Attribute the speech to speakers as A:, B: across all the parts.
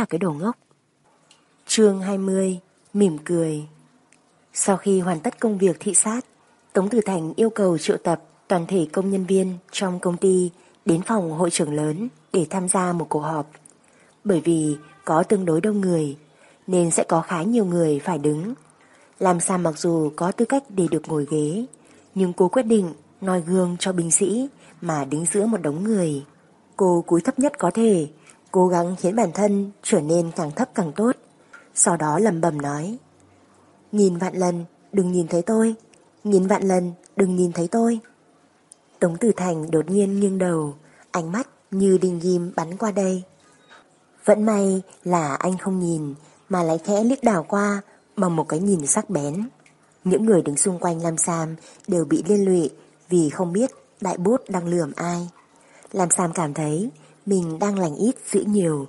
A: là cái đồ ngốc. chương 20 Mỉm cười Sau khi hoàn tất công việc thị sát, Tống Tử Thành yêu cầu triệu tập toàn thể công nhân viên trong công ty đến phòng hội trưởng lớn để tham gia một cuộc họp. Bởi vì có tương đối đông người, nên sẽ có khá nhiều người phải đứng. Làm sao mặc dù có tư cách để được ngồi ghế, nhưng cô quyết định noi gương cho binh sĩ mà đứng giữa một đống người. Cô cúi thấp nhất có thể, cố gắng khiến bản thân trở nên càng thấp càng tốt. Sau đó lầm bầm nói, nhìn vạn lần, đừng nhìn thấy tôi, nhìn vạn lần, đừng nhìn thấy tôi. Tống Tử Thành đột nhiên nghiêng đầu, ánh mắt như đinh ghim bắn qua đây. Vẫn may là anh không nhìn, mà lại khẽ liếc đảo qua bằng một cái nhìn sắc bén. Những người đứng xung quanh Lam Sam đều bị liên lụy vì không biết đại bút đang lườm ai. Lam Sam cảm thấy mình đang lành ít giữ nhiều.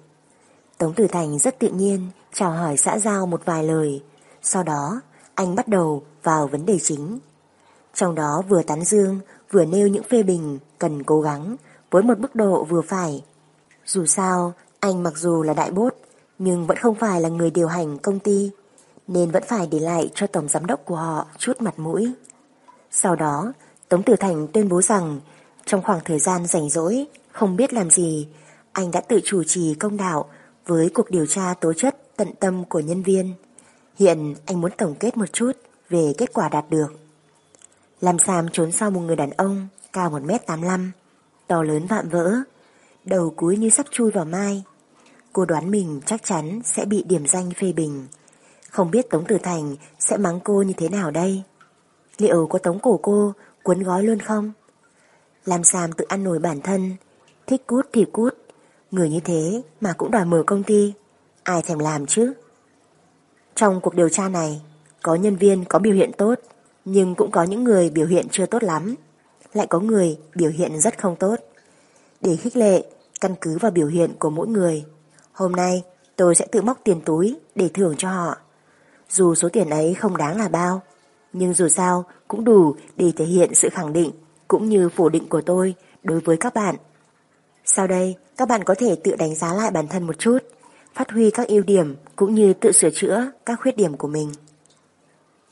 A: Tống Tử Thành rất tự nhiên chào hỏi xã giao một vài lời. Sau đó anh bắt đầu vào vấn đề chính. Trong đó vừa tán dương vừa nêu những phê bình cần cố gắng với một mức độ vừa phải. Dù sao, anh mặc dù là đại bốt, nhưng vẫn không phải là người điều hành công ty, nên vẫn phải để lại cho tổng giám đốc của họ chút mặt mũi. Sau đó, Tống Tử Thành tuyên bố rằng trong khoảng thời gian rảnh rỗi, không biết làm gì, anh đã tự chủ trì công đạo với cuộc điều tra tố chất tận tâm của nhân viên. Hiện anh muốn tổng kết một chút về kết quả đạt được. Làm Sam trốn sau một người đàn ông cao 1m85, to lớn vạm vỡ, đầu cúi như sắp chui vào mai. Cô đoán mình chắc chắn sẽ bị điểm danh phê bình. Không biết Tống Tử Thành sẽ mắng cô như thế nào đây? Liệu có tống cổ cô cuốn gói luôn không? Làm Sam tự ăn nổi bản thân, thích cút thì cút, người như thế mà cũng đòi mở công ty, ai thèm làm chứ? Trong cuộc điều tra này, có nhân viên có biểu hiện tốt, nhưng cũng có những người biểu hiện chưa tốt lắm, lại có người biểu hiện rất không tốt. Để khích lệ, căn cứ vào biểu hiện của mỗi người, hôm nay tôi sẽ tự móc tiền túi để thưởng cho họ. Dù số tiền ấy không đáng là bao, nhưng dù sao cũng đủ để thể hiện sự khẳng định cũng như phủ định của tôi đối với các bạn. Sau đây, các bạn có thể tự đánh giá lại bản thân một chút, phát huy các ưu điểm cũng như tự sửa chữa các khuyết điểm của mình.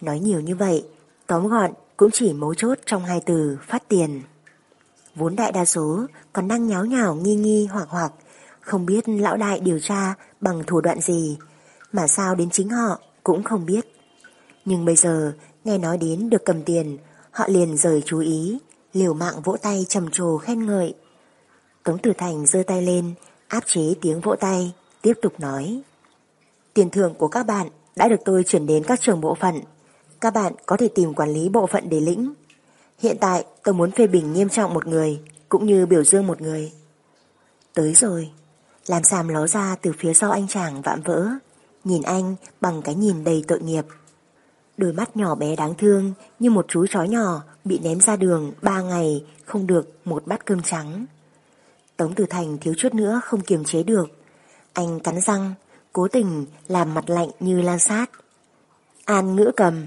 A: Nói nhiều như vậy, tóm gọn cũng chỉ mấu chốt trong hai từ phát tiền. Vốn đại đa số còn đang nháo nhào nghi nghi hoặc hoặc, không biết lão đại điều tra bằng thủ đoạn gì, mà sao đến chính họ cũng không biết. Nhưng bây giờ, nghe nói đến được cầm tiền, họ liền rời chú ý, liều mạng vỗ tay trầm trồ khen ngợi. Tống Tử Thành giơ tay lên, áp chế tiếng vỗ tay, tiếp tục nói. Tiền thưởng của các bạn đã được tôi chuyển đến các trường bộ phận. Các bạn có thể tìm quản lý bộ phận để lĩnh. Hiện tại tôi muốn phê bình nghiêm trọng một người, cũng như biểu dương một người. Tới rồi, làm xàm ló ra từ phía sau anh chàng vạm vỡ, nhìn anh bằng cái nhìn đầy tội nghiệp. Đôi mắt nhỏ bé đáng thương như một chú chó nhỏ bị ném ra đường ba ngày không được một bát cơm trắng. Tống Tử Thành thiếu chút nữa không kiềm chế được. Anh cắn răng, cố tình làm mặt lạnh như lan sát. An ngữ cầm.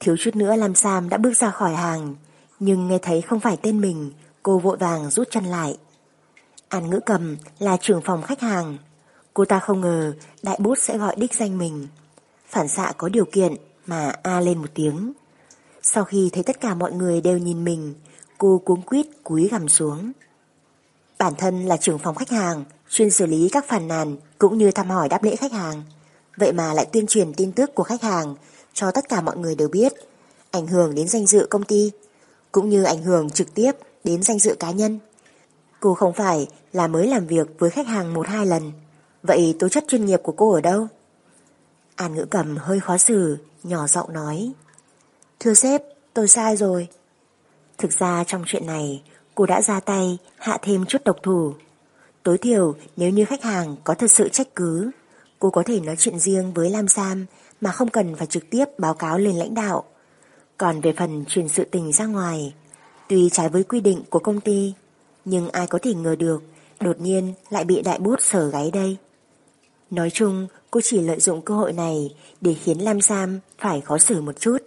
A: Thiếu chút nữa lam Sam đã bước ra khỏi hàng, nhưng nghe thấy không phải tên mình, cô vội vàng rút chân lại. An ngữ cầm là trưởng phòng khách hàng. Cô ta không ngờ đại bút sẽ gọi đích danh mình. Phản xạ có điều kiện mà A lên một tiếng. Sau khi thấy tất cả mọi người đều nhìn mình, cô cuống quýt cúi gằm xuống. Bản thân là trưởng phòng khách hàng, chuyên xử lý các phản nàn cũng như thăm hỏi đáp lễ khách hàng. Vậy mà lại tuyên truyền tin tức của khách hàng cho tất cả mọi người đều biết, ảnh hưởng đến danh dự công ty, cũng như ảnh hưởng trực tiếp đến danh dự cá nhân. Cô không phải là mới làm việc với khách hàng một hai lần, vậy tố chất chuyên nghiệp của cô ở đâu? An ngữ cầm hơi khó xử, nhỏ giọng nói. Thưa sếp, tôi sai rồi. Thực ra trong chuyện này, cô đã ra tay hạ thêm chút độc thủ. Tối thiểu nếu như khách hàng có thật sự trách cứ, cô có thể nói chuyện riêng với Lam Sam mà không cần phải trực tiếp báo cáo lên lãnh đạo. Còn về phần truyền sự tình ra ngoài, tuy trái với quy định của công ty, nhưng ai có thể ngờ được đột nhiên lại bị đại bút sở gáy đây. Nói chung, cô chỉ lợi dụng cơ hội này để khiến Lam Sam phải khó xử một chút.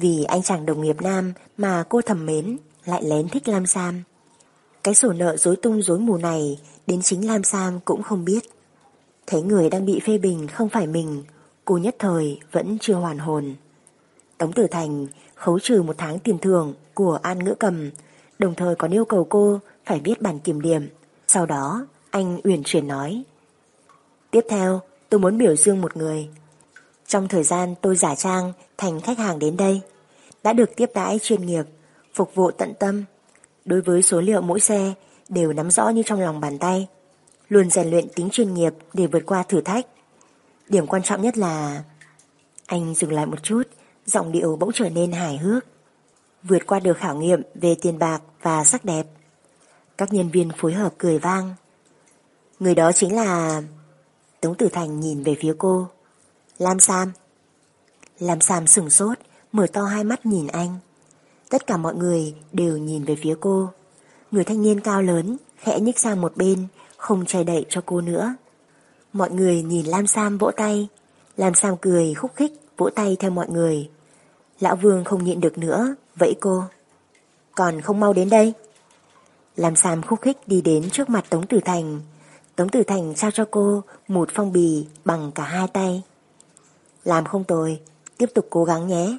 A: Vì anh chàng đồng nghiệp nam mà cô thầm mến lại lén thích Lam Sam. Cái sổ nợ dối tung dối mù này đến chính Lam Sam cũng không biết. Thấy người đang bị phê bình không phải mình, cô nhất thời vẫn chưa hoàn hồn. Tống Tử Thành khấu trừ một tháng tiền thưởng của An Ngữ Cầm, đồng thời còn yêu cầu cô phải viết bản kiểm điểm. Sau đó, anh uyển chuyển nói. Tiếp theo, tôi muốn biểu dương một người. Trong thời gian tôi giả trang thành khách hàng đến đây, đã được tiếp đãi chuyên nghiệp, phục vụ tận tâm. Đối với số liệu mỗi xe đều nắm rõ như trong lòng bàn tay, luôn rèn luyện tính chuyên nghiệp để vượt qua thử thách. Điểm quan trọng nhất là... Anh dừng lại một chút, giọng điệu bỗng trở nên hài hước. Vượt qua được khảo nghiệm về tiền bạc và sắc đẹp. Các nhân viên phối hợp cười vang. Người đó chính là... Tống Tử Thành nhìn về phía cô. Lam Sam. Lam Sam sừng sốt, mở to hai mắt nhìn anh. Tất cả mọi người đều nhìn về phía cô. Người thanh niên cao lớn, khẽ nhích sang một bên, không che đậy cho cô nữa. Mọi người nhìn Lam Sam vỗ tay. Lam Sam cười khúc khích vỗ tay theo mọi người. Lão Vương không nhịn được nữa, vẫy cô. Còn không mau đến đây. Lam Sam khúc khích đi đến trước mặt Tống Tử Thành. Tống Tử Thành trao cho cô một phong bì bằng cả hai tay. Làm không tồi, tiếp tục cố gắng nhé.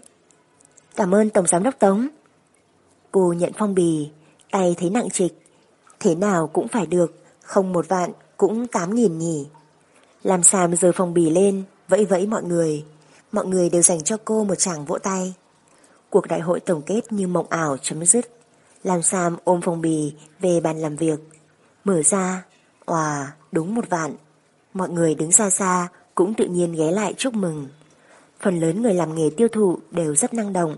A: Cảm ơn Tổng Giám đốc Tống. Cô nhận phong bì, tay thấy nặng trịch. Thế nào cũng phải được, không một vạn, cũng tám nghìn nhỉ. Làm xàm rời phong bì lên, vẫy vẫy mọi người. Mọi người đều dành cho cô một tràng vỗ tay. Cuộc đại hội tổng kết như mộng ảo chấm dứt. Làm xàm ôm phong bì về bàn làm việc. Mở ra, òa, đúng một vạn. Mọi người đứng xa xa cũng tự nhiên ghé lại chúc mừng. Phần lớn người làm nghề tiêu thụ đều rất năng động.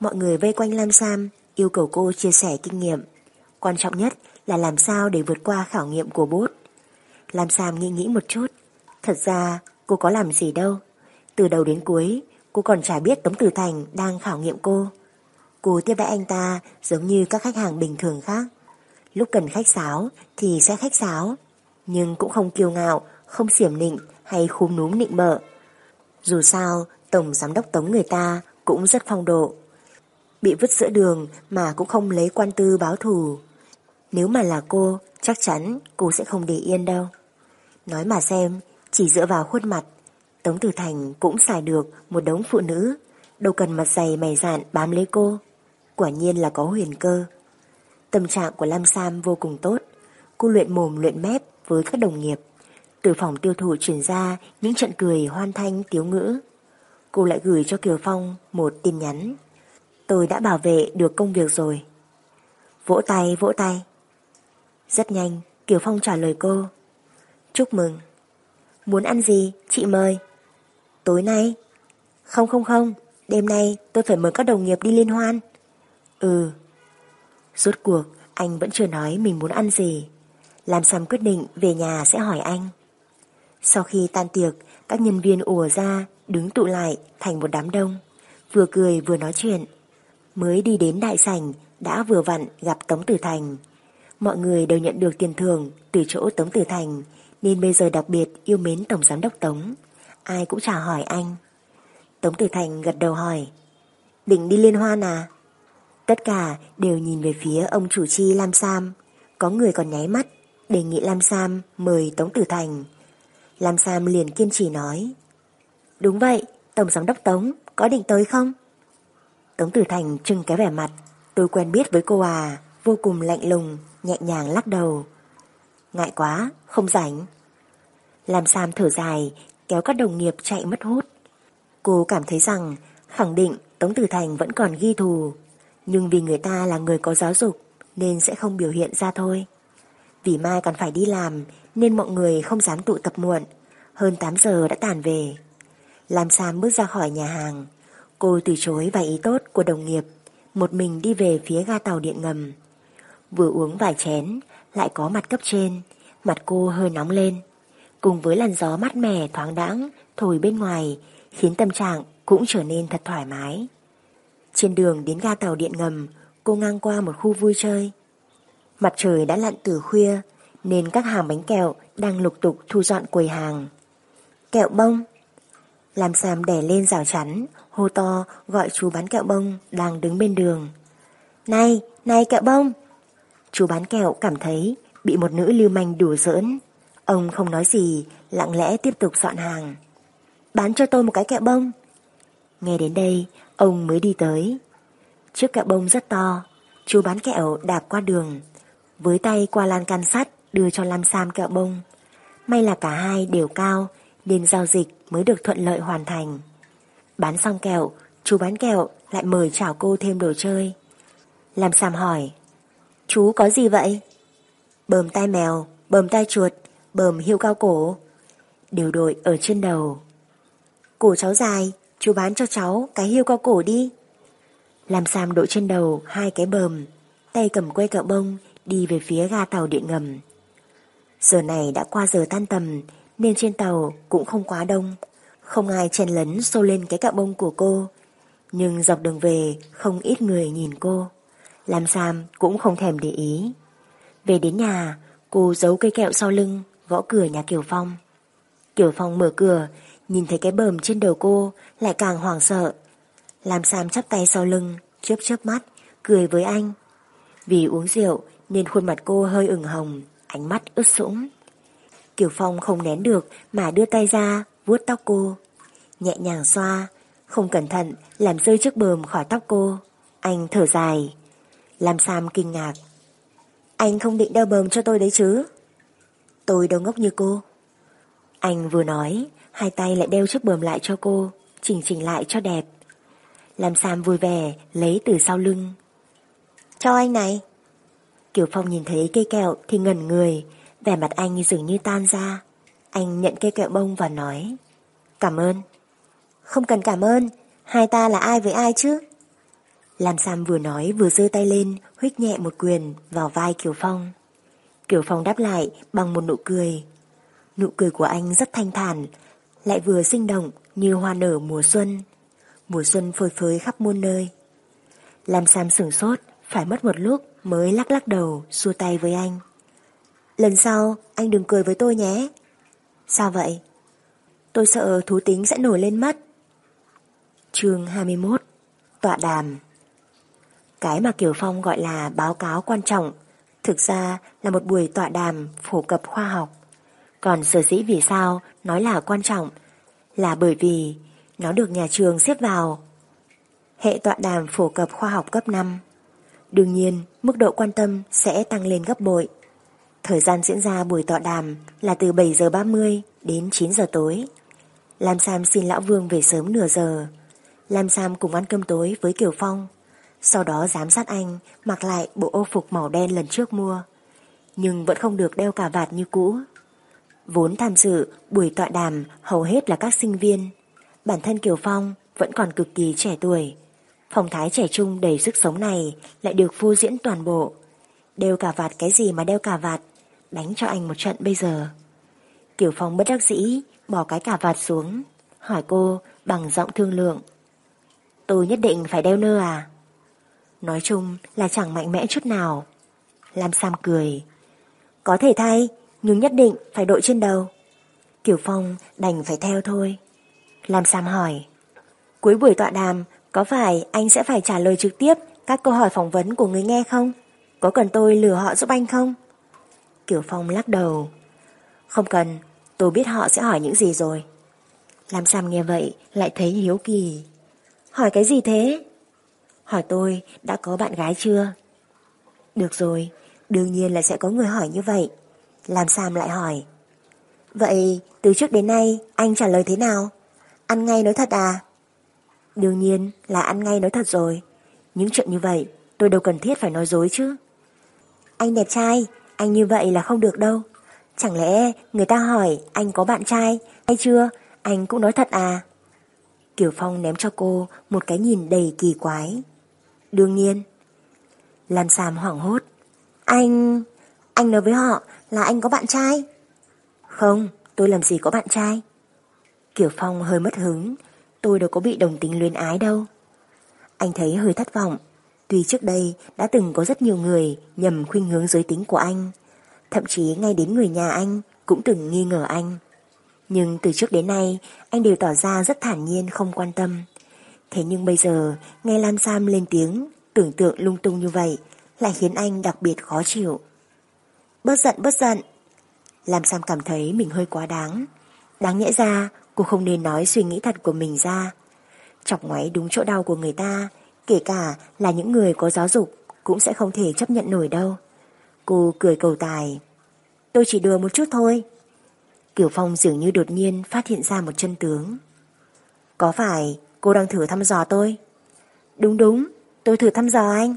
A: Mọi người vây quanh Lam Sam yêu cầu cô chia sẻ kinh nghiệm. Quan trọng nhất là làm sao để vượt qua khảo nghiệm của bốt. Lam Sam nghĩ nghĩ một chút. Thật ra cô có làm gì đâu. Từ đầu đến cuối cô còn chả biết Tống Tử Thành đang khảo nghiệm cô. Cô tiếp đãi anh ta giống như các khách hàng bình thường khác. Lúc cần khách sáo thì sẽ khách sáo. Nhưng cũng không kiêu ngạo, không xiểm nịnh hay khúm núm nịnh bợ. Dù sao, Tổng Giám đốc Tống người ta cũng rất phong độ. Bị vứt giữa đường mà cũng không lấy quan tư báo thù. Nếu mà là cô, chắc chắn cô sẽ không để yên đâu. Nói mà xem, chỉ dựa vào khuôn mặt, Tống Tử Thành cũng xài được một đống phụ nữ, đâu cần mặt dày mày dạn bám lấy cô. Quả nhiên là có huyền cơ. Tâm trạng của Lam Sam vô cùng tốt. Cô luyện mồm luyện mép với các đồng nghiệp. Từ phòng tiêu thụ chuyển ra những trận cười hoan thanh tiếu ngữ. Cô lại gửi cho Kiều Phong một tin nhắn. Tôi đã bảo vệ được công việc rồi. Vỗ tay, vỗ tay. Rất nhanh, Kiều Phong trả lời cô. Chúc mừng. Muốn ăn gì, chị mời. Tối nay? Không không không, đêm nay tôi phải mời các đồng nghiệp đi liên hoan. Ừ. Rốt cuộc, anh vẫn chưa nói mình muốn ăn gì. Làm Sam quyết định về nhà sẽ hỏi anh. Sau khi tan tiệc, các nhân viên ùa ra, đứng tụ lại thành một đám đông. Vừa cười vừa nói chuyện. Mới đi đến đại sảnh, đã vừa vặn gặp Tống Tử Thành. Mọi người đều nhận được tiền thưởng từ chỗ Tống Tử Thành, nên bây giờ đặc biệt yêu mến Tổng Giám đốc Tống. Ai cũng chào hỏi anh. Tống Tử Thành gật đầu hỏi. Định đi liên hoan à? Tất cả đều nhìn về phía ông chủ chi Lam Sam. Có người còn nháy mắt, đề nghị Lam Sam mời Tống Tử Thành. Lam Sam liền kiên trì nói. Đúng vậy, Tổng Giám đốc Tống, có định tới không? Tống Tử Thành trưng cái vẻ mặt. Tôi quen biết với cô à, vô cùng lạnh lùng, nhẹ nhàng lắc đầu. Ngại quá, không rảnh. làm Sam thở dài, kéo các đồng nghiệp chạy mất hút. Cô cảm thấy rằng khẳng định Tống Tử Thành vẫn còn ghi thù, nhưng vì người ta là người có giáo dục nên sẽ không biểu hiện ra thôi. Vì mai còn phải đi làm nên mọi người không dám tụ tập muộn, hơn 8 giờ đã tàn về. Lam Sam bước ra khỏi nhà hàng, cô từ chối vài ý tốt của đồng nghiệp, một mình đi về phía ga tàu điện ngầm. Vừa uống vài chén, lại có mặt cấp trên, mặt cô hơi nóng lên cùng với làn gió mát mẻ thoáng đãng thổi bên ngoài khiến tâm trạng cũng trở nên thật thoải mái. Trên đường đến ga tàu điện ngầm, cô ngang qua một khu vui chơi. Mặt trời đã lặn từ khuya, nên các hàng bánh kẹo đang lục tục thu dọn quầy hàng. Kẹo bông làm Sam đè lên rào chắn, hô to gọi chú bán kẹo bông đang đứng bên đường. Này, này kẹo bông! Chú bán kẹo cảm thấy bị một nữ lưu manh đùa giỡn, Ông không nói gì, lặng lẽ tiếp tục dọn hàng. Bán cho tôi một cái kẹo bông. Nghe đến đây, ông mới đi tới. Chiếc kẹo bông rất to, chú bán kẹo đạp qua đường, với tay qua lan can sắt đưa cho Lam Sam kẹo bông. May là cả hai đều cao nên giao dịch mới được thuận lợi hoàn thành. Bán xong kẹo, chú bán kẹo lại mời chào cô thêm đồ chơi. Làm Sam hỏi, chú có gì vậy? Bờm tai mèo, bờm tai chuột, bờm hiêu cao cổ. Đều đội ở trên đầu. Cổ cháu dài, chú bán cho cháu cái hiêu cao cổ đi. Làm Sam đội trên đầu hai cái bờm, tay cầm que cạo bông đi về phía ga tàu điện ngầm. Giờ này đã qua giờ tan tầm nên trên tàu cũng không quá đông. Không ai chen lấn xô lên cái cạo bông của cô. Nhưng dọc đường về không ít người nhìn cô. Làm Sam cũng không thèm để ý. Về đến nhà, cô giấu cây kẹo sau lưng, gõ cửa nhà Kiều Phong. Kiều Phong mở cửa, nhìn thấy cái bờm trên đầu cô, lại càng hoảng sợ. Làm Sam chắp tay sau lưng, chớp chớp mắt, cười với anh. Vì uống rượu nên khuôn mặt cô hơi ửng hồng, ánh mắt ướt sũng. Kiều Phong không nén được mà đưa tay ra, vuốt tóc cô. Nhẹ nhàng xoa, không cẩn thận làm rơi chiếc bờm khỏi tóc cô. Anh thở dài. Làm Sam kinh ngạc. Anh không định đeo bờm cho tôi đấy chứ? Tôi đâu ngốc như cô. Anh vừa nói, hai tay lại đeo chiếc bờm lại cho cô, chỉnh chỉnh lại cho đẹp. Làm Sam vui vẻ lấy từ sau lưng. Cho anh này. Kiều Phong nhìn thấy cây kẹo thì ngẩn người, vẻ mặt anh dường như tan ra. Anh nhận cây kẹo bông và nói Cảm ơn. Không cần cảm ơn, hai ta là ai với ai chứ? Lam Sam vừa nói vừa giơ tay lên, Huyết nhẹ một quyền vào vai Kiều Phong. Kiều Phong đáp lại bằng một nụ cười. Nụ cười của anh rất thanh thản, lại vừa sinh động như hoa nở mùa xuân. Mùa xuân phơi phới khắp muôn nơi. Lam Sam sửng sốt, phải mất một lúc mới lắc lắc đầu, xua tay với anh. Lần sau, anh đừng cười với tôi nhé. Sao vậy? Tôi sợ thú tính sẽ nổi lên mất. chương 21 Tọa đàm Cái mà Kiều Phong gọi là báo cáo quan trọng thực ra là một buổi tọa đàm phổ cập khoa học. Còn sở dĩ vì sao nói là quan trọng là bởi vì nó được nhà trường xếp vào hệ tọa đàm phổ cập khoa học cấp 5. Đương nhiên, mức độ quan tâm sẽ tăng lên gấp bội. Thời gian diễn ra buổi tọa đàm là từ 7 giờ 30 đến 9 giờ tối. Lam Sam xin Lão Vương về sớm nửa giờ. Lam Sam cùng ăn cơm tối với Kiều Phong. Sau đó giám sát anh mặc lại bộ ô phục màu đen lần trước mua. Nhưng vẫn không được đeo cà vạt như cũ. Vốn tham dự buổi tọa đàm hầu hết là các sinh viên. Bản thân Kiều Phong vẫn còn cực kỳ trẻ tuổi. Phong thái trẻ trung đầy sức sống này lại được phô diễn toàn bộ. Đeo cà vạt cái gì mà đeo cà vạt, đánh cho anh một trận bây giờ. Kiều Phong bất đắc dĩ, bỏ cái cà vạt xuống, hỏi cô bằng giọng thương lượng. Tôi nhất định phải đeo nơ à? Nói chung là chẳng mạnh mẽ chút nào. Lam Sam cười. Có thể thay, nhưng nhất định phải đội trên đầu. Kiều Phong đành phải theo thôi. Lam Sam hỏi. Cuối buổi tọa đàm, có phải anh sẽ phải trả lời trực tiếp các câu hỏi phỏng vấn của người nghe không? Có cần tôi lừa họ giúp anh không? Kiều Phong lắc đầu. Không cần, tôi biết họ sẽ hỏi những gì rồi. Lam Sam nghe vậy lại thấy hiếu kỳ. Hỏi cái gì thế? Hỏi tôi đã có bạn gái chưa? Được rồi, đương nhiên là sẽ có người hỏi như vậy. Lam Sam lại hỏi. Vậy từ trước đến nay anh trả lời thế nào? Ăn ngay nói thật à? Đương nhiên là ăn ngay nói thật rồi. Những chuyện như vậy tôi đâu cần thiết phải nói dối chứ. Anh đẹp trai, anh như vậy là không được đâu. Chẳng lẽ người ta hỏi anh có bạn trai hay chưa, anh cũng nói thật à? Kiều Phong ném cho cô một cái nhìn đầy kỳ quái. Đương nhiên. Lam Sam hoảng hốt. Anh... anh nói với họ là anh có bạn trai. Không, tôi làm gì có bạn trai. Kiều Phong hơi mất hứng, tôi đâu có bị đồng tính luyến ái đâu. Anh thấy hơi thất vọng, tuy trước đây đã từng có rất nhiều người nhầm khuynh hướng giới tính của anh, thậm chí ngay đến người nhà anh cũng từng nghi ngờ anh. Nhưng từ trước đến nay, anh đều tỏ ra rất thản nhiên không quan tâm. Thế nhưng bây giờ, nghe Lam Sam lên tiếng, tưởng tượng lung tung như vậy, lại khiến anh đặc biệt khó chịu. Bớt giận, bớt giận. Lam Sam cảm thấy mình hơi quá đáng. Đáng nhẽ ra cô không nên nói suy nghĩ thật của mình ra. Chọc ngoáy đúng chỗ đau của người ta, kể cả là những người có giáo dục cũng sẽ không thể chấp nhận nổi đâu. Cô cười cầu tài. Tôi chỉ đùa một chút thôi. Kiều Phong dường như đột nhiên phát hiện ra một chân tướng. Có phải cô đang thử thăm dò tôi? Đúng đúng, tôi thử thăm dò anh.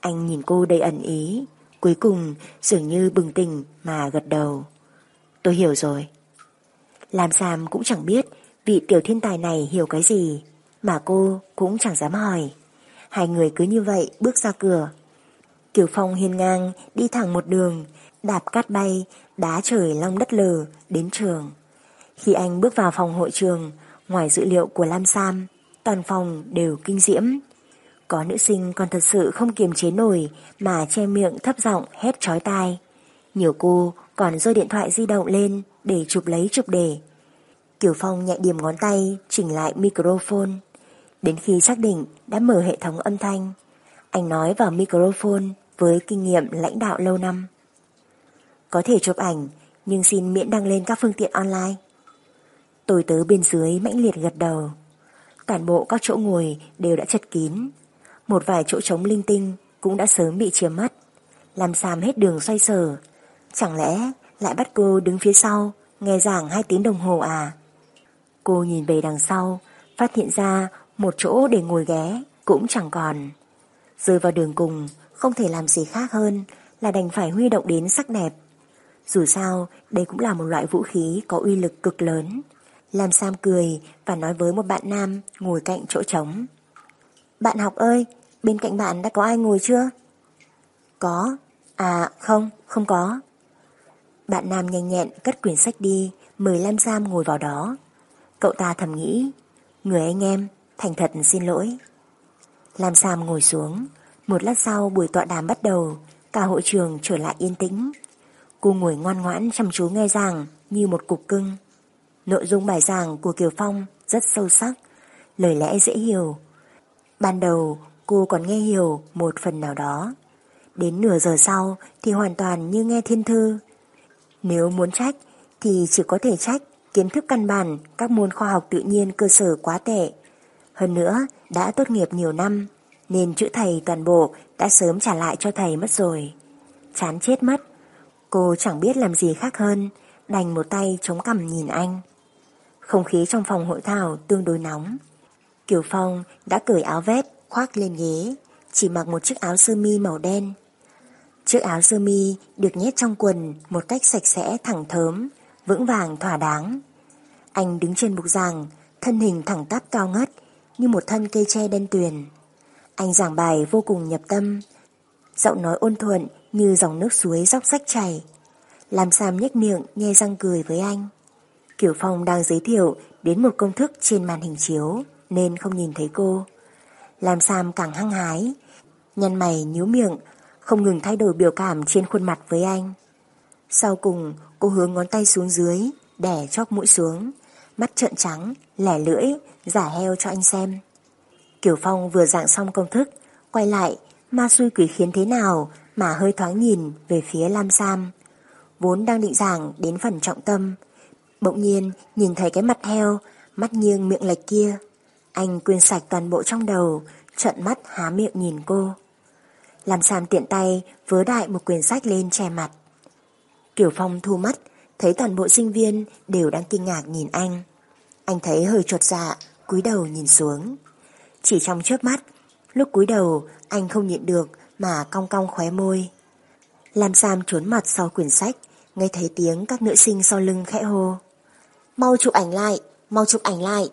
A: Anh nhìn cô đầy ẩn ý, cuối cùng dường như bừng tỉnh mà gật đầu. Tôi hiểu rồi. Làm Sam cũng chẳng biết vị tiểu thiên tài này hiểu cái gì, mà cô cũng chẳng dám hỏi. Hai người cứ như vậy bước ra cửa. Kiều Phong hiên ngang đi thẳng một đường, đạp cát bay, đá trời long đất lờ đến trường. Khi anh bước vào phòng hội trường, ngoài dữ liệu của Lam Sam, toàn phòng đều kinh diễm. Có nữ sinh còn thật sự không kiềm chế nổi mà che miệng thấp giọng hét chói tai. Nhiều cô còn rơi điện thoại di động lên để chụp lấy chụp để. Kiều Phong nhạy điểm ngón tay chỉnh lại microphone. Đến khi xác định đã mở hệ thống âm thanh, anh nói vào microphone với kinh nghiệm lãnh đạo lâu năm. Có thể chụp ảnh, nhưng xin miễn đăng lên các phương tiện online. Tôi tớ bên dưới mãnh liệt gật đầu. Toàn bộ các chỗ ngồi đều đã chật kín. Một vài chỗ trống linh tinh cũng đã sớm bị chiếm mất. Làm xàm hết đường xoay sở. Chẳng lẽ lại bắt cô đứng phía sau nghe giảng hai tiếng đồng hồ à? Cô nhìn về đằng sau, phát hiện ra một chỗ để ngồi ghé cũng chẳng còn. Rơi vào đường cùng, không thể làm gì khác hơn là đành phải huy động đến sắc đẹp. Dù sao, đây cũng là một loại vũ khí có uy lực cực lớn. Làm Sam cười và nói với một bạn nam ngồi cạnh chỗ trống. Bạn học ơi, bên cạnh bạn đã có ai ngồi chưa? Có. À không, không có. Bạn nam nhanh nhẹn cất quyển sách đi, mời Lam Sam ngồi vào đó. Cậu ta thầm nghĩ, người anh em, thành thật xin lỗi. Lam Sam ngồi xuống, một lát sau buổi tọa đàm bắt đầu, cả hội trường trở lại yên tĩnh. Cô ngồi ngoan ngoãn chăm chú nghe giảng như một cục cưng. Nội dung bài giảng của Kiều Phong rất sâu sắc, lời lẽ dễ hiểu. Ban đầu cô còn nghe hiểu một phần nào đó. Đến nửa giờ sau thì hoàn toàn như nghe thiên thư. Nếu muốn trách thì chỉ có thể trách kiến thức căn bản các môn khoa học tự nhiên cơ sở quá tệ. Hơn nữa, đã tốt nghiệp nhiều năm, nên chữ thầy toàn bộ đã sớm trả lại cho thầy mất rồi. Chán chết mất. Cô chẳng biết làm gì khác hơn, đành một tay chống cằm nhìn anh. Không khí trong phòng hội thảo tương đối nóng. Kiều Phong đã cởi áo vest khoác lên ghế, chỉ mặc một chiếc áo sơ mi màu đen. Chiếc áo sơ mi được nhét trong quần một cách sạch sẽ thẳng thớm, vững vàng thỏa đáng. Anh đứng trên bục giảng, thân hình thẳng tắp cao ngất như một thân cây tre đen tuyền. Anh giảng bài vô cùng nhập tâm, giọng nói ôn thuận như dòng nước suối róc rách chảy. Làm Sam nhếch miệng nhe răng cười với anh. Kiểu Phong đang giới thiệu đến một công thức trên màn hình chiếu nên không nhìn thấy cô. Làm Sam càng hăng hái, nhăn mày nhíu miệng, không ngừng thay đổi biểu cảm trên khuôn mặt với anh. Sau cùng, cô hướng ngón tay xuống dưới, đẻ chóp mũi xuống, mắt trợn trắng, lẻ lưỡi, giả heo cho anh xem. Kiều Phong vừa dạng xong công thức, quay lại, ma xui quỷ khiến thế nào mà hơi thoáng nhìn về phía Lam Sam. Vốn đang định giảng đến phần trọng tâm, bỗng nhiên nhìn thấy cái mặt heo, mắt nghiêng miệng lệch kia. Anh quên sạch toàn bộ trong đầu, trận mắt há miệng nhìn cô. Lam Sam tiện tay vớ đại một quyển sách lên che mặt. Kiều Phong thu mắt, thấy toàn bộ sinh viên đều đang kinh ngạc nhìn anh. Anh thấy hơi chuột dạ, cúi đầu nhìn xuống. Chỉ trong chớp mắt, lúc cúi đầu anh không nhịn được mà cong cong khóe môi. Lam Sam trốn mặt sau quyển sách, nghe thấy tiếng các nữ sinh sau lưng khẽ hô. Mau chụp ảnh lại, mau chụp ảnh lại.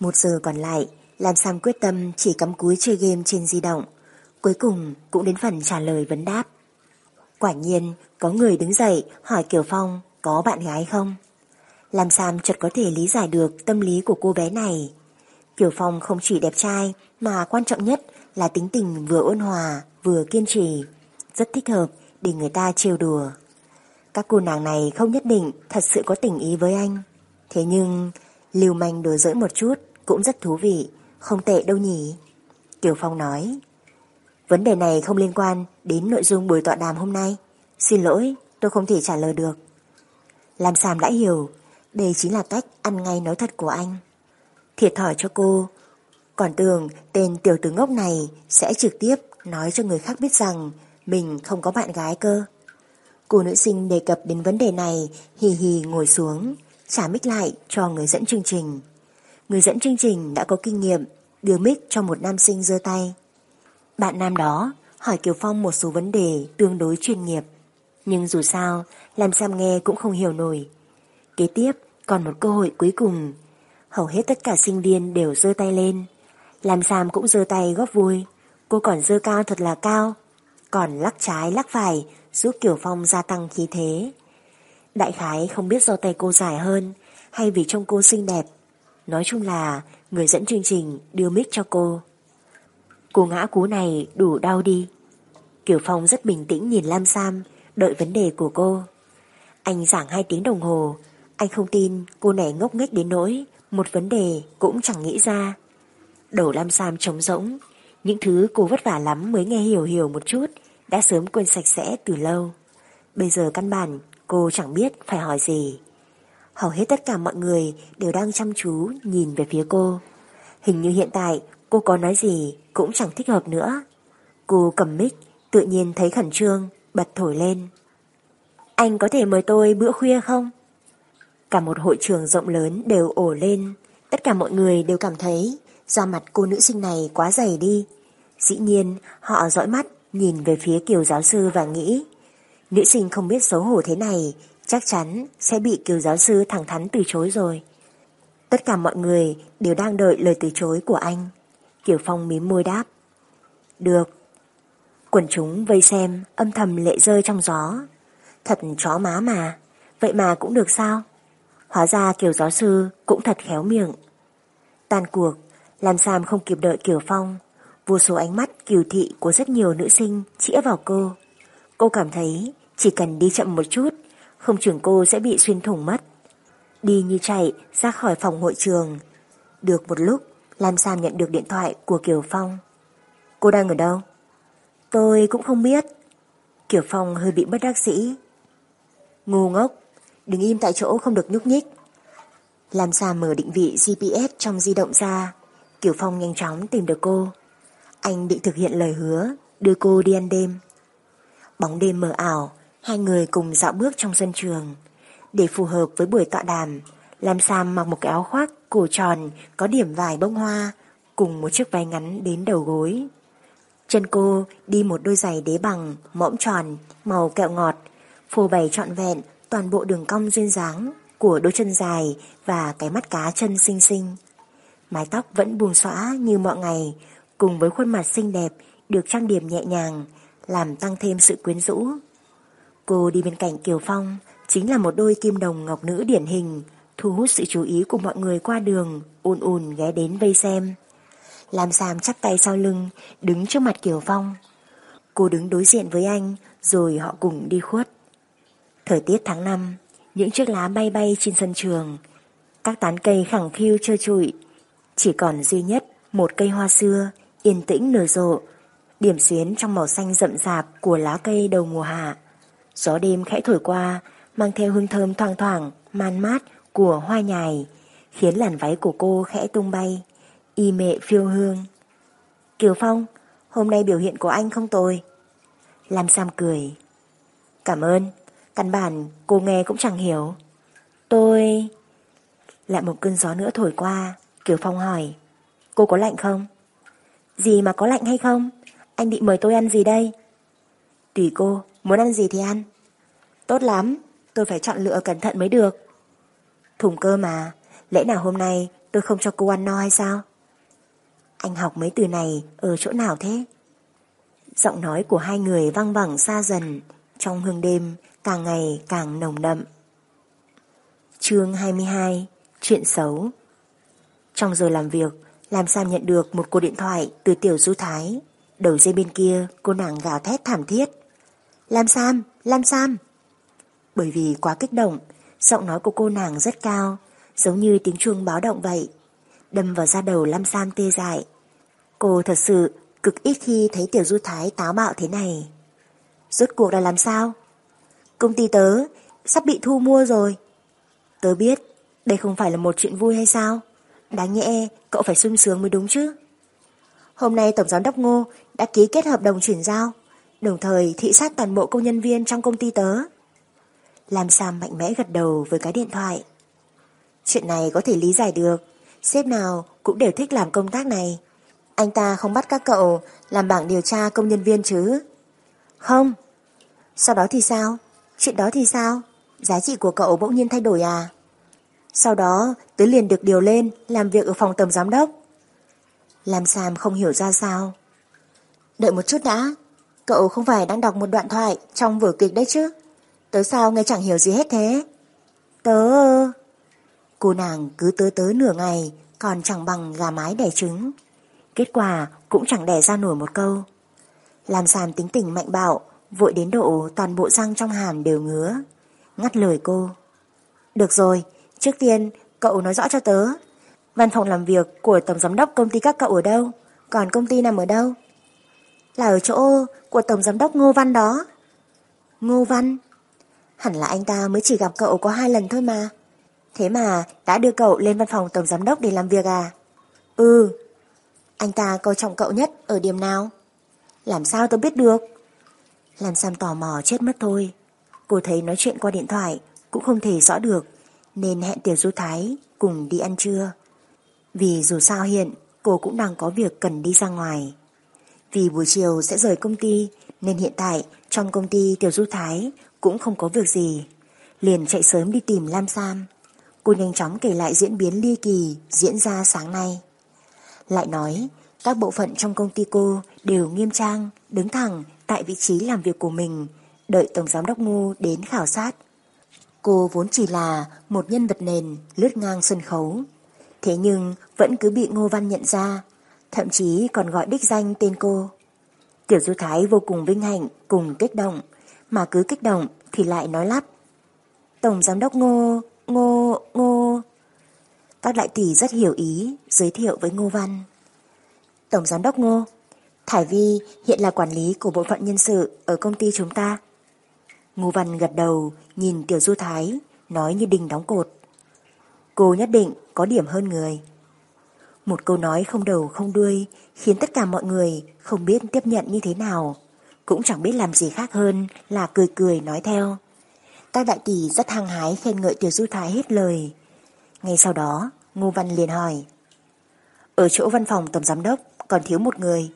A: Một giờ còn lại, Lam Sam quyết tâm chỉ cắm cúi chơi game trên di động. Cuối cùng cũng đến phần trả lời vấn đáp. Quả nhiên, có người đứng dậy hỏi Kiều Phong có bạn gái không? Làm Sam chợt có thể lý giải được tâm lý của cô bé này. Kiều Phong không chỉ đẹp trai mà quan trọng nhất là tính tình vừa ôn hòa vừa kiên trì. Rất thích hợp để người ta trêu đùa. Các cô nàng này không nhất định thật sự có tình ý với anh. Thế nhưng lưu manh đùa giỡn một chút cũng rất thú vị, không tệ đâu nhỉ. Kiều Phong nói. Vấn đề này không liên quan đến nội dung buổi tọa đàm hôm nay. Xin lỗi, tôi không thể trả lời được. Lam Sam đã hiểu, đây chính là cách ăn ngay nói thật của anh. Thiệt thòi cho cô, còn tưởng tên tiểu tử ngốc này sẽ trực tiếp nói cho người khác biết rằng mình không có bạn gái cơ. Cô nữ sinh đề cập đến vấn đề này hì hì ngồi xuống, trả mic lại cho người dẫn chương trình. Người dẫn chương trình đã có kinh nghiệm đưa mic cho một nam sinh giơ tay. Bạn nam đó hỏi Kiều Phong một số vấn đề tương đối chuyên nghiệp. Nhưng dù sao, làm Sam nghe cũng không hiểu nổi. Kế tiếp, còn một cơ hội cuối cùng. Hầu hết tất cả sinh viên đều giơ tay lên. Làm Sam cũng giơ tay góp vui. Cô còn giơ cao thật là cao. Còn lắc trái lắc phải giúp Kiều Phong gia tăng khí thế. Đại khái không biết do tay cô dài hơn hay vì trông cô xinh đẹp. Nói chung là người dẫn chương trình đưa mic cho cô. Cô ngã cú này đủ đau đi. Kiều Phong rất bình tĩnh nhìn Lam Sam, đợi vấn đề của cô. Anh giảng hai tiếng đồng hồ, anh không tin cô này ngốc nghếch đến nỗi, một vấn đề cũng chẳng nghĩ ra. Đầu Lam Sam trống rỗng, những thứ cô vất vả lắm mới nghe hiểu hiểu một chút, đã sớm quên sạch sẽ từ lâu. Bây giờ căn bản cô chẳng biết phải hỏi gì. Hầu hết tất cả mọi người đều đang chăm chú nhìn về phía cô. Hình như hiện tại cô có nói gì cũng chẳng thích hợp nữa. Cô cầm mic, tự nhiên thấy khẩn trương, bật thổi lên. Anh có thể mời tôi bữa khuya không? Cả một hội trường rộng lớn đều ổ lên. Tất cả mọi người đều cảm thấy da mặt cô nữ sinh này quá dày đi. Dĩ nhiên, họ dõi mắt, nhìn về phía kiều giáo sư và nghĩ, nữ sinh không biết xấu hổ thế này, chắc chắn sẽ bị kiều giáo sư thẳng thắn từ chối rồi. Tất cả mọi người đều đang đợi lời từ chối của anh. Kiều Phong mím môi đáp. Được. Quần chúng vây xem âm thầm lệ rơi trong gió. Thật chó má mà. Vậy mà cũng được sao? Hóa ra Kiều giáo sư cũng thật khéo miệng. Tan cuộc, làm Sam không kịp đợi Kiều Phong. Vô số ánh mắt kiều thị của rất nhiều nữ sinh chĩa vào cô. Cô cảm thấy chỉ cần đi chậm một chút, không trường cô sẽ bị xuyên thủng mất. Đi như chạy ra khỏi phòng hội trường. Được một lúc, Lam Sam nhận được điện thoại của Kiều Phong. Cô đang ở đâu? Tôi cũng không biết. Kiều Phong hơi bị bất đắc dĩ. Ngu ngốc, đừng im tại chỗ không được nhúc nhích. Lam Sam mở định vị GPS trong di động ra. Kiều Phong nhanh chóng tìm được cô. Anh định thực hiện lời hứa, đưa cô đi ăn đêm. Bóng đêm mờ ảo, hai người cùng dạo bước trong sân trường. Để phù hợp với buổi tọa đàm, Lam Sam mặc một cái áo khoác cổ tròn có điểm vải bông hoa cùng một chiếc váy ngắn đến đầu gối. Chân cô đi một đôi giày đế bằng, mõm tròn, màu kẹo ngọt, phô bày trọn vẹn toàn bộ đường cong duyên dáng của đôi chân dài và cái mắt cá chân xinh xinh. Mái tóc vẫn buông xõa như mọi ngày, cùng với khuôn mặt xinh đẹp được trang điểm nhẹ nhàng, làm tăng thêm sự quyến rũ. Cô đi bên cạnh Kiều Phong, chính là một đôi kim đồng ngọc nữ điển hình, thu hút sự chú ý của mọi người qua đường, ùn ùn ghé đến vây xem. Lam Sam chắp tay sau lưng, đứng trước mặt Kiều Phong. Cô đứng đối diện với anh, rồi họ cùng đi khuất. Thời tiết tháng 5, những chiếc lá bay bay trên sân trường. Các tán cây khẳng khiu trơ trụi. Chỉ còn duy nhất một cây hoa xưa, yên tĩnh nở rộ, điểm xuyến trong màu xanh rậm rạp của lá cây đầu mùa hạ. Gió đêm khẽ thổi qua, mang theo hương thơm thoang thoảng, man mát của hoa nhài, khiến làn váy của cô khẽ tung bay, y mệ phiêu hương. Kiều Phong, hôm nay biểu hiện của anh không tồi. Lam Sam cười. Cảm ơn, căn bản cô nghe cũng chẳng hiểu. Tôi... Lại một cơn gió nữa thổi qua, Kiều Phong hỏi. Cô có lạnh không? Gì mà có lạnh hay không? Anh định mời tôi ăn gì đây? Tùy cô, muốn ăn gì thì ăn. Tốt lắm, tôi phải chọn lựa cẩn thận mới được. Thùng cơ mà, lẽ nào hôm nay tôi không cho cô ăn no hay sao? Anh học mấy từ này ở chỗ nào thế? Giọng nói của hai người vang vẳng xa dần, trong hương đêm càng ngày càng nồng đậm. Chương 22 Chuyện xấu Trong giờ làm việc, Lam Sam nhận được một cuộc điện thoại từ Tiểu Du Thái. Đầu dây bên kia, cô nàng gào thét thảm thiết. Lam Sam, Lam Sam. Bởi vì quá kích động, giọng nói của cô nàng rất cao, giống như tiếng chuông báo động vậy. Đâm vào da đầu Lam Sam tê dại. Cô thật sự cực ít khi thấy Tiểu Du Thái táo bạo thế này. Rốt cuộc là làm sao? Công ty tớ sắp bị thu mua rồi. Tớ biết, đây không phải là một chuyện vui hay sao? Đáng nhẽ cậu phải sung sướng mới đúng chứ. Hôm nay Tổng Giám đốc Ngô đã ký kết hợp đồng chuyển giao, đồng thời thị sát toàn bộ công nhân viên trong công ty tớ. Lam Sam mạnh mẽ gật đầu với cái điện thoại. Chuyện này có thể lý giải được, sếp nào cũng đều thích làm công tác này. Anh ta không bắt các cậu làm bảng điều tra công nhân viên chứ? Không. Sau đó thì sao? Chuyện đó thì sao? Giá trị của cậu bỗng nhiên thay đổi à? Sau đó tớ liền được điều lên làm việc ở phòng tầm giám đốc. làm Sam không hiểu ra sao. Đợi một chút đã, cậu không phải đang đọc một đoạn thoại trong vở kịch đấy chứ? Tớ sao nghe chẳng hiểu gì hết thế? Tớ... Cô nàng cứ tớ tớ nửa ngày còn chẳng bằng gà mái đẻ trứng. Kết quả cũng chẳng đẻ ra nổi một câu. Làm sàn tính tình mạnh bạo, vội đến độ toàn bộ răng trong hàm đều ngứa. Ngắt lời cô. Được rồi, trước tiên cậu nói rõ cho tớ. Văn phòng làm việc của tổng giám đốc công ty các cậu ở đâu? Còn công ty nằm ở đâu? Là ở chỗ của tổng giám đốc Ngô Văn đó. Ngô Văn? Hẳn là anh ta mới chỉ gặp cậu có hai lần thôi mà. Thế mà đã đưa cậu lên văn phòng tổng giám đốc để làm việc à? Ừ. Anh ta coi trọng cậu nhất ở điểm nào? Làm sao tôi biết được? Làm Sam tò mò chết mất thôi. Cô thấy nói chuyện qua điện thoại cũng không thể rõ được nên hẹn Tiểu Du Thái cùng đi ăn trưa. Vì dù sao hiện cô cũng đang có việc cần đi ra ngoài. Vì buổi chiều sẽ rời công ty nên hiện tại trong công ty Tiểu Du Thái cũng không có việc gì. Liền chạy sớm đi tìm Lam Sam. Cô nhanh chóng kể lại diễn biến ly kỳ diễn ra sáng nay. Lại nói, các bộ phận trong công ty cô đều nghiêm trang, đứng thẳng tại vị trí làm việc của mình, đợi Tổng Giám đốc Ngô đến khảo sát. Cô vốn chỉ là một nhân vật nền lướt ngang sân khấu. Thế nhưng vẫn cứ bị Ngô Văn nhận ra, thậm chí còn gọi đích danh tên cô. Tiểu Du Thái vô cùng vinh hạnh cùng kích động, mà cứ kích động thì lại nói lắp. Tổng Giám đốc Ngô Ngô, Ngô... Các đại tỷ rất hiểu ý, giới thiệu với Ngô Văn. Tổng giám đốc Ngô, Thải Vi hiện là quản lý của bộ phận nhân sự ở công ty chúng ta. Ngô Văn gật đầu, nhìn Tiểu Du Thái, nói như đình đóng cột. Cô nhất định có điểm hơn người. Một câu nói không đầu không đuôi khiến tất cả mọi người không biết tiếp nhận như thế nào, cũng chẳng biết làm gì khác hơn là cười cười nói theo. Các đại tỷ rất hăng hái khen ngợi Tiểu Du Thái hết lời. Ngay sau đó, Ngô Văn liền hỏi. Ở chỗ văn phòng tổng giám đốc còn thiếu một người.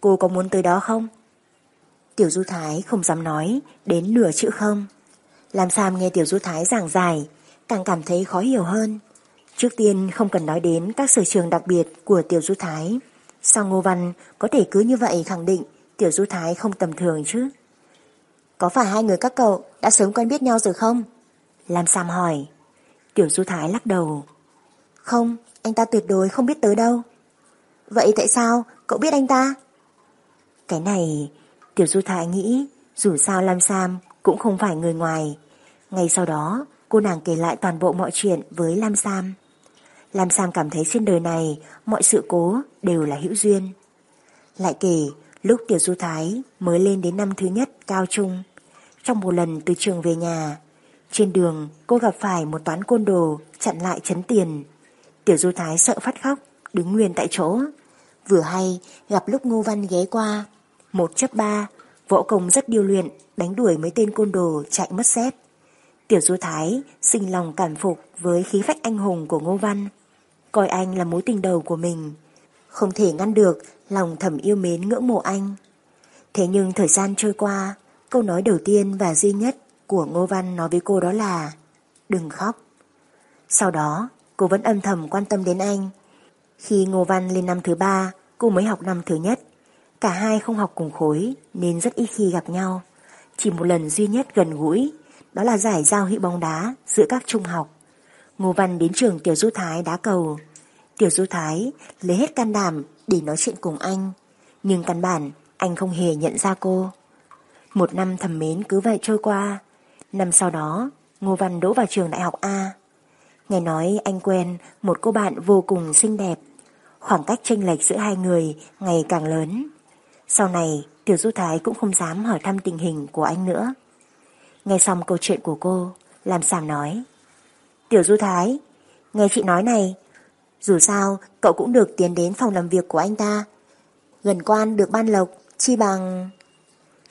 A: Cô có muốn tới đó không? Tiểu Du Thái không dám nói đến nửa chữ không. Làm Sam nghe Tiểu Du Thái giảng dài, càng cảm thấy khó hiểu hơn. Trước tiên không cần nói đến các sở trường đặc biệt của Tiểu Du Thái. Sao Ngô Văn có thể cứ như vậy khẳng định Tiểu Du Thái không tầm thường chứ? Có phải hai người các cậu đã sớm quen biết nhau rồi không? làm Sam hỏi. Tiểu Du Thái lắc đầu. Không, anh ta tuyệt đối không biết tới đâu. Vậy tại sao cậu biết anh ta? Cái này, Tiểu Du Thái nghĩ dù sao Lam Sam cũng không phải người ngoài. Ngay sau đó, cô nàng kể lại toàn bộ mọi chuyện với Lam Sam. Lam Sam cảm thấy trên đời này mọi sự cố đều là hữu duyên. Lại kể, lúc Tiểu Du Thái mới lên đến năm thứ nhất cao trung, trong một lần từ trường về nhà, trên đường cô gặp phải một toán côn đồ chặn lại chấn tiền. Tiểu Du Thái sợ phát khóc, đứng nguyên tại chỗ. Vừa hay gặp lúc Ngô Văn ghé qua, một chấp ba, võ công rất điêu luyện, đánh đuổi mấy tên côn đồ chạy mất xếp. Tiểu Du Thái sinh lòng cảm phục với khí phách anh hùng của Ngô Văn, coi anh là mối tình đầu của mình, không thể ngăn được lòng thầm yêu mến ngưỡng mộ anh. Thế nhưng thời gian trôi qua, Câu nói đầu tiên và duy nhất của Ngô Văn nói với cô đó là Đừng khóc. Sau đó, cô vẫn âm thầm quan tâm đến anh. Khi Ngô Văn lên năm thứ ba, cô mới học năm thứ nhất. Cả hai không học cùng khối nên rất ít khi gặp nhau. Chỉ một lần duy nhất gần gũi, đó là giải giao hữu bóng đá giữa các trung học. Ngô Văn đến trường Tiểu Du Thái đá cầu. Tiểu Du Thái lấy hết can đảm để nói chuyện cùng anh. Nhưng căn bản anh không hề nhận ra cô. Một năm thầm mến cứ vậy trôi qua. Năm sau đó, Ngô Văn đỗ vào trường đại học A. Nghe nói anh quen một cô bạn vô cùng xinh đẹp. Khoảng cách chênh lệch giữa hai người ngày càng lớn. Sau này, Tiểu Du Thái cũng không dám hỏi thăm tình hình của anh nữa. Nghe xong câu chuyện của cô, làm sàm nói. Tiểu Du Thái, nghe chị nói này, dù sao cậu cũng được tiến đến phòng làm việc của anh ta. Gần quan được ban lộc, chi bằng...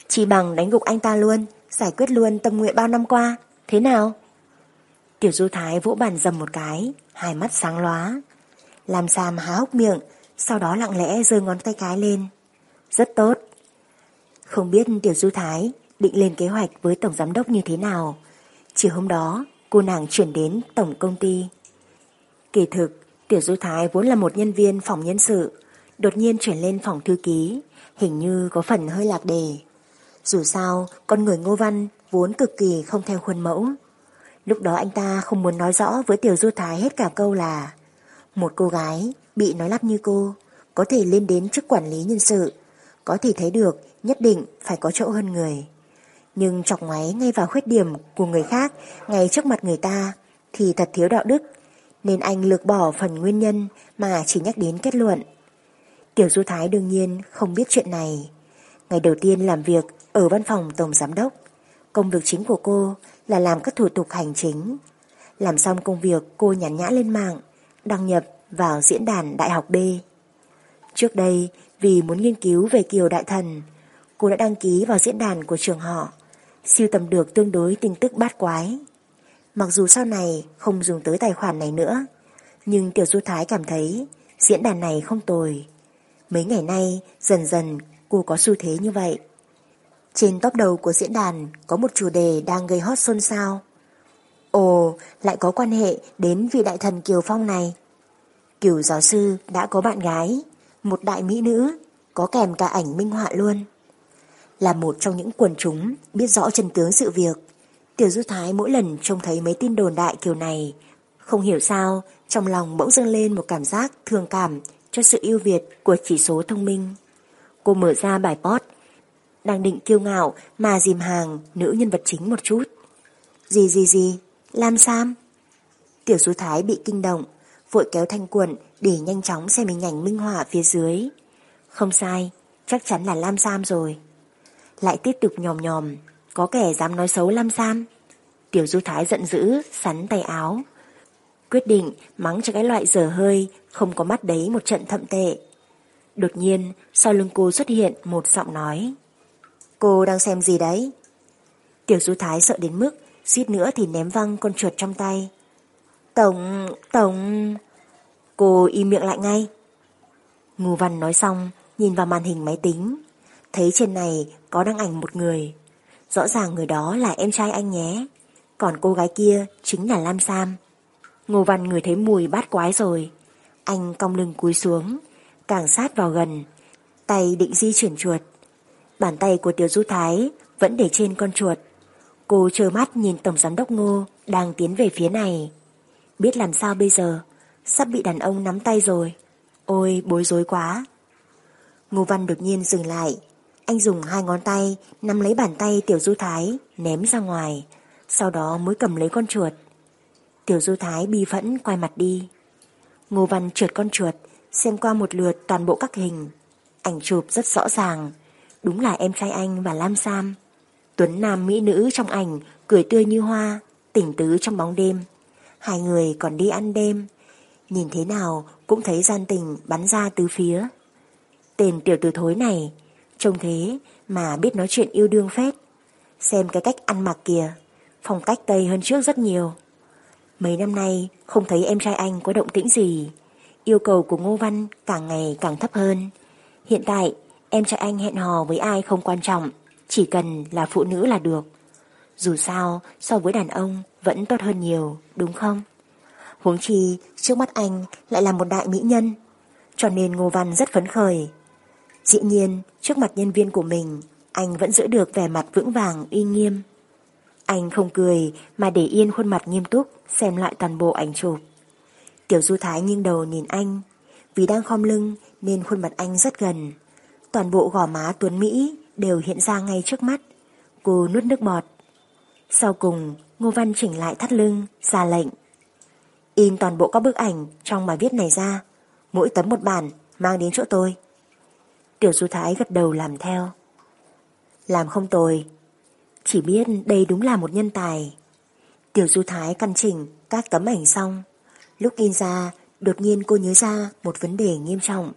A: Chi bằng đánh gục anh ta luôn, giải quyết luôn tâm nguyện bao năm qua. Thế nào? Tiểu Du Thái vỗ bàn dầm một cái, hai mắt sáng lóa. Làm sàm há hốc miệng, sau đó lặng lẽ giơ ngón tay cái lên. Rất tốt. Không biết Tiểu Du Thái định lên kế hoạch với Tổng Giám Đốc như thế nào. Chiều hôm đó, cô nàng chuyển đến Tổng Công ty. Kỳ thực, Tiểu Du Thái vốn là một nhân viên phòng nhân sự, đột nhiên chuyển lên phòng thư ký, hình như có phần hơi lạc đề. Dù sao, con người Ngô Văn vốn cực kỳ không theo khuôn mẫu. Lúc đó anh ta không muốn nói rõ với Tiểu Du Thái hết cả câu là một cô gái bị nói lắp như cô có thể lên đến chức quản lý nhân sự, có thể thấy được nhất định phải có chỗ hơn người. Nhưng chọc ngoáy ngay vào khuyết điểm của người khác ngay trước mặt người ta thì thật thiếu đạo đức, nên anh lược bỏ phần nguyên nhân mà chỉ nhắc đến kết luận. Tiểu Du Thái đương nhiên không biết chuyện này. Ngày đầu tiên làm việc ở văn phòng Tổng Giám Đốc, công việc chính của cô là làm các thủ tục hành chính. Làm xong công việc cô nhắn nhã lên mạng, đăng nhập vào diễn đàn Đại học B. Trước đây, vì muốn nghiên cứu về Kiều Đại Thần, cô đã đăng ký vào diễn đàn của trường họ, siêu tầm được tương đối tin tức bát quái. Mặc dù sau này không dùng tới tài khoản này nữa, nhưng Tiểu Du Thái cảm thấy diễn đàn này không tồi. Mấy ngày nay, dần dần cô có xu thế như vậy. Trên top đầu của diễn đàn có một chủ đề đang gây hot xôn xao. Ồ, lại có quan hệ đến vị đại thần Kiều Phong này. Kiều giáo sư đã có bạn gái, một đại mỹ nữ, có kèm cả ảnh minh họa luôn. Là một trong những quần chúng biết rõ chân tướng sự việc, Tiểu Du Thái mỗi lần trông thấy mấy tin đồn đại kiểu này, không hiểu sao trong lòng bỗng dâng lên một cảm giác thương cảm cho sự ưu việt của chỉ số thông minh. Cô mở ra bài post, đang định kiêu ngạo mà dìm hàng nữ nhân vật chính một chút. Gì gì gì, Lam Sam. Tiểu Du Thái bị kinh động, vội kéo thanh quần để nhanh chóng xem hình ảnh minh họa phía dưới. Không sai, chắc chắn là Lam Sam rồi. Lại tiếp tục nhòm nhòm, có kẻ dám nói xấu Lam Sam. Tiểu Du Thái giận dữ, sắn tay áo. Quyết định mắng cho cái loại dở hơi, không có mắt đấy một trận thậm tệ. Đột nhiên, sau lưng cô xuất hiện một giọng nói. Cô đang xem gì đấy? Tiểu Du Thái sợ đến mức suýt nữa thì ném văng con chuột trong tay. Tổng, tổng... Cô im miệng lại ngay. Ngô Văn nói xong, nhìn vào màn hình máy tính. Thấy trên này có đăng ảnh một người. Rõ ràng người đó là em trai anh nhé. Còn cô gái kia chính là Lam Sam. Ngô Văn người thấy mùi bát quái rồi. Anh cong lưng cúi xuống, càng sát vào gần. Tay định di chuyển chuột. Bàn tay của Tiểu Du Thái vẫn để trên con chuột. Cô trơ mắt nhìn Tổng Giám Đốc Ngô đang tiến về phía này. Biết làm sao bây giờ, sắp bị đàn ông nắm tay rồi. Ôi, bối rối quá. Ngô Văn đột nhiên dừng lại. Anh dùng hai ngón tay nắm lấy bàn tay Tiểu Du Thái, ném ra ngoài. Sau đó mới cầm lấy con chuột. Tiểu Du Thái bi phẫn quay mặt đi. Ngô Văn trượt con chuột, xem qua một lượt toàn bộ các hình. Ảnh chụp rất rõ ràng. Đúng là em trai anh và Lam Sam. Tuấn Nam Mỹ nữ trong ảnh cười tươi như hoa, tỉnh tứ trong bóng đêm. Hai người còn đi ăn đêm. Nhìn thế nào cũng thấy gian tình bắn ra từ phía. Tên tiểu tử thối này, trông thế mà biết nói chuyện yêu đương phết. Xem cái cách ăn mặc kìa, phong cách Tây hơn trước rất nhiều. Mấy năm nay không thấy em trai anh có động tĩnh gì. Yêu cầu của Ngô Văn càng ngày càng thấp hơn. Hiện tại em trai anh hẹn hò với ai không quan trọng, chỉ cần là phụ nữ là được. Dù sao, so với đàn ông vẫn tốt hơn nhiều, đúng không? Huống chi, trước mắt anh lại là một đại mỹ nhân, cho nên Ngô Văn rất phấn khởi. Dĩ nhiên, trước mặt nhân viên của mình, anh vẫn giữ được vẻ mặt vững vàng uy nghiêm. Anh không cười mà để yên khuôn mặt nghiêm túc xem lại toàn bộ ảnh chụp. Tiểu Du Thái nghiêng đầu nhìn anh, vì đang khom lưng nên khuôn mặt anh rất gần. Toàn bộ gò má tuấn Mỹ đều hiện ra ngay trước mắt. Cô nuốt nước bọt. Sau cùng, Ngô Văn chỉnh lại thắt lưng, ra lệnh. In toàn bộ các bức ảnh trong bài viết này ra, mỗi tấm một bản, mang đến chỗ tôi. Tiểu Du Thái gật đầu làm theo. Làm không tồi. chỉ biết đây đúng là một nhân tài. Tiểu Du Thái căn chỉnh các tấm ảnh xong. Lúc in ra, đột nhiên cô nhớ ra một vấn đề nghiêm trọng.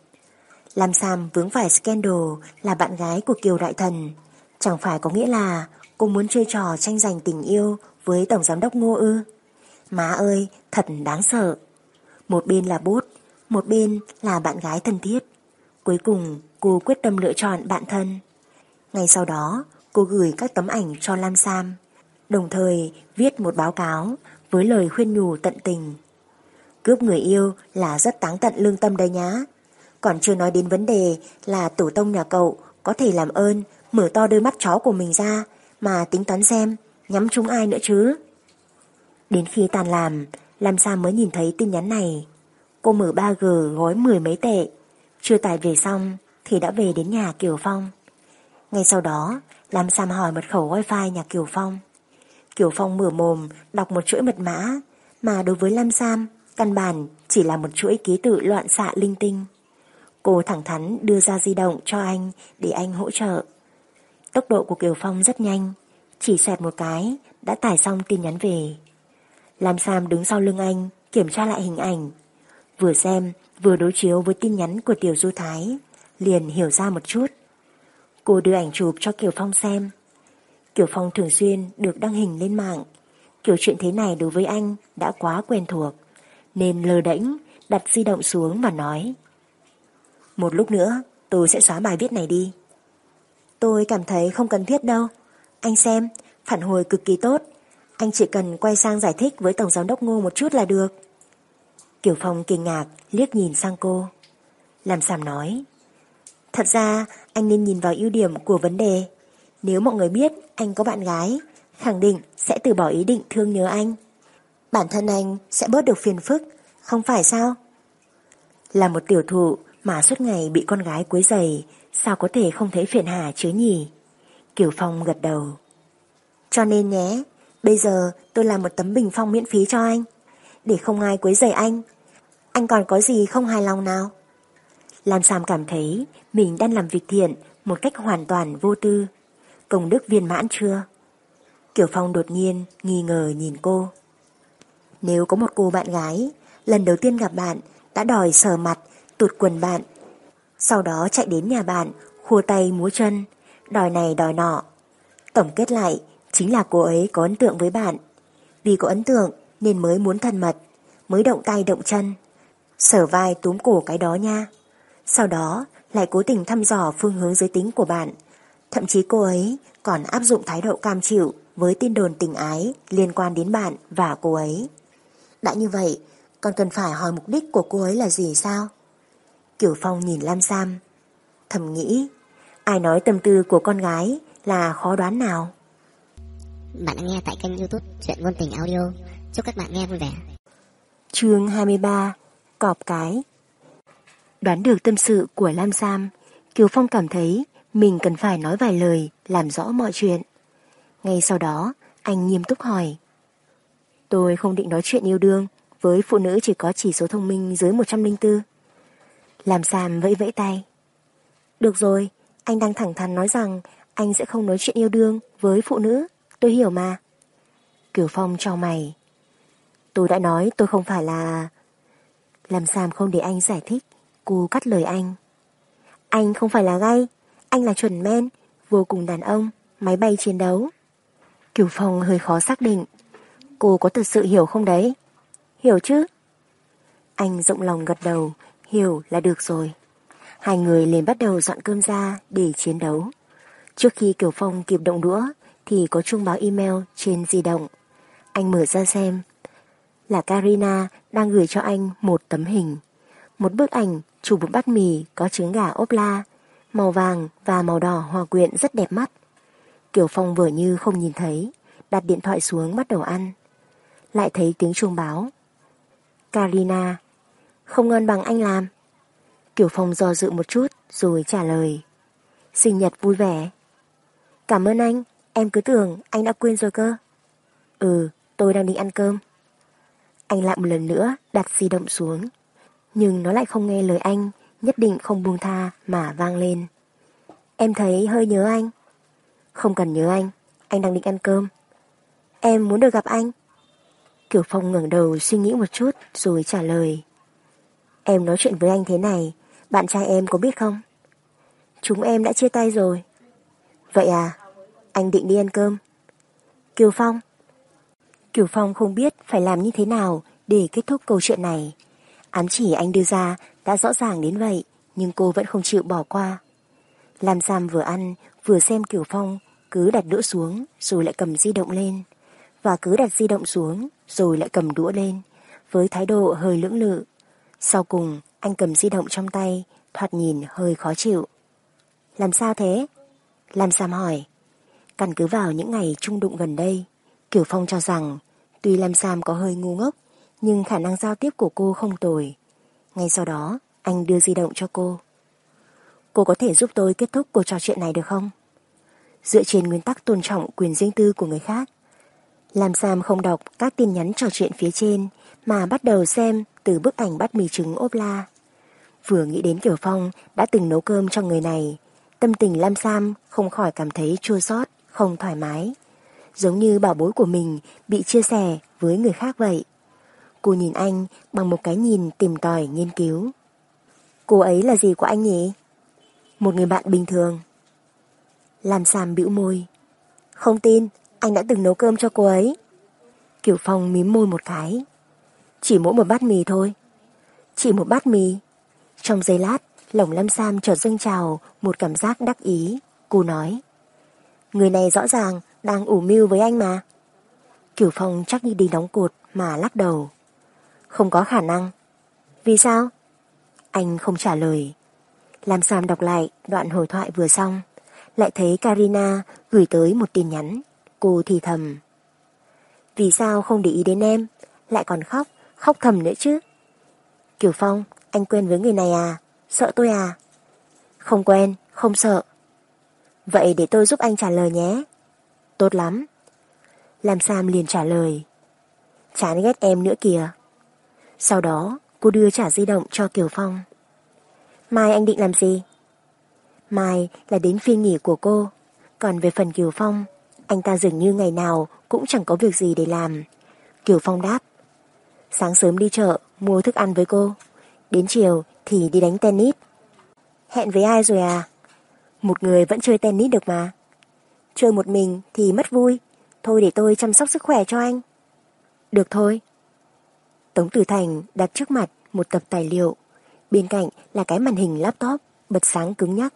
A: Lam Sam vướng phải scandal là bạn gái của Kiều Đại Thần. Chẳng phải có nghĩa là cô muốn chơi trò tranh giành tình yêu với Tổng Giám đốc Ngô Ư. Má ơi, thật đáng sợ. Một bên là bút, một bên là bạn gái thân thiết. Cuối cùng cô quyết tâm lựa chọn bạn thân. Ngay sau đó cô gửi các tấm ảnh cho Lam Sam, đồng thời viết một báo cáo với lời khuyên nhủ tận tình. Cướp người yêu là rất táng tận lương tâm đấy nhá. Còn chưa nói đến vấn đề là tổ tông nhà cậu có thể làm ơn mở to đôi mắt chó của mình ra mà tính toán xem nhắm trúng ai nữa chứ. Đến khi tàn làm, Lam Sam mới nhìn thấy tin nhắn này. Cô mở 3G gói mười mấy tệ. Chưa tải về xong thì đã về đến nhà Kiều Phong. Ngay sau đó, Lam Sam hỏi mật khẩu wifi nhà Kiều Phong. Kiều Phong mở mồm đọc một chuỗi mật mã mà đối với Lam Sam căn bản chỉ là một chuỗi ký tự loạn xạ linh tinh. Cô thẳng thắn đưa ra di động cho anh để anh hỗ trợ. Tốc độ của Kiều Phong rất nhanh, chỉ xoẹt một cái đã tải xong tin nhắn về. Lam Sam đứng sau lưng anh kiểm tra lại hình ảnh. Vừa xem vừa đối chiếu với tin nhắn của Tiểu Du Thái liền hiểu ra một chút. Cô đưa ảnh chụp cho Kiều Phong xem. Kiều Phong thường xuyên được đăng hình lên mạng. Kiểu chuyện thế này đối với anh đã quá quen thuộc, nên lờ đễnh đặt di động xuống và nói. Một lúc nữa tôi sẽ xóa bài viết này đi. Tôi cảm thấy không cần thiết đâu. Anh xem, phản hồi cực kỳ tốt. Anh chỉ cần quay sang giải thích với Tổng Giám đốc Ngô một chút là được. Kiều Phong kinh ngạc liếc nhìn sang cô. Làm Sàm nói. Thật ra anh nên nhìn vào ưu điểm của vấn đề. Nếu mọi người biết anh có bạn gái, khẳng định sẽ từ bỏ ý định thương nhớ anh. Bản thân anh sẽ bớt được phiền phức, không phải sao? Là một tiểu thụ mà suốt ngày bị con gái quấy giày, sao có thể không thấy phiền hà chứ nhỉ? Kiều Phong gật đầu. Cho nên nhé, bây giờ tôi làm một tấm bình phong miễn phí cho anh, để không ai quấy rầy anh. Anh còn có gì không hài lòng nào? Lam Sam cảm thấy mình đang làm việc thiện một cách hoàn toàn vô tư. Công đức viên mãn chưa? kiểu Phong đột nhiên nghi ngờ nhìn cô. Nếu có một cô bạn gái, lần đầu tiên gặp bạn đã đòi sờ mặt, tụt quần bạn, sau đó chạy đến nhà bạn, khua tay múa chân, đòi này đòi nọ. Tổng kết lại, chính là cô ấy có ấn tượng với bạn. Vì có ấn tượng nên mới muốn thân mật, mới động tay động chân. Sở vai túm cổ cái đó nha. Sau đó lại cố tình thăm dò phương hướng giới tính của bạn. Thậm chí cô ấy còn áp dụng thái độ cam chịu với tin đồn tình ái liên quan đến bạn và cô ấy. Đã như vậy, còn cần phải hỏi mục đích của cô ấy là gì sao? Kiểu Phong nhìn Lam Sam, thầm nghĩ, ai nói tâm tư của con gái là khó đoán nào?
B: Bạn đang nghe tại kênh youtube Chuyện Ngôn Tình Audio. Chúc các bạn nghe vui vẻ.
A: Chương 23 Cọp cái Đoán được tâm sự của Lam Sam, Kiều Phong cảm thấy mình cần phải nói vài lời làm rõ mọi chuyện. Ngay sau đó, anh nghiêm túc hỏi. Tôi không định nói chuyện yêu đương với phụ nữ chỉ có chỉ số thông minh dưới 104. Lam Sam vẫy vẫy tay. Được rồi, anh đang thẳng thắn nói rằng anh sẽ không nói chuyện yêu đương với phụ nữ. Tôi hiểu mà. Kiều Phong cho mày. Tôi đã nói tôi không phải là... Làm Sam không để anh giải thích. Cô cắt lời anh. Anh không phải là gay. Anh là chuẩn men, vô cùng đàn ông, máy bay chiến đấu. Kiều Phong hơi khó xác định. Cô có thật sự hiểu không đấy? Hiểu chứ? Anh rộng lòng gật đầu, hiểu là được rồi. Hai người liền bắt đầu dọn cơm ra để chiến đấu. Trước khi Kiều Phong kịp động đũa thì có chuông báo email trên di động. Anh mở ra xem. Là Karina đang gửi cho anh một tấm hình. Một bức ảnh chụp một bát mì có trứng gà ốp la, màu vàng và màu đỏ hòa quyện rất đẹp mắt. Kiều Phong vừa như không nhìn thấy, đặt điện thoại xuống bắt đầu ăn. Lại thấy tiếng chuông báo. Karina, không ngon bằng anh làm. Kiều Phong do dự một chút rồi trả lời. Sinh nhật vui vẻ. Cảm ơn anh, em cứ tưởng anh đã quên rồi cơ. Ừ, tôi đang định ăn cơm. Anh lại một lần nữa đặt di động xuống. Nhưng nó lại không nghe lời anh, nhất định không buông tha mà vang lên. Em thấy hơi nhớ anh. Không cần nhớ anh, anh đang định ăn cơm. Em muốn được gặp anh. Kiều Phong ngẩng đầu suy nghĩ một chút rồi trả lời. Em nói chuyện với anh thế này, bạn trai em có biết không? Chúng em đã chia tay rồi. Vậy à, anh định đi ăn cơm. Kiều Phong. Kiều Phong không biết phải làm như thế nào để kết thúc câu chuyện này. Ám chỉ anh đưa ra đã rõ ràng đến vậy, nhưng cô vẫn không chịu bỏ qua. Lam Sam vừa ăn, vừa xem Kiều Phong cứ đặt đũa xuống rồi lại cầm di động lên. Và cứ đặt di động xuống rồi lại cầm đũa lên, với thái độ hơi lưỡng lự. Sau cùng, anh cầm di động trong tay, thoạt nhìn hơi khó chịu. Làm sao thế? Lam Sam hỏi. Căn cứ vào những ngày trung đụng gần đây, Kiều Phong cho rằng tuy Lam Sam có hơi ngu ngốc, nhưng khả năng giao tiếp của cô không tồi. Ngay sau đó, anh đưa di động cho cô. Cô có thể giúp tôi kết thúc cuộc trò chuyện này được không? Dựa trên nguyên tắc tôn trọng quyền riêng tư của người khác, Lam Sam không đọc các tin nhắn trò chuyện phía trên mà bắt đầu xem từ bức ảnh bắt mì trứng ốp la. Vừa nghĩ đến Kiều Phong đã từng nấu cơm cho người này, tâm tình Lam Sam không khỏi cảm thấy chua xót, không thoải mái. Giống như bảo bối của mình bị chia sẻ với người khác vậy. Cô nhìn anh bằng một cái nhìn tìm tòi nghiên cứu. Cô ấy là gì của anh nhỉ? Một người bạn bình thường. Lam Sam bĩu môi. Không tin, anh đã từng nấu cơm cho cô ấy. Kiểu Phong mím môi một cái. Chỉ mỗi một bát mì thôi. Chỉ một bát mì. Trong giây lát, lồng Lâm Sam chợt dâng trào một cảm giác đắc ý. Cô nói. Người này rõ ràng đang ủ mưu với anh mà. Kiều Phong chắc như đi đóng cột mà lắc đầu. Không có khả năng. Vì sao? Anh không trả lời. Làm Sam đọc lại đoạn hồi thoại vừa xong. Lại thấy Karina gửi tới một tin nhắn. Cô thì thầm. Vì sao không để ý đến em, lại còn khóc, khóc thầm nữa chứ? Kiều Phong, anh quen với người này à? Sợ tôi à? Không quen, không sợ. Vậy để tôi giúp anh trả lời nhé. Tốt lắm. Lam Sam liền trả lời. Chán ghét em nữa kìa. Sau đó, cô đưa trả di động cho Kiều Phong. Mai anh định làm gì? Mai là đến phiên nghỉ của cô. Còn về phần Kiều Phong, anh ta dường như ngày nào cũng chẳng có việc gì để làm. Kiều Phong đáp. Sáng sớm đi chợ, mua thức ăn với cô. Đến chiều thì đi đánh tennis. Hẹn với ai rồi à? Một người vẫn chơi tennis được mà. Chơi một mình thì mất vui. Thôi để tôi chăm sóc sức khỏe cho anh. Được thôi. Tống Tử Thành đặt trước mặt một tập tài liệu. Bên cạnh là cái màn hình laptop bật sáng cứng nhắc.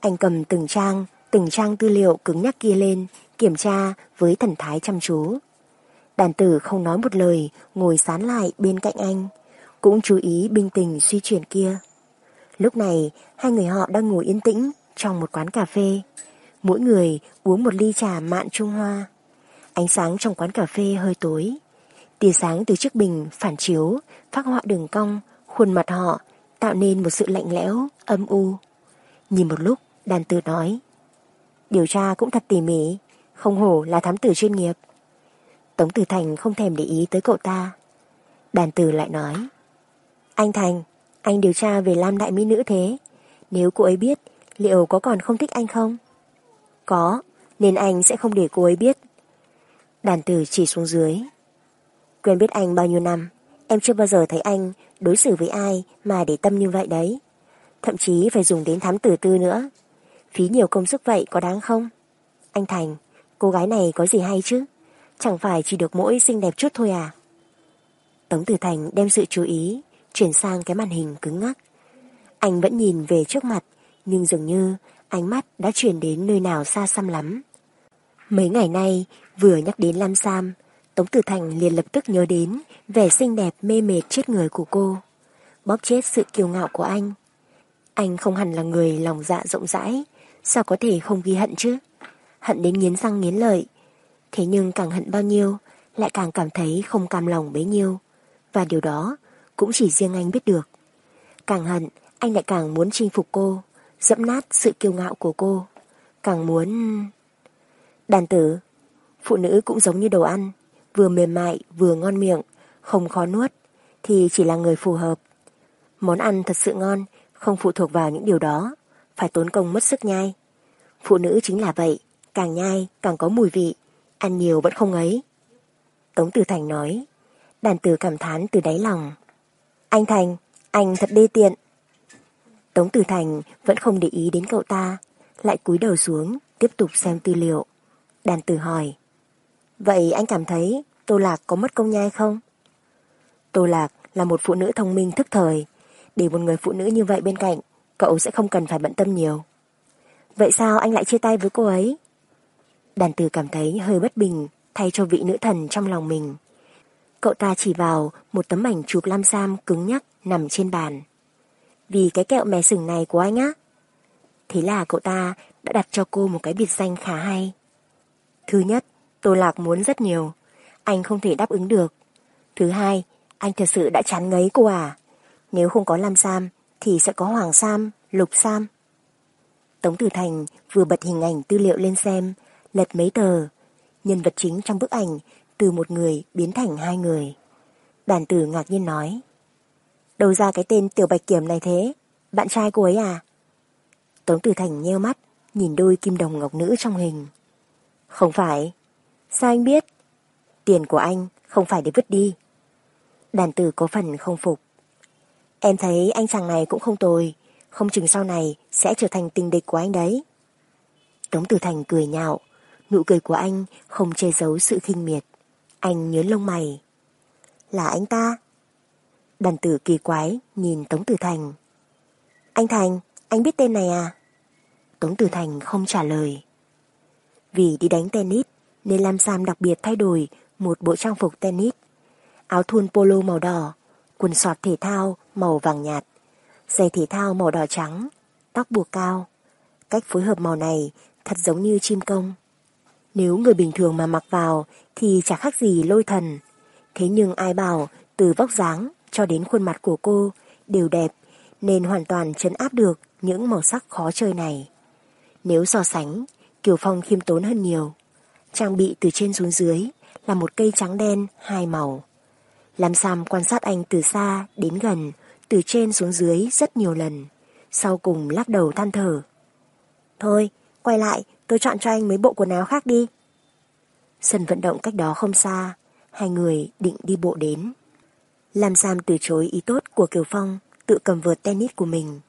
A: Anh cầm từng trang, từng trang tư liệu cứng nhắc kia lên, kiểm tra với thần thái chăm chú. Đàn tử không nói một lời, ngồi sán lại bên cạnh anh, cũng chú ý bình tình suy chuyển kia. Lúc này, hai người họ đang ngồi yên tĩnh trong một quán cà phê. Mỗi người uống một ly trà mạn Trung Hoa. Ánh sáng trong quán cà phê hơi tối. Tia sáng từ chiếc bình phản chiếu, phát họa đường cong, khuôn mặt họ, tạo nên một sự lạnh lẽo, âm u. Nhìn một lúc, đàn tử nói. Điều tra cũng thật tỉ mỉ, không hổ là thám tử chuyên nghiệp. Tống Tử Thành không thèm để ý tới cậu ta. Đàn tử lại nói. Anh Thành, anh điều tra về Lam Đại Mỹ Nữ thế. Nếu cô ấy biết, liệu có còn không thích anh không? Có, nên anh sẽ không để cô ấy biết. Đàn tử chỉ xuống dưới. Quen biết anh bao nhiêu năm, em chưa bao giờ thấy anh đối xử với ai mà để tâm như vậy đấy. Thậm chí phải dùng đến thám tử tư nữa. Phí nhiều công sức vậy có đáng không? Anh Thành, cô gái này có gì hay chứ? Chẳng phải chỉ được mỗi xinh đẹp chút thôi à? Tống Tử Thành đem sự chú ý chuyển sang cái màn hình cứng ngắc. Anh vẫn nhìn về trước mặt, nhưng dường như ánh mắt đã chuyển đến nơi nào xa xăm lắm. Mấy ngày nay, vừa nhắc đến Lam Sam, Tống Tử Thành liền lập tức nhớ đến vẻ xinh đẹp mê mệt chết người của cô. Bóp chết sự kiêu ngạo của anh. Anh không hẳn là người lòng dạ rộng rãi, sao có thể không ghi hận chứ? Hận đến nghiến răng nghiến lợi. Thế nhưng càng hận bao nhiêu, lại càng cảm thấy không cam lòng bấy nhiêu. Và điều đó cũng chỉ riêng anh biết được. Càng hận, anh lại càng muốn chinh phục cô, dẫm nát sự kiêu ngạo của cô. Càng muốn... Đàn tử, phụ nữ cũng giống như đồ ăn, vừa mềm mại vừa ngon miệng, không khó nuốt, thì chỉ là người phù hợp. Món ăn thật sự ngon, không phụ thuộc vào những điều đó, phải tốn công mất sức nhai. Phụ nữ chính là vậy, càng nhai càng có mùi vị, ăn nhiều vẫn không ấy. Tống Tử Thành nói, đàn tử cảm thán từ đáy lòng. Anh Thành, anh thật đê tiện. Tống Tử Thành vẫn không để ý đến cậu ta, lại cúi đầu xuống, tiếp tục xem tư liệu. Đàn tử hỏi, vậy anh cảm thấy Tô Lạc có mất công nhai không? Tô Lạc là một phụ nữ thông minh thức thời, để một người phụ nữ như vậy bên cạnh, cậu sẽ không cần phải bận tâm nhiều. Vậy sao anh lại chia tay với cô ấy? Đàn tử cảm thấy hơi bất bình thay cho vị nữ thần trong lòng mình. Cậu ta chỉ vào một tấm ảnh chụp lam sam cứng nhắc nằm trên bàn. Vì cái kẹo mè sừng này của anh á. Thế là cậu ta đã đặt cho cô một cái biệt danh khá hay. Thứ nhất, Tô Lạc muốn rất nhiều. Anh không thể đáp ứng được. Thứ hai, anh thật sự đã chán ngấy cô à. Nếu không có Lam Sam thì sẽ có Hoàng Sam, Lục Sam. Tống Tử Thành vừa bật hình ảnh tư liệu lên xem, lật mấy tờ. Nhân vật chính trong bức ảnh từ một người biến thành hai người. Đàn tử ngạc nhiên nói. Đâu ra cái tên Tiểu Bạch Kiểm này thế? Bạn trai cô ấy à? Tống Tử Thành nheo mắt, nhìn đôi kim đồng ngọc nữ trong hình. Không phải. Sao anh biết? Tiền của anh không phải để vứt đi. Đàn tử có phần không phục. Em thấy anh chàng này cũng không tồi, không chừng sau này sẽ trở thành tình địch của anh đấy. Tống Tử Thành cười nhạo, nụ cười của anh không che giấu sự khinh miệt. Anh nhớ lông mày. Là anh ta? Đàn tử kỳ quái nhìn Tống Tử Thành. Anh Thành, anh biết tên này à? Tống Tử Thành không trả lời. Vì đi đánh tennis nên Lam Sam đặc biệt thay đổi một bộ trang phục tennis. Áo thun polo màu đỏ, quần sọt thể thao màu vàng nhạt, giày thể thao màu đỏ trắng, tóc buộc cao. Cách phối hợp màu này thật giống như chim công. Nếu người bình thường mà mặc vào thì chả khác gì lôi thần. Thế nhưng ai bảo từ vóc dáng cho đến khuôn mặt của cô đều đẹp nên hoàn toàn chấn áp được những màu sắc khó chơi này. Nếu so sánh, Kiều Phong khiêm tốn hơn nhiều. Trang bị từ trên xuống dưới là một cây trắng đen hai màu. Lam Sam quan sát anh từ xa đến gần, từ trên xuống dưới rất nhiều lần. Sau cùng lắc đầu than thở. Thôi, quay lại, tôi chọn cho anh mấy bộ quần áo khác đi. Sân vận động cách đó không xa, hai người định đi bộ đến. Lam Sam từ chối ý tốt của Kiều Phong, tự cầm vợt tennis của mình.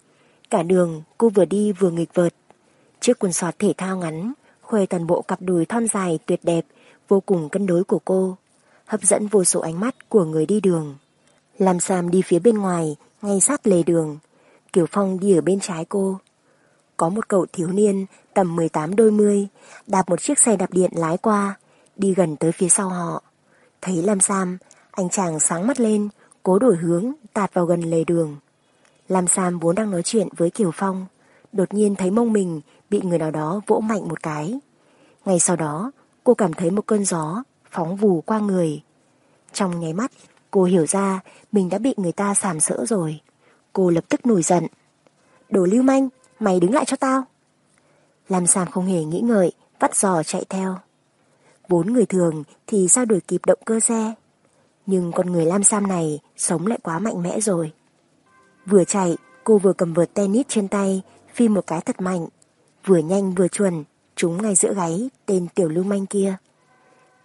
A: Cả đường cô vừa đi vừa nghịch vợt. Chiếc quần sọt thể thao ngắn, khoe toàn bộ cặp đùi thon dài tuyệt đẹp, vô cùng cân đối của cô hấp dẫn vô số ánh mắt của người đi đường. Lam Sam đi phía bên ngoài, ngay sát lề đường. Kiều Phong đi ở bên trái cô. Có một cậu thiếu niên tầm 18 đôi mươi, đạp một chiếc xe đạp điện lái qua, đi gần tới phía sau họ. Thấy Lam Sam, anh chàng sáng mắt lên, cố đổi hướng, tạt vào gần lề đường. Lam Sam vốn đang nói chuyện với Kiều Phong, đột nhiên thấy mông mình bị người nào đó vỗ mạnh một cái. Ngay sau đó, cô cảm thấy một cơn gió phóng vù qua người. Trong nháy mắt, cô hiểu ra mình đã bị người ta sàm sỡ rồi. Cô lập tức nổi giận. Đồ lưu manh, mày đứng lại cho tao. Lam Sam không hề nghĩ ngợi, vắt giò chạy theo. Bốn người thường thì sao đuổi kịp động cơ xe. Nhưng con người Lam Sam này sống lại quá mạnh mẽ rồi. Vừa chạy, cô vừa cầm vợt tennis trên tay, phi một cái thật mạnh. Vừa nhanh vừa chuẩn, trúng ngay giữa gáy tên tiểu lưu manh kia.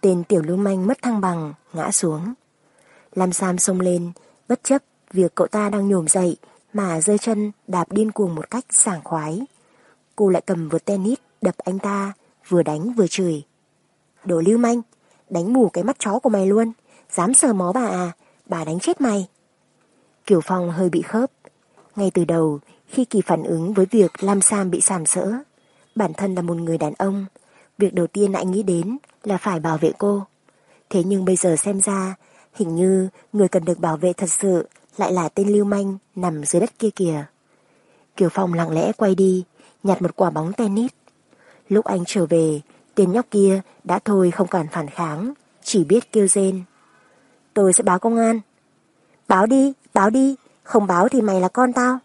A: Tên tiểu lưu manh mất thăng bằng, ngã xuống. Lam Sam xông lên, bất chấp việc cậu ta đang nhổm dậy mà rơi chân đạp điên cuồng một cách sảng khoái. Cô lại cầm vợt tennis đập anh ta, vừa đánh vừa chửi. Đồ lưu manh, đánh mù cái mắt chó của mày luôn, dám sờ mó bà à, bà đánh chết mày. Kiều Phong hơi bị khớp. Ngay từ đầu, khi kỳ phản ứng với việc Lam Sam bị sàm sỡ, bản thân là một người đàn ông, việc đầu tiên anh nghĩ đến là phải bảo vệ cô. Thế nhưng bây giờ xem ra, hình như người cần được bảo vệ thật sự lại là tên lưu manh nằm dưới đất kia kìa. Kiều Phong lặng lẽ quay đi, nhặt một quả bóng tennis. Lúc anh trở về, tên nhóc kia đã thôi không còn phản kháng, chỉ biết kêu rên. Tôi sẽ báo công an. Báo đi, báo đi, không báo thì mày là con tao.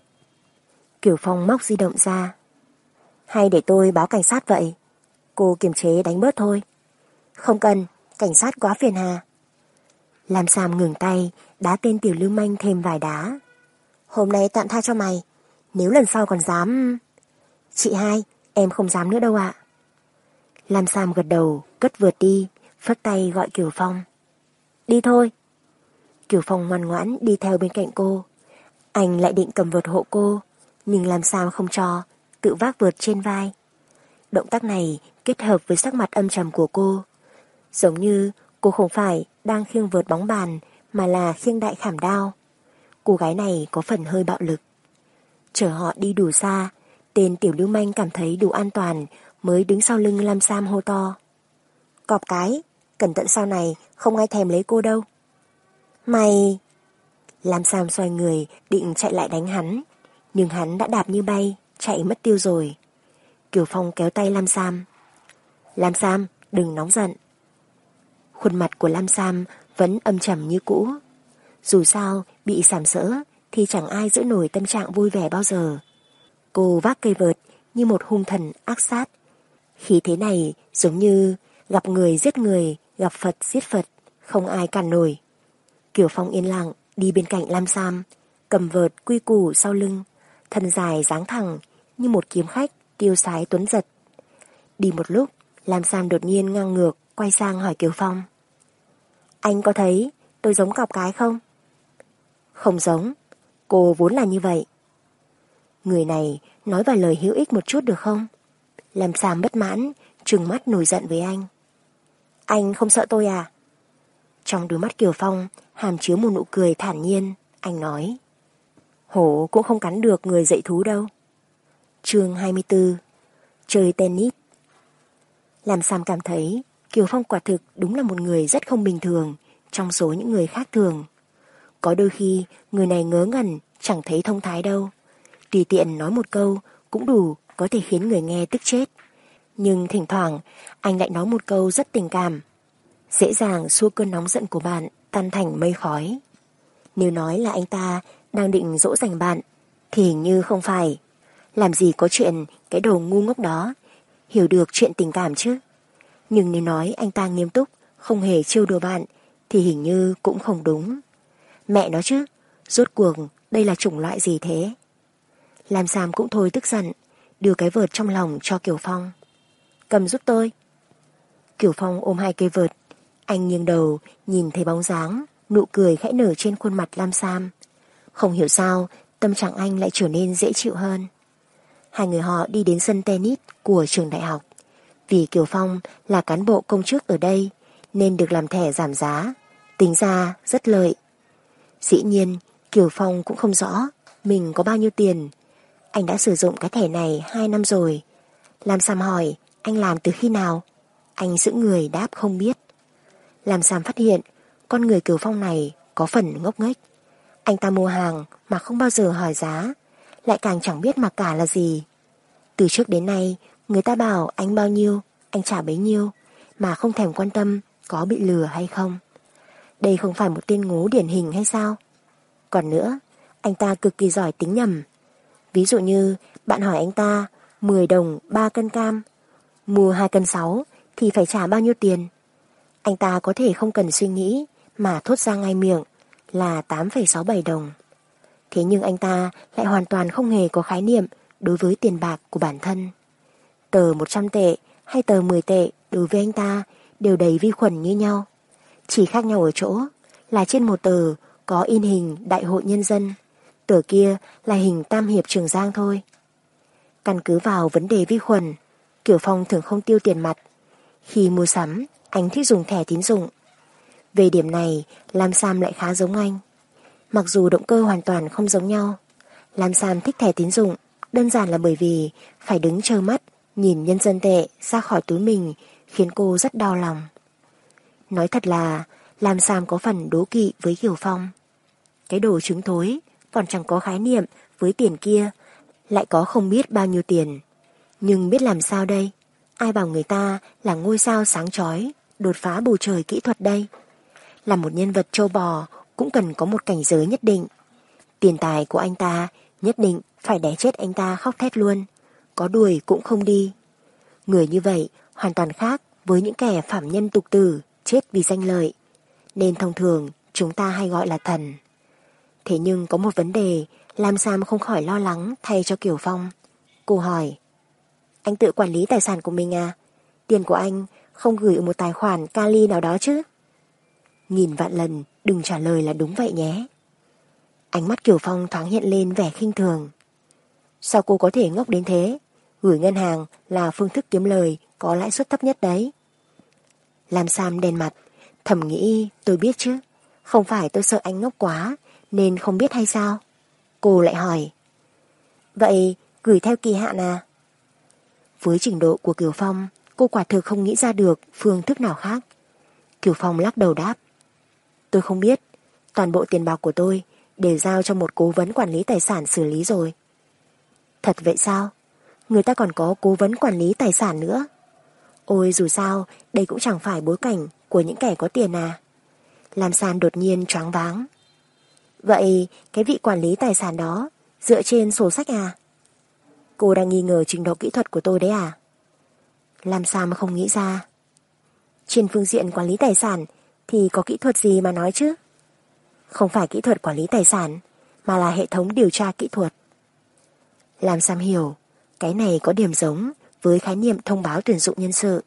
A: Kiều Phong móc di động ra. Hay để tôi báo cảnh sát vậy? Cô kiềm chế đánh bớt thôi. Không cần, cảnh sát quá phiền hà. Làm Sam ngừng tay, đá tên tiểu lưu manh thêm vài đá. Hôm nay tạm tha cho mày, nếu lần sau còn dám... Chị hai, em không dám nữa đâu ạ. Lam Sam gật đầu, cất vượt đi, phất tay gọi Kiều Phong. Đi thôi. Kiều Phong ngoan ngoãn đi theo bên cạnh cô. Anh lại định cầm vượt hộ cô, nhưng làm sao không cho, tự vác vượt trên vai. Động tác này kết hợp với sắc mặt âm trầm của cô. Giống như cô không phải đang khiêng vượt bóng bàn mà là khiêng đại khảm đao. Cô gái này có phần hơi bạo lực. Chờ họ đi đủ xa, tên tiểu lưu manh cảm thấy đủ an toàn mới đứng sau lưng Lam Sam hô to. Cọp cái, cẩn thận sau này không ai thèm lấy cô đâu. Mày... Lam Sam xoay người định chạy lại đánh hắn, nhưng hắn đã đạp như bay, chạy mất tiêu rồi. Kiều Phong kéo tay Lam Sam. Lam Sam, đừng nóng giận. Khuôn mặt của Lam Sam vẫn âm trầm như cũ. Dù sao, bị sảm sỡ thì chẳng ai giữ nổi tâm trạng vui vẻ bao giờ. Cô vác cây vợt như một hung thần ác sát. khi thế này giống như gặp người giết người, gặp Phật giết Phật, không ai cản nổi. Kiều Phong yên lặng đi bên cạnh Lam Sam, cầm vợt quy củ sau lưng, thân dài dáng thẳng như một kiếm khách tiêu sái tuấn giật. Đi một lúc, Lam Sam đột nhiên ngang ngược quay sang hỏi Kiều Phong. Anh có thấy tôi giống cọp cái không? Không giống, cô vốn là như vậy. Người này nói vài lời hữu ích một chút được không? lam Sam bất mãn, trừng mắt nổi giận với anh. Anh không sợ tôi à? Trong đôi mắt Kiều Phong hàm chứa một nụ cười thản nhiên, anh nói. Hổ cũng không cắn được người dạy thú đâu. chương 24 Chơi tennis Làm Sam cảm thấy Kiều Phong quả thực đúng là một người rất không bình thường trong số những người khác thường. Có đôi khi người này ngớ ngẩn chẳng thấy thông thái đâu. Tùy tiện nói một câu cũng đủ có thể khiến người nghe tức chết. Nhưng thỉnh thoảng anh lại nói một câu rất tình cảm. Dễ dàng xua cơn nóng giận của bạn tan thành mây khói. Nếu nói là anh ta đang định dỗ dành bạn thì hình như không phải. Làm gì có chuyện cái đồ ngu ngốc đó hiểu được chuyện tình cảm chứ. Nhưng nếu nói anh ta nghiêm túc không hề trêu đùa bạn thì hình như cũng không đúng. Mẹ nó chứ, rốt cuộc đây là chủng loại gì thế? làm Sam cũng thôi tức giận, đưa cái vợt trong lòng cho Kiều Phong. Cầm giúp tôi. Kiều Phong ôm hai cây vợt, anh nghiêng đầu nhìn thấy bóng dáng, nụ cười khẽ nở trên khuôn mặt Lam Sam. Không hiểu sao, tâm trạng anh lại trở nên dễ chịu hơn. Hai người họ đi đến sân tennis của trường đại học. Vì Kiều Phong là cán bộ công chức ở đây nên được làm thẻ giảm giá, tính ra rất lợi. Dĩ nhiên, Kiều Phong cũng không rõ mình có bao nhiêu tiền. Anh đã sử dụng cái thẻ này 2 năm rồi. lam Sam hỏi, anh làm từ khi nào? Anh giữ người đáp không biết. Làm Sam phát hiện, con người Kiều Phong này có phần ngốc nghếch. Anh ta mua hàng mà không bao giờ hỏi giá, lại càng chẳng biết mặc cả là gì. Từ trước đến nay, người ta bảo anh bao nhiêu, anh trả bấy nhiêu, mà không thèm quan tâm có bị lừa hay không. Đây không phải một tên ngố điển hình hay sao? Còn nữa, anh ta cực kỳ giỏi tính nhầm. Ví dụ như bạn hỏi anh ta 10 đồng 3 cân cam, mua 2 cân 6 thì phải trả bao nhiêu tiền? Anh ta có thể không cần suy nghĩ mà thốt ra ngay miệng là 8,67 đồng. Thế nhưng anh ta lại hoàn toàn không hề có khái niệm đối với tiền bạc của bản thân. Tờ 100 tệ hay tờ 10 tệ đối với anh ta đều đầy vi khuẩn như nhau. Chỉ khác nhau ở chỗ là trên một tờ có in hình Đại hội Nhân dân, tờ kia là hình Tam Hiệp Trường Giang thôi. Căn cứ vào vấn đề vi khuẩn, Kiểu Phong thường không tiêu tiền mặt. Khi mua sắm, anh thích dùng thẻ tín dụng. Về điểm này, Lam Sam lại khá giống anh. Mặc dù động cơ hoàn toàn không giống nhau, Lam Sam thích thẻ tín dụng đơn giản là bởi vì phải đứng chờ mắt nhìn nhân dân tệ ra khỏi túi mình khiến cô rất đau lòng. Nói thật là Lam Sam có phần đố kỵ với Kiều Phong. Cái đồ trứng thối còn chẳng có khái niệm với tiền kia lại có không biết bao nhiêu tiền. Nhưng biết làm sao đây? Ai bảo người ta là ngôi sao sáng chói đột phá bầu trời kỹ thuật đây? Là một nhân vật châu bò, cũng cần có một cảnh giới nhất định. Tiền tài của anh ta nhất định phải đẻ chết anh ta khóc thét luôn. Có đuổi cũng không đi. Người như vậy hoàn toàn khác với những kẻ phạm nhân tục tử, chết vì danh lợi. Nên thông thường, chúng ta hay gọi là thần. Thế nhưng có một vấn đề Lam Sam không khỏi lo lắng thay cho Kiều Phong. Cô hỏi, Anh tự quản lý tài sản của mình à? tiền của anh không gửi ở một tài khoản Kali nào đó chứ? Nghìn vạn lần đừng trả lời là đúng vậy nhé. Ánh mắt Kiều Phong thoáng hiện lên vẻ khinh thường. Sao cô có thể ngốc đến thế? Gửi ngân hàng là phương thức kiếm lời có lãi suất thấp nhất đấy. Làm Sam đen mặt, thầm nghĩ tôi biết chứ. Không phải tôi sợ anh ngốc quá nên không biết hay sao? Cô lại hỏi. Vậy gửi theo kỳ hạn à? Với trình độ của Kiều Phong, cô quả thực không nghĩ ra được phương thức nào khác. Kiều Phong lắc đầu đáp. Tôi không biết, toàn bộ tiền bạc của tôi đều giao cho một cố vấn quản lý tài sản xử lý rồi. Thật vậy sao? Người ta còn có cố vấn quản lý tài sản nữa. Ôi dù sao, đây cũng chẳng phải bối cảnh của những kẻ có tiền à. Làm sàn đột nhiên choáng váng. Vậy cái vị quản lý tài sản đó dựa trên sổ sách à? Cô đang nghi ngờ trình độ kỹ thuật của tôi đấy à? Làm sao mà không nghĩ ra? Trên phương diện quản lý tài sản thì có kỹ thuật gì mà nói chứ? Không phải kỹ thuật quản lý tài sản mà là hệ thống điều tra kỹ thuật. Làm Sam hiểu, cái này có điểm giống với khái niệm thông báo tuyển dụng nhân sự.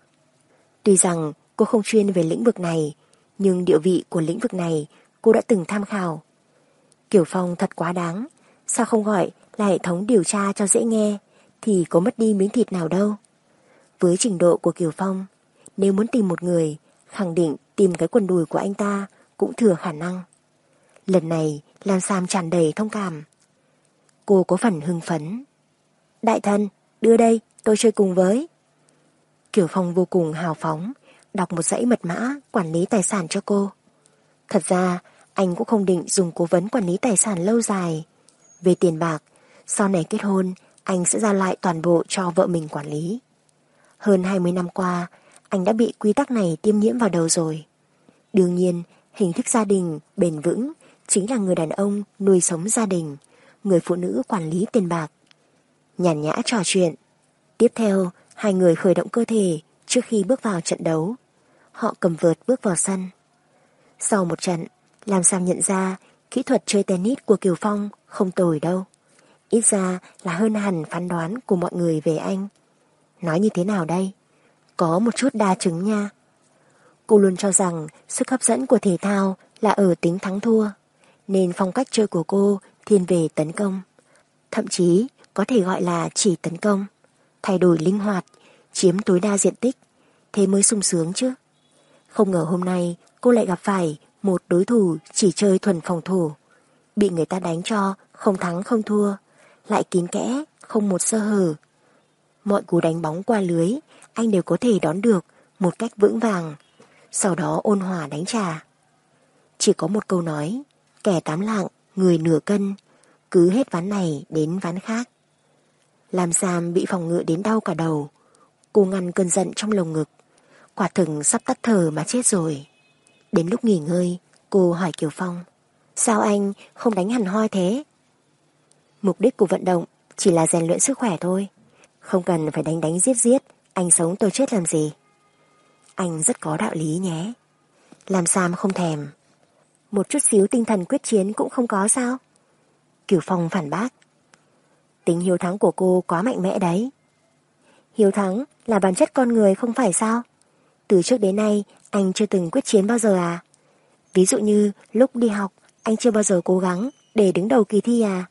A: Tuy rằng cô không chuyên về lĩnh vực này, nhưng địa vị của lĩnh vực này cô đã từng tham khảo. Kiểu Phong thật quá đáng, sao không gọi là hệ thống điều tra cho dễ nghe, thì có mất đi miếng thịt nào đâu. Với trình độ của Kiều Phong, nếu muốn tìm một người, khẳng định tìm cái quần đùi của anh ta cũng thừa khả năng. Lần này, Lan Sam tràn đầy thông cảm. Cô có phần hưng phấn. Đại thần, đưa đây, tôi chơi cùng với. Kiều Phong vô cùng hào phóng, đọc một dãy mật mã quản lý tài sản cho cô. Thật ra, anh cũng không định dùng cố vấn quản lý tài sản lâu dài. Về tiền bạc, sau này kết hôn, anh sẽ giao lại toàn bộ cho vợ mình quản lý. Hơn 20 năm qua, anh đã bị quy tắc này tiêm nhiễm vào đầu rồi. Đương nhiên, hình thức gia đình bền vững chính là người đàn ông nuôi sống gia đình, người phụ nữ quản lý tiền bạc. Nhàn nhã trò chuyện. Tiếp theo, hai người khởi động cơ thể trước khi bước vào trận đấu. Họ cầm vợt bước vào sân. Sau một trận, làm sao nhận ra kỹ thuật chơi tennis của Kiều Phong không tồi đâu. Ít ra là hơn hẳn phán đoán của mọi người về anh. Nói như thế nào đây? Có một chút đa chứng nha. Cô luôn cho rằng sức hấp dẫn của thể thao là ở tính thắng thua, nên phong cách chơi của cô thiên về tấn công. Thậm chí có thể gọi là chỉ tấn công, thay đổi linh hoạt, chiếm tối đa diện tích, thế mới sung sướng chứ. Không ngờ hôm nay cô lại gặp phải một đối thủ chỉ chơi thuần phòng thủ, bị người ta đánh cho không thắng không thua, lại kín kẽ, không một sơ hở. Mọi cú đánh bóng qua lưới, anh đều có thể đón được một cách vững vàng, sau đó ôn hòa đánh trà Chỉ có một câu nói, kẻ tám lạng, người nửa cân, cứ hết ván này đến ván khác. Làm Sam bị phòng ngự đến đau cả đầu, cô ngăn cơn giận trong lồng ngực, quả thực sắp tắt thở mà chết rồi. Đến lúc nghỉ ngơi, cô hỏi Kiều Phong, sao anh không đánh hẳn hoi thế? Mục đích của vận động chỉ là rèn luyện sức khỏe thôi. Không cần phải đánh đánh giết giết, anh sống tôi chết làm gì. Anh rất có đạo lý nhé. Làm Sam không thèm. Một chút xíu tinh thần quyết chiến cũng không có sao? cửu Phong phản bác. Tính hiếu thắng của cô quá mạnh mẽ đấy. Hiếu thắng là bản chất con người không phải sao? Từ trước đến nay anh chưa từng quyết chiến bao giờ à? Ví dụ như lúc đi học anh chưa bao giờ cố gắng để đứng đầu kỳ thi à?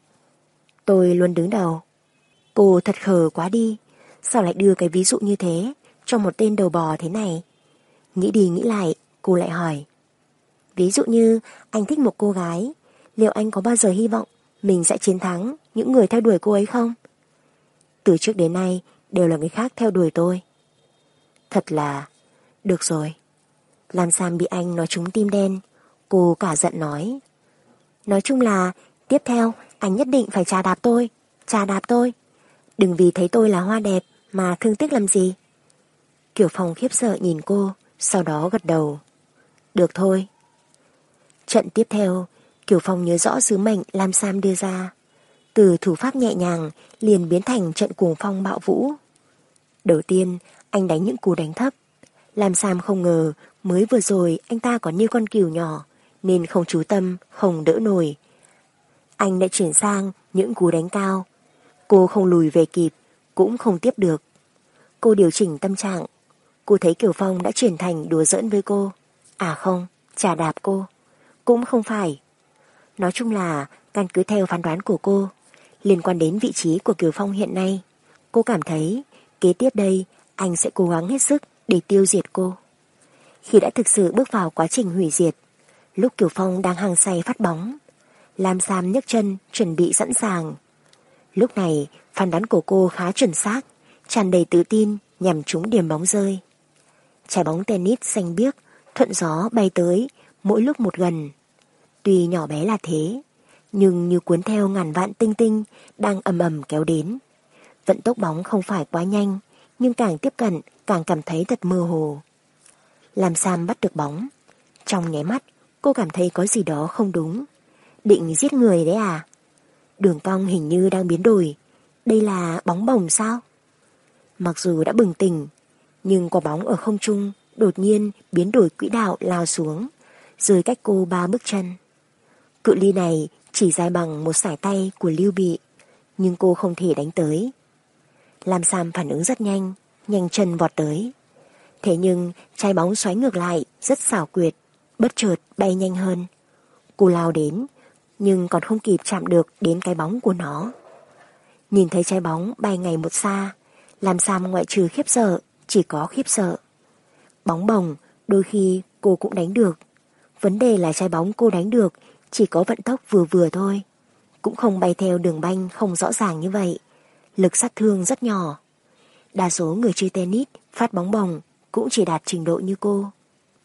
A: Tôi luôn đứng đầu. Cô thật khờ quá đi. Sao lại đưa cái ví dụ như thế cho một tên đầu bò thế này? Nghĩ đi nghĩ lại, cô lại hỏi. Ví dụ như anh thích một cô gái, liệu anh có bao giờ hy vọng mình sẽ chiến thắng những người theo đuổi cô ấy không? Từ trước đến nay đều là người khác theo đuổi tôi. Thật là... Được rồi. Làm Sam bị anh nói trúng tim đen, cô cả giận nói. Nói chung là, tiếp theo anh nhất định phải trà đạp tôi, trà đạp tôi. Đừng vì thấy tôi là hoa đẹp mà thương tiếc làm gì. Kiểu Phong khiếp sợ nhìn cô, sau đó gật đầu. Được thôi. Trận tiếp theo, Kiều Phong nhớ rõ sứ mệnh Lam Sam đưa ra. Từ thủ pháp nhẹ nhàng liền biến thành trận cuồng phong bạo vũ. Đầu tiên, anh đánh những cú đánh thấp. Lam Sam không ngờ mới vừa rồi anh ta còn như con cừu nhỏ nên không chú tâm, không đỡ nổi. Anh đã chuyển sang những cú đánh cao. Cô không lùi về kịp, cũng không tiếp được. Cô điều chỉnh tâm trạng. cô thấy Kiều Phong đã chuyển thành đùa giỡn với cô. À không, trả đạp cô. Cũng không phải. Nói chung là căn cứ theo phán đoán của cô, liên quan đến vị trí của Kiều Phong hiện nay, cô cảm thấy kế tiếp đây anh sẽ cố gắng hết sức để tiêu diệt cô. Khi đã thực sự bước vào quá trình hủy diệt, lúc Kiều Phong đang hàng say phát bóng, Lam Sam nhấc chân chuẩn bị sẵn sàng. Lúc này, phán đoán của cô khá chuẩn xác, tràn đầy tự tin nhằm trúng điểm bóng rơi. Trái bóng tennis xanh biếc, thuận gió bay tới, mỗi lúc một gần. Tuy nhỏ bé là thế, nhưng như cuốn theo ngàn vạn tinh tinh đang ầm ầm kéo đến. Vận tốc bóng không phải quá nhanh, nhưng càng tiếp cận càng cảm thấy thật mơ hồ. Làm Sam bắt được bóng. Trong nháy mắt, cô cảm thấy có gì đó không đúng. Định giết người đấy à? Đường cong hình như đang biến đổi. Đây là bóng bồng sao? Mặc dù đã bừng tỉnh, nhưng quả bóng ở không trung đột nhiên biến đổi quỹ đạo lao xuống, rơi cách cô ba bước chân. Cự ly này chỉ dài bằng một sải tay của Lưu Bị, nhưng cô không thể đánh tới. Lam Sam phản ứng rất nhanh, nhanh chân vọt tới. Thế nhưng trái bóng xoáy ngược lại rất xảo quyệt, bất chợt bay nhanh hơn. Cô lao đến, nhưng còn không kịp chạm được đến cái bóng của nó. Nhìn thấy trái bóng bay ngày một xa, làm Sam ngoại trừ khiếp sợ, chỉ có khiếp sợ. Bóng bồng, đôi khi cô cũng đánh được. Vấn đề là trái bóng cô đánh được chỉ có vận tốc vừa vừa thôi. Cũng không bay theo đường banh không rõ ràng như vậy. Lực sát thương rất nhỏ. Đa số người chơi tennis phát bóng bồng cũng chỉ đạt trình độ như cô.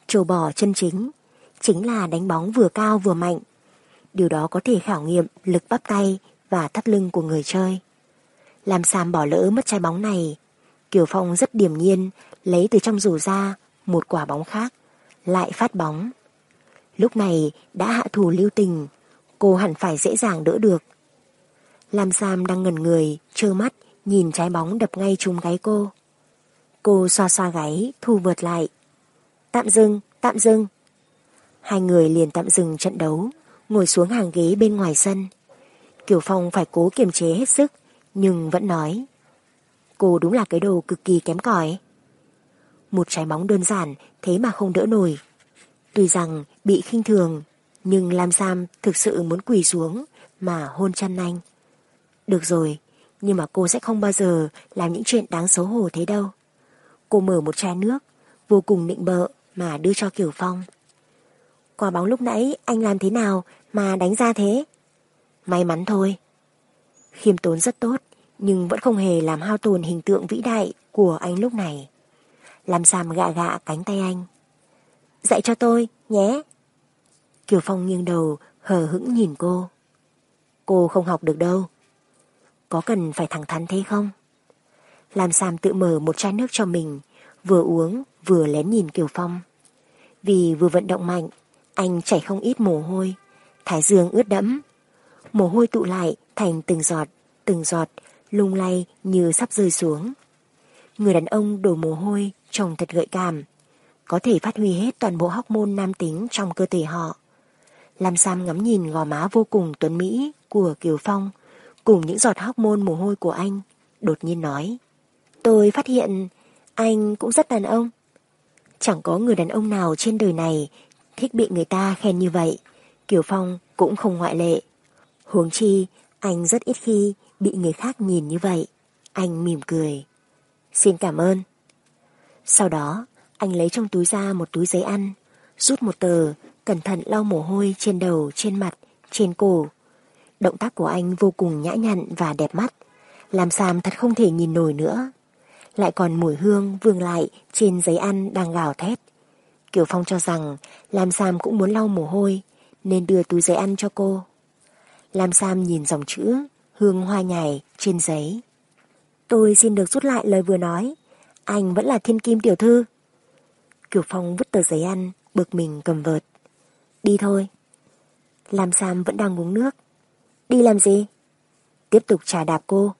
A: Trổ bỏ chân chính, chính là đánh bóng vừa cao vừa mạnh. Điều đó có thể khảo nghiệm lực bắp tay và thắt lưng của người chơi. Làm Sam bỏ lỡ mất trái bóng này, Kiều Phong rất điềm nhiên lấy từ trong rổ ra một quả bóng khác, lại phát bóng. Lúc này đã hạ thủ lưu tình, cô hẳn phải dễ dàng đỡ được. Lam Sam đang ngẩn người, trơ mắt, nhìn trái bóng đập ngay trúng gáy cô. Cô xoa xoa gáy, thu vượt lại. Tạm dừng, tạm dừng. Hai người liền tạm dừng trận đấu, ngồi xuống hàng ghế bên ngoài sân. Kiều Phong phải cố kiềm chế hết sức, nhưng vẫn nói. Cô đúng là cái đồ cực kỳ kém cỏi. Một trái bóng đơn giản, thế mà không đỡ nổi. Tuy rằng bị khinh thường, nhưng Lam Sam thực sự muốn quỳ xuống mà hôn chân anh. Được rồi, nhưng mà cô sẽ không bao giờ làm những chuyện đáng xấu hổ thế đâu. Cô mở một chai nước, vô cùng nịnh bợ mà đưa cho Kiều Phong. Quả bóng lúc nãy anh làm thế nào mà đánh ra thế? May mắn thôi. Khiêm tốn rất tốt, nhưng vẫn không hề làm hao tổn hình tượng vĩ đại của anh lúc này. Làm xàm gạ gạ cánh tay anh. Dạy cho tôi, nhé. Kiều Phong nghiêng đầu, hờ hững nhìn cô. Cô không học được đâu. Có cần phải thẳng thắn thế không? Làm xàm tự mở một chai nước cho mình, vừa uống vừa lén nhìn Kiều Phong. Vì vừa vận động mạnh, anh chảy không ít mồ hôi, thái dương ướt đẫm. Mồ hôi tụ lại thành từng giọt, từng giọt, lung lay như sắp rơi xuống. Người đàn ông đổ mồ hôi trông thật gợi cảm, có thể phát huy hết toàn bộ hormone nam tính trong cơ thể họ. Lam Sam ngắm nhìn gò má vô cùng tuấn Mỹ của Kiều Phong cùng những giọt hormone mồ hôi của anh, đột nhiên nói. Tôi phát hiện anh cũng rất đàn ông. Chẳng có người đàn ông nào trên đời này thích bị người ta khen như vậy. Kiều Phong cũng không ngoại lệ. Huống chi, anh rất ít khi bị người khác nhìn như vậy. Anh mỉm cười. Xin cảm ơn. Sau đó, anh lấy trong túi ra một túi giấy ăn, rút một tờ, cẩn thận lau mồ hôi trên đầu, trên mặt, trên cổ. Động tác của anh vô cùng nhã nhặn và đẹp mắt, làm Sam thật không thể nhìn nổi nữa. Lại còn mùi hương vương lại trên giấy ăn đang gào thét. Kiều Phong cho rằng Lam Sam cũng muốn lau mồ hôi, nên đưa túi giấy ăn cho cô. Lam Sam nhìn dòng chữ hương hoa nhài trên giấy. Tôi xin được rút lại lời vừa nói. Anh vẫn là thiên kim tiểu thư. Kiều Phong vứt tờ giấy ăn, bực mình cầm vợt. Đi thôi. Lam Sam vẫn đang uống nước. Đi làm gì? Tiếp tục trả đạp cô.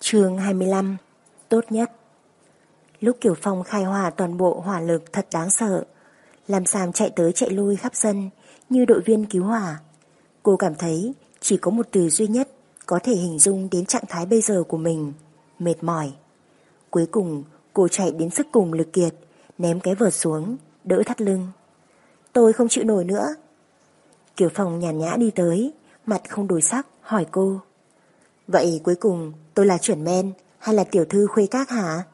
A: chương 25 Tốt nhất Lúc Kiều Phong khai hỏa toàn bộ hỏa lực thật đáng sợ. làm Sam chạy tới chạy lui khắp sân như đội viên cứu hỏa. Cô cảm thấy chỉ có một từ duy nhất có thể hình dung đến trạng thái bây giờ của mình. Mệt mỏi. Cuối cùng Cô chạy đến sức cùng lực kiệt, ném cái vợt xuống, đỡ thắt lưng. Tôi không chịu nổi nữa. Kiều Phong nhàn nhã đi tới, mặt không đổi sắc, hỏi cô. Vậy cuối cùng tôi là chuyển men hay là tiểu thư khuê các hả?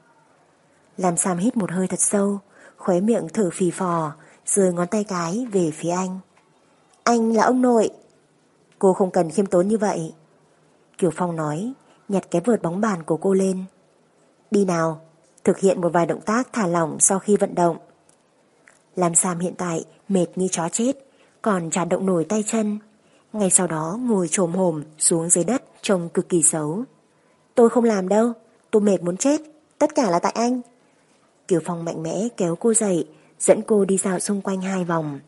A: Làm Sam hít một hơi thật sâu, khóe miệng thở phì phò, rồi ngón tay cái về phía anh. Anh là ông nội. Cô không cần khiêm tốn như vậy. Kiều Phong nói, nhặt cái vợt bóng bàn của cô lên. Đi nào, thực hiện một vài động tác thả lỏng sau khi vận động. Làm Sam hiện tại mệt như chó chết, còn chả động nổi tay chân. Ngay sau đó ngồi trồm hổm xuống dưới đất trông cực kỳ xấu. Tôi không làm đâu, tôi mệt muốn chết, tất cả là tại anh. Kiều Phong mạnh mẽ kéo cô dậy, dẫn cô đi dạo xung quanh hai vòng.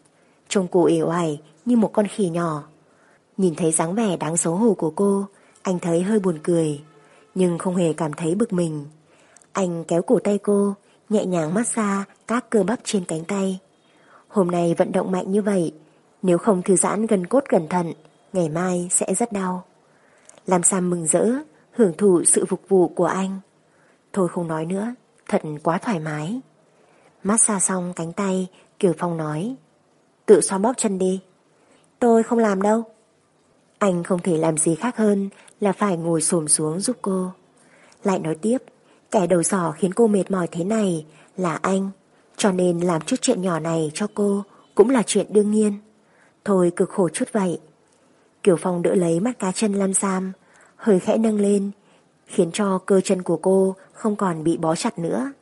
A: Trông cô ỉu ải như một con khỉ nhỏ. Nhìn thấy dáng vẻ đáng xấu hổ của cô, anh thấy hơi buồn cười, nhưng không hề cảm thấy bực mình. Anh kéo cổ tay cô, nhẹ nhàng massage các cơ bắp trên cánh tay. Hôm nay vận động mạnh như vậy, nếu không thư giãn gần cốt cẩn thận, ngày mai sẽ rất đau. Làm Sam mừng rỡ, hưởng thụ sự phục vụ của anh. Thôi không nói nữa, thật quá thoải mái. Massage xong cánh tay, Kiều Phong nói, tự xoa bóp chân đi. Tôi không làm đâu. Anh không thể làm gì khác hơn là phải ngồi xổm xuống giúp cô. Lại nói tiếp, kẻ đầu sỏ khiến cô mệt mỏi thế này là anh, cho nên làm chút chuyện nhỏ này cho cô cũng là chuyện đương nhiên. Thôi cực khổ chút vậy. Kiều Phong đỡ lấy mắt cá chân Lam Sam, hơi khẽ nâng lên, khiến cho cơ chân của cô không còn bị bó chặt nữa.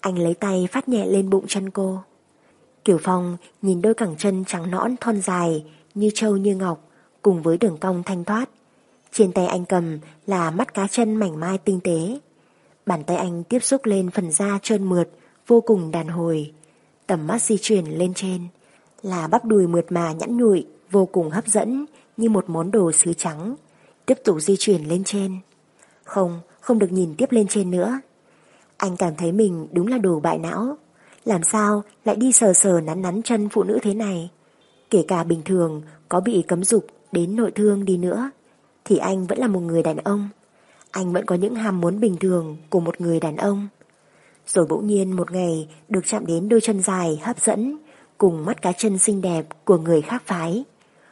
A: Anh lấy tay phát nhẹ lên bụng chân cô. Kiều Phong nhìn đôi cẳng chân trắng nõn thon dài như trâu như ngọc cùng với đường cong thanh thoát. Trên tay anh cầm là mắt cá chân mảnh mai tinh tế. Bàn tay anh tiếp xúc lên phần da trơn mượt, vô cùng đàn hồi. Tầm mắt di chuyển lên trên là bắp đùi mượt mà nhẵn nhụi, vô cùng hấp dẫn như một món đồ sứ trắng. Tiếp tục di chuyển lên trên. Không, không được nhìn tiếp lên trên nữa. Anh cảm thấy mình đúng là đồ bại não. Làm sao lại đi sờ sờ nắn nắn chân phụ nữ thế này? Kể cả bình thường có bị cấm dục đến nội thương đi nữa, thì anh vẫn là một người đàn ông. Anh vẫn có những ham muốn bình thường của một người đàn ông. Rồi bỗng nhiên một ngày được chạm đến đôi chân dài hấp dẫn cùng mắt cá chân xinh đẹp của người khác phái.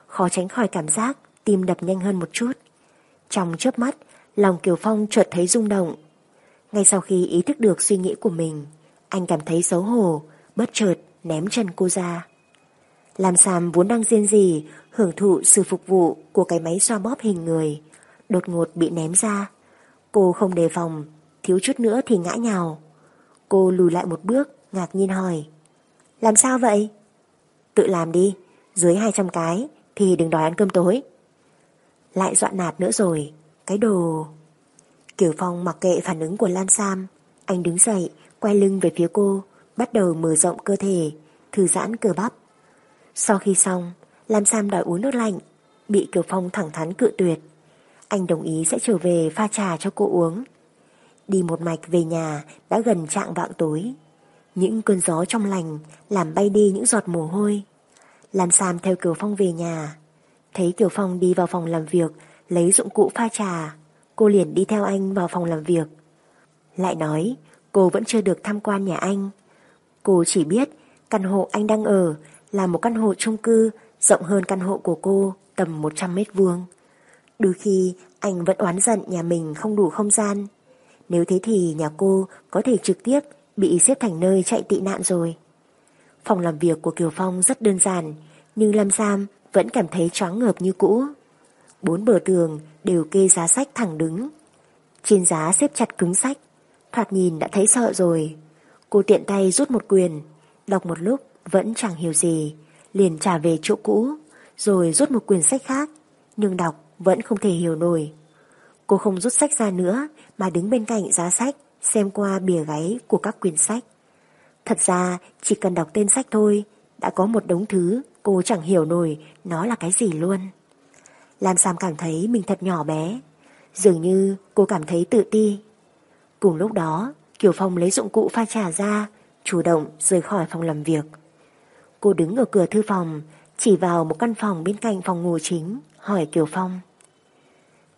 A: Khó tránh khỏi cảm giác tim đập nhanh hơn một chút. Trong chớp mắt, lòng Kiều Phong chợt thấy rung động. Ngay sau khi ý thức được suy nghĩ của mình, anh cảm thấy xấu hổ, bất chợt ném chân cô ra. Làm Sam vốn đang riêng gì, hưởng thụ sự phục vụ của cái máy xoa bóp hình người, đột ngột bị ném ra. Cô không đề phòng, thiếu chút nữa thì ngã nhào. Cô lùi lại một bước, ngạc nhiên hỏi. Làm sao vậy? Tự làm đi, dưới 200 cái thì đừng đòi ăn cơm tối. Lại dọa nạt nữa rồi, cái đồ... Kiều Phong mặc kệ phản ứng của Lan Sam, anh đứng dậy, quay lưng về phía cô, bắt đầu mở rộng cơ thể, thư giãn cơ bắp. Sau khi xong, lan Sam đòi uống nước lạnh, bị Kiều Phong thẳng thắn cự tuyệt. Anh đồng ý sẽ trở về pha trà cho cô uống. Đi một mạch về nhà đã gần trạng vạng tối. Những cơn gió trong lành làm bay đi những giọt mồ hôi. lan Sam theo Kiều Phong về nhà. Thấy Kiều Phong đi vào phòng làm việc lấy dụng cụ pha trà. Cô liền đi theo anh vào phòng làm việc. Lại nói cô vẫn chưa được tham quan nhà anh. Cô chỉ biết căn hộ anh đang ở là một căn hộ chung cư rộng hơn căn hộ của cô tầm 100 mét vuông. Đôi khi anh vẫn oán giận nhà mình không đủ không gian. Nếu thế thì nhà cô có thể trực tiếp bị xếp thành nơi chạy tị nạn rồi. Phòng làm việc của Kiều Phong rất đơn giản, nhưng Lâm Sam vẫn cảm thấy choáng ngợp như cũ. Bốn bờ tường đều kê giá sách thẳng đứng. Trên giá xếp chặt cứng sách, thoạt nhìn đã thấy sợ rồi. Cô tiện tay rút một quyền, đọc một lúc vẫn chẳng hiểu gì, liền trả về chỗ cũ, rồi rút một quyển sách khác, nhưng đọc vẫn không thể hiểu nổi. Cô không rút sách ra nữa mà đứng bên cạnh giá sách xem qua bìa gáy của các quyển sách. Thật ra chỉ cần đọc tên sách thôi đã có một đống thứ cô chẳng hiểu nổi nó là cái gì luôn. Lam Sam cảm thấy mình thật nhỏ bé, dường như cô cảm thấy tự ti. Cùng lúc đó, Kiều Phong lấy dụng cụ pha trà ra, chủ động rời khỏi phòng làm việc. Cô đứng ở cửa thư phòng, chỉ vào một căn phòng bên cạnh phòng ngủ chính, hỏi Kiều Phong.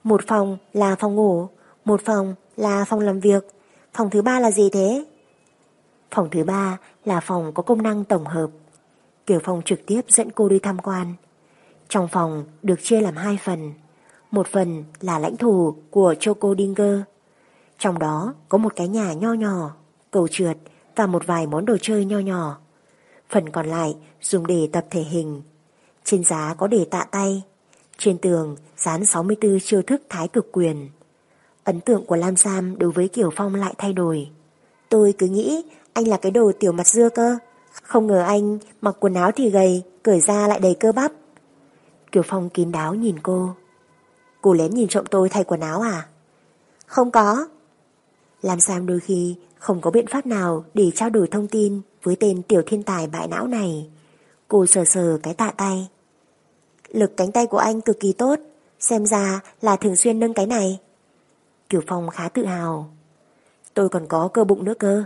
A: Một phòng là phòng ngủ, một phòng là phòng làm việc, phòng thứ ba là gì thế? Phòng thứ ba là phòng có công năng tổng hợp. Kiều Phong trực tiếp dẫn cô đi tham quan. Trong phòng được chia làm hai phần. Một phần là lãnh thổ của Choco Dinger. Trong đó có một cái nhà nho nhỏ, cầu trượt và một vài món đồ chơi nho nhỏ. Phần còn lại dùng để tập thể hình. Trên giá có để tạ tay. Trên tường dán 64 chiêu thức thái cực quyền. Ấn tượng của Lam Sam đối với Kiều Phong lại thay đổi. Tôi cứ nghĩ anh là cái đồ tiểu mặt dưa cơ. Không ngờ anh mặc quần áo thì gầy, cởi ra lại đầy cơ bắp. Kiều Phong kín đáo nhìn cô. Cô lén nhìn trộm tôi thay quần áo à? Không có. làm Sam đôi khi không có biện pháp nào để trao đổi thông tin với tên tiểu thiên tài bại não này. Cô sờ sờ cái tạ tay. Lực cánh tay của anh cực kỳ tốt, xem ra là thường xuyên nâng cái này. Kiều Phong khá tự hào. Tôi còn có cơ bụng nữa cơ.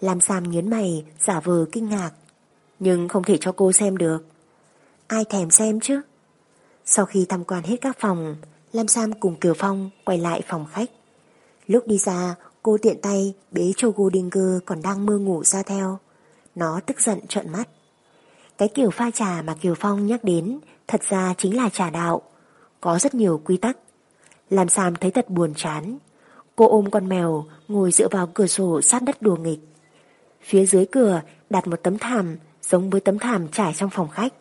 A: làm Sam nhớn mày, giả vờ kinh ngạc. Nhưng không thể cho cô xem được. Ai thèm xem chứ? Sau khi tham quan hết các phòng, Lam Sam cùng Kiều Phong quay lại phòng khách. Lúc đi ra, cô tiện tay bế cho Goldinger còn đang mơ ngủ ra theo. Nó tức giận trợn mắt. Cái kiểu pha trà mà Kiều Phong nhắc đến thật ra chính là trà đạo. Có rất nhiều quy tắc. Lam Sam thấy thật buồn chán. Cô ôm con mèo ngồi dựa vào cửa sổ sát đất đùa nghịch. Phía dưới cửa đặt một tấm thảm giống với tấm thảm trải trong phòng khách.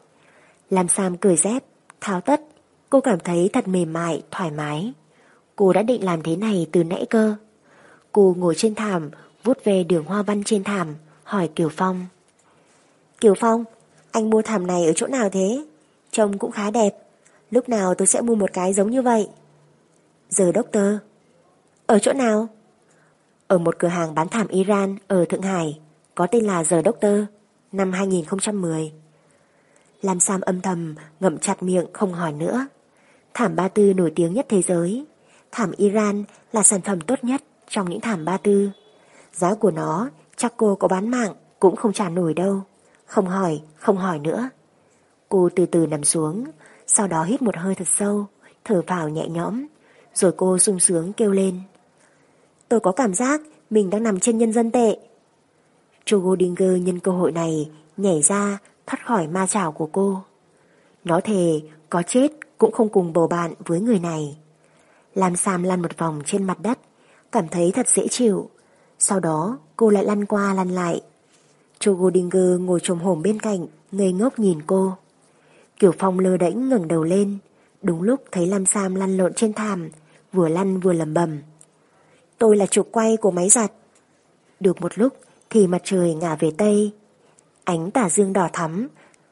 A: Làm Sam cười dép, tháo tất. Cô cảm thấy thật mềm mại, thoải mái. Cô đã định làm thế này từ nãy cơ. Cô ngồi trên thảm, vuốt về đường hoa văn trên thảm, hỏi Kiều Phong. Kiều Phong, anh mua thảm này ở chỗ nào thế? Trông cũng khá đẹp. Lúc nào tôi sẽ mua một cái giống như vậy. Giờ doctor. Ở chỗ nào? Ở một cửa hàng bán thảm Iran ở Thượng Hải, có tên là Giờ Doctor, năm 2010. Lam Sam âm thầm, ngậm chặt miệng không hỏi nữa. Thảm Ba Tư nổi tiếng nhất thế giới. Thảm Iran là sản phẩm tốt nhất trong những thảm Ba Tư. Giá của nó chắc cô có bán mạng cũng không trả nổi đâu. Không hỏi, không hỏi nữa. Cô từ từ nằm xuống, sau đó hít một hơi thật sâu, thở vào nhẹ nhõm, rồi cô sung sướng kêu lên. Tôi có cảm giác mình đang nằm trên nhân dân tệ. Chogodinger nhân cơ hội này nhảy ra thoát khỏi ma chảo của cô. Nó thề có chết cũng không cùng bầu bạn với người này. Lam Sam lăn một vòng trên mặt đất, cảm thấy thật dễ chịu. Sau đó cô lại lăn qua lăn lại. Joe ngồi trồm hổm bên cạnh, ngây ngốc nhìn cô. Kiểu Phong lơ đễnh ngẩng đầu lên, đúng lúc thấy Lam Sam lăn lộn trên thảm, vừa lăn vừa lầm bầm. Tôi là trục quay của máy giặt. Được một lúc thì mặt trời ngả về Tây. Ánh tà dương đỏ thắm,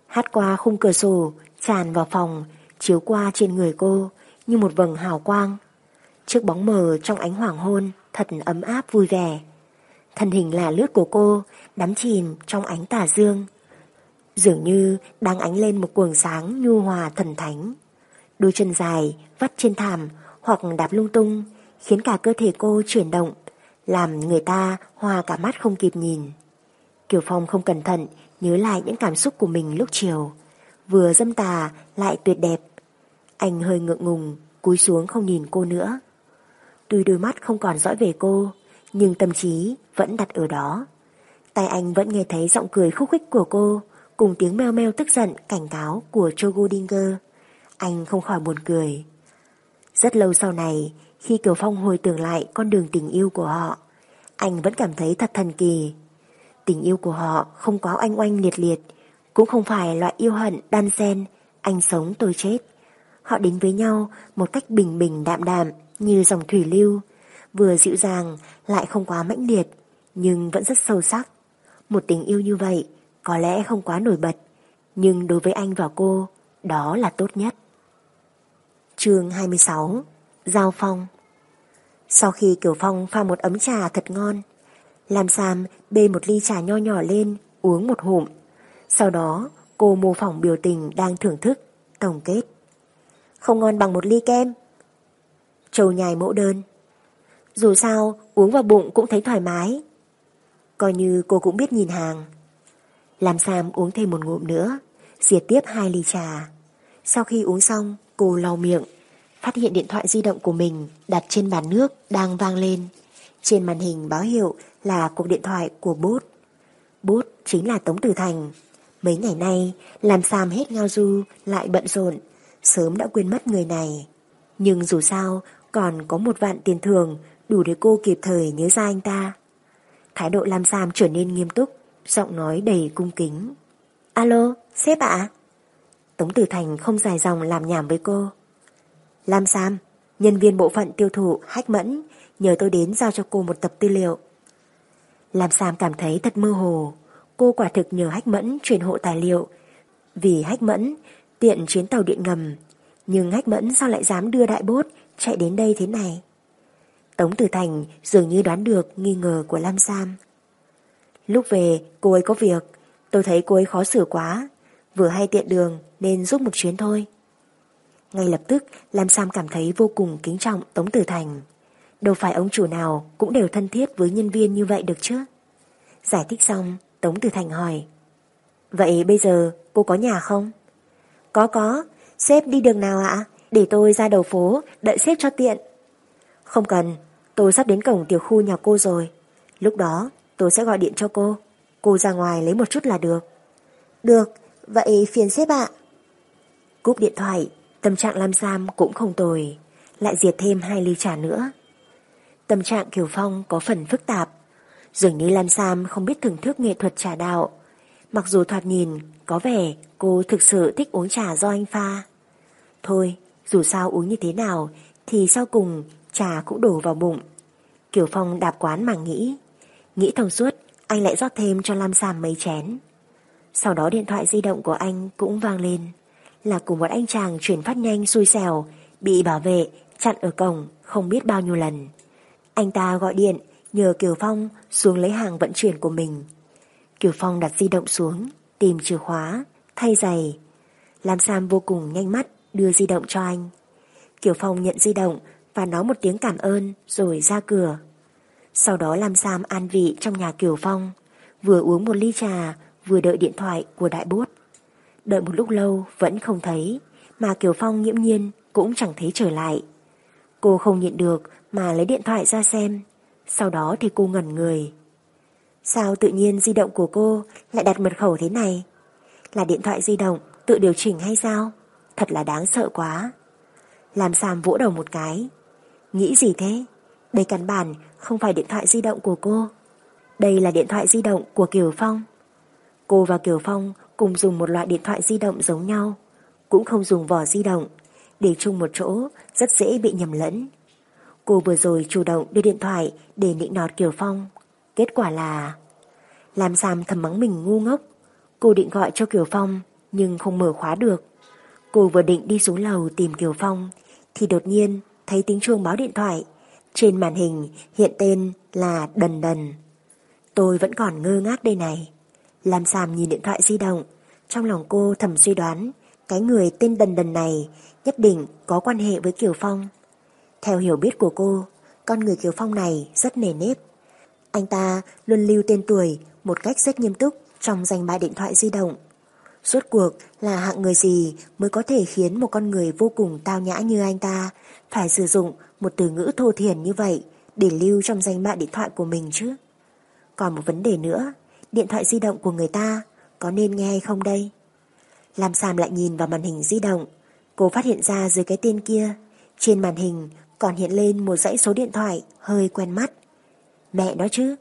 A: hát qua khung cửa sổ, tràn vào phòng, chiếu qua trên người cô như một vầng hào quang. Trước bóng mờ trong ánh hoàng hôn thật ấm áp vui vẻ. Thân hình là lướt của cô đắm chìm trong ánh tà dương. Dường như đang ánh lên một cuồng sáng nhu hòa thần thánh. Đôi chân dài vắt trên thảm hoặc đạp lung tung khiến cả cơ thể cô chuyển động, làm người ta hoa cả mắt không kịp nhìn. Kiều Phong không cẩn thận nhớ lại những cảm xúc của mình lúc chiều, vừa dâm tà lại tuyệt đẹp. Anh hơi ngượng ngùng, cúi xuống không nhìn cô nữa. Tuy đôi mắt không còn dõi về cô, nhưng tâm trí vẫn đặt ở đó. Tay anh vẫn nghe thấy giọng cười khúc khích của cô, cùng tiếng meo meo tức giận cảnh cáo của Chogodinger. Anh không khỏi buồn cười. Rất lâu sau này, khi Kiều Phong hồi tưởng lại con đường tình yêu của họ, anh vẫn cảm thấy thật thần kỳ. Tình yêu của họ không quá oanh oanh liệt liệt, cũng không phải loại yêu hận đan xen, anh sống tôi chết. Họ đến với nhau một cách bình bình đạm đạm như dòng thủy lưu, vừa dịu dàng lại không quá mãnh liệt, nhưng vẫn rất sâu sắc. Một tình yêu như vậy có lẽ không quá nổi bật, nhưng đối với anh và cô, đó là tốt nhất. chương 26 Giao Phong Sau khi Kiều Phong pha một ấm trà thật ngon, Lam Sam bê một ly trà nho nhỏ lên, uống một hụm. Sau đó, cô mô phỏng biểu tình đang thưởng thức, tổng kết. Không ngon bằng một ly kem. Châu nhài mẫu đơn. Dù sao, uống vào bụng cũng thấy thoải mái. Coi như cô cũng biết nhìn hàng. làm Sam uống thêm một ngụm nữa, diệt tiếp hai ly trà. Sau khi uống xong, cô lau miệng, phát hiện điện thoại di động của mình đặt trên bàn nước đang vang lên. Trên màn hình báo hiệu là cuộc điện thoại của bốt. bốt chính là Tống Tử Thành. Mấy ngày nay, làm Sam hết ngao du lại bận rộn, sớm đã quên mất người này. Nhưng dù sao, còn có một vạn tiền thường đủ để cô kịp thời nhớ ra anh ta. Thái độ làm Sam trở nên nghiêm túc, giọng nói đầy cung kính. Alo, sếp ạ? Tống Tử Thành không dài dòng làm nhảm với cô. Lam Sam, nhân viên bộ phận tiêu thụ hách mẫn, nhờ tôi đến giao cho cô một tập tư liệu. Lam Sam cảm thấy thật mơ hồ, cô quả thực nhờ hách mẫn truyền hộ tài liệu. Vì hách mẫn tiện chuyến tàu điện ngầm, nhưng hách mẫn sao lại dám đưa đại bốt chạy đến đây thế này? Tống Tử Thành dường như đoán được nghi ngờ của Lam Sam. Lúc về, cô ấy có việc, tôi thấy cô ấy khó xử quá, vừa hay tiện đường nên giúp một chuyến thôi. Ngay lập tức, Lam Sam cảm thấy vô cùng kính trọng Tống Tử Thành. Đâu phải ông chủ nào cũng đều thân thiết với nhân viên như vậy được chứ. Giải thích xong, Tống Tử Thành hỏi. Vậy bây giờ cô có nhà không? Có có, sếp đi đường nào ạ? Để tôi ra đầu phố, đợi sếp cho tiện. Không cần, tôi sắp đến cổng tiểu khu nhà cô rồi. Lúc đó tôi sẽ gọi điện cho cô. Cô ra ngoài lấy một chút là được. Được, vậy phiền sếp ạ. Cúp điện thoại, tâm trạng Lam Sam cũng không tồi. Lại diệt thêm hai ly trà nữa. Tâm trạng Kiều Phong có phần phức tạp. Dường như Lam Sam không biết thưởng thức nghệ thuật trà đạo. Mặc dù thoạt nhìn có vẻ cô thực sự thích uống trà do anh pha. Thôi, dù sao uống như thế nào thì sau cùng trà cũng đổ vào bụng. Kiều Phong đạp quán mà nghĩ. Nghĩ thông suốt, anh lại rót thêm cho Lam Sam mấy chén. Sau đó điện thoại di động của anh cũng vang lên. Là của một anh chàng chuyển phát nhanh xui xẻo, bị bảo vệ, chặn ở cổng không biết bao nhiêu lần. Anh ta gọi điện nhờ Kiều Phong xuống lấy hàng vận chuyển của mình. Kiều Phong đặt di động xuống, tìm chìa khóa, thay giày. Lam Sam vô cùng nhanh mắt đưa di động cho anh. Kiều Phong nhận di động và nói một tiếng cảm ơn rồi ra cửa. Sau đó Lam Sam an vị trong nhà Kiều Phong, vừa uống một ly trà, vừa đợi điện thoại của đại bốt. Đợi một lúc lâu vẫn không thấy, mà Kiều Phong nghiễm nhiên cũng chẳng thấy trở lại. Cô không nhịn được mà lấy điện thoại ra xem, sau đó thì cô ngẩn người. Sao tự nhiên di động của cô lại đặt mật khẩu thế này? Là điện thoại di động tự điều chỉnh hay sao? Thật là đáng sợ quá. Làm Sam vỗ đầu một cái. Nghĩ gì thế? Đây căn bản không phải điện thoại di động của cô. Đây là điện thoại di động của Kiều Phong. Cô và Kiều Phong cùng dùng một loại điện thoại di động giống nhau, cũng không dùng vỏ di động, để chung một chỗ rất dễ bị nhầm lẫn. Cô vừa rồi chủ động đưa điện thoại để nịnh nọt Kiều Phong. Kết quả là... Làm Sam thầm mắng mình ngu ngốc. Cô định gọi cho Kiều Phong, nhưng không mở khóa được. Cô vừa định đi xuống lầu tìm Kiều Phong, thì đột nhiên thấy tiếng chuông báo điện thoại. Trên màn hình hiện tên là Đần Đần. Tôi vẫn còn ngơ ngác đây này. Làm Sam nhìn điện thoại di động. Trong lòng cô thầm suy đoán, cái người tên Đần Đần này nhất định có quan hệ với Kiều Phong. Theo hiểu biết của cô, con người Kiều Phong này rất nề nếp. Anh ta luôn lưu tên tuổi một cách rất nghiêm túc trong danh bạ điện thoại di động. Suốt cuộc là hạng người gì mới có thể khiến một con người vô cùng tao nhã như anh ta phải sử dụng một từ ngữ thô thiển như vậy để lưu trong danh bạ điện thoại của mình chứ? Còn một vấn đề nữa, điện thoại di động của người ta có nên nghe hay không đây? Làm Sam lại nhìn vào màn hình di động, cô phát hiện ra dưới cái tên kia, trên màn hình còn hiện lên một dãy số điện thoại hơi quen mắt. Mẹ đó chứ,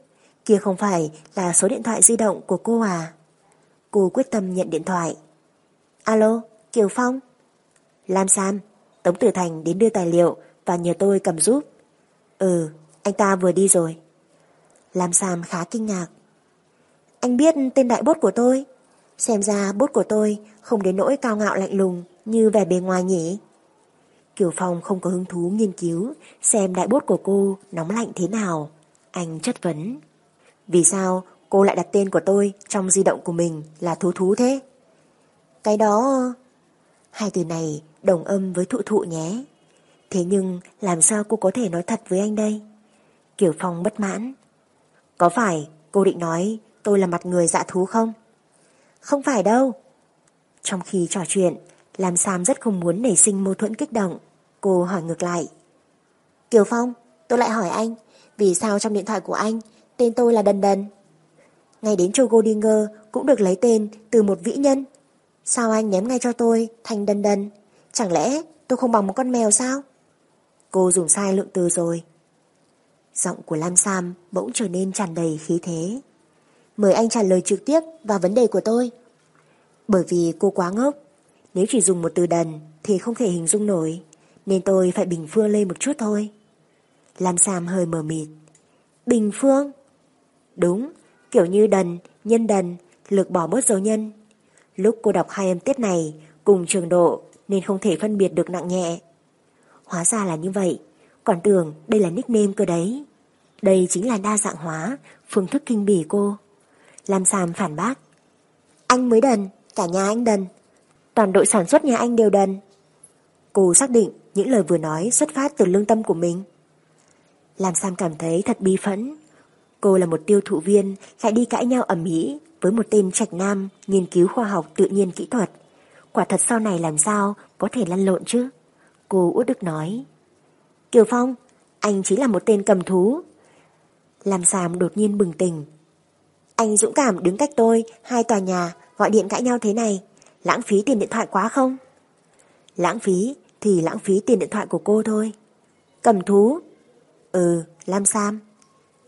A: kia không phải là số điện thoại di động của cô à? Cô quyết tâm nhận điện thoại. Alo, Kiều Phong. Lam Sam, Tống Tử Thành đến đưa tài liệu và nhờ tôi cầm giúp. Ừ, anh ta vừa đi rồi. Lam Sam khá kinh ngạc. Anh biết tên đại bốt của tôi? Xem ra bốt của tôi không đến nỗi cao ngạo lạnh lùng như vẻ bề ngoài nhỉ? Kiều Phong không có hứng thú nghiên cứu xem đại bốt của cô nóng lạnh thế nào. Anh chất vấn. Vì sao cô lại đặt tên của tôi trong di động của mình là thú thú thế? Cái đó... Hai từ này đồng âm với thụ thụ nhé. Thế nhưng làm sao cô có thể nói thật với anh đây? Kiều Phong bất mãn. Có phải cô định nói tôi là mặt người dạ thú không? Không phải đâu. Trong khi trò chuyện, làm Sam rất không muốn nảy sinh mâu thuẫn kích động. Cô hỏi ngược lại. Kiều Phong, tôi lại hỏi anh, vì sao trong điện thoại của anh tên tôi là Đần Đần? ngay đến Châu Goldinger cũng được lấy tên từ một vĩ nhân. Sao anh ném ngay cho tôi thành đần đần? Chẳng lẽ tôi không bằng một con mèo sao? Cô dùng sai lượng từ rồi. Giọng của Lam Sam bỗng trở nên tràn đầy khí thế. Mời anh trả lời trực tiếp vào vấn đề của tôi. Bởi vì cô quá ngốc. Nếu chỉ dùng một từ đần thì không thể hình dung nổi. Nên tôi phải bình phương lên một chút thôi. Lam Sam hơi mờ mịt. Bình phương? Đúng, kiểu như đần, nhân đần, lược bỏ bớt dấu nhân. Lúc cô đọc hai âm tiết này cùng trường độ nên không thể phân biệt được nặng nhẹ. Hóa ra là như vậy, còn tưởng đây là nickname cơ đấy. Đây chính là đa dạng hóa, phương thức kinh bỉ cô. Lam Sam phản bác. Anh mới đần, cả nhà anh đần. Toàn đội sản xuất nhà anh đều đần. Cô xác định những lời vừa nói xuất phát từ lương tâm của mình. làm Sam cảm thấy thật bi phẫn. Cô là một tiêu thụ viên lại đi cãi nhau ẩm ý với một tên trạch nam nghiên cứu khoa học tự nhiên kỹ thuật. Quả thật sau này làm sao có thể lăn lộn chứ? Cô út đức nói. Kiều Phong, anh chỉ là một tên cầm thú. làm Sam đột nhiên bừng tỉnh. Anh dũng cảm đứng cách tôi, hai tòa nhà, gọi điện cãi nhau thế này. Lãng phí tiền điện thoại quá không? Lãng phí thì lãng phí tiền điện thoại của cô thôi. Cầm thú. Ừ, Lam Sam.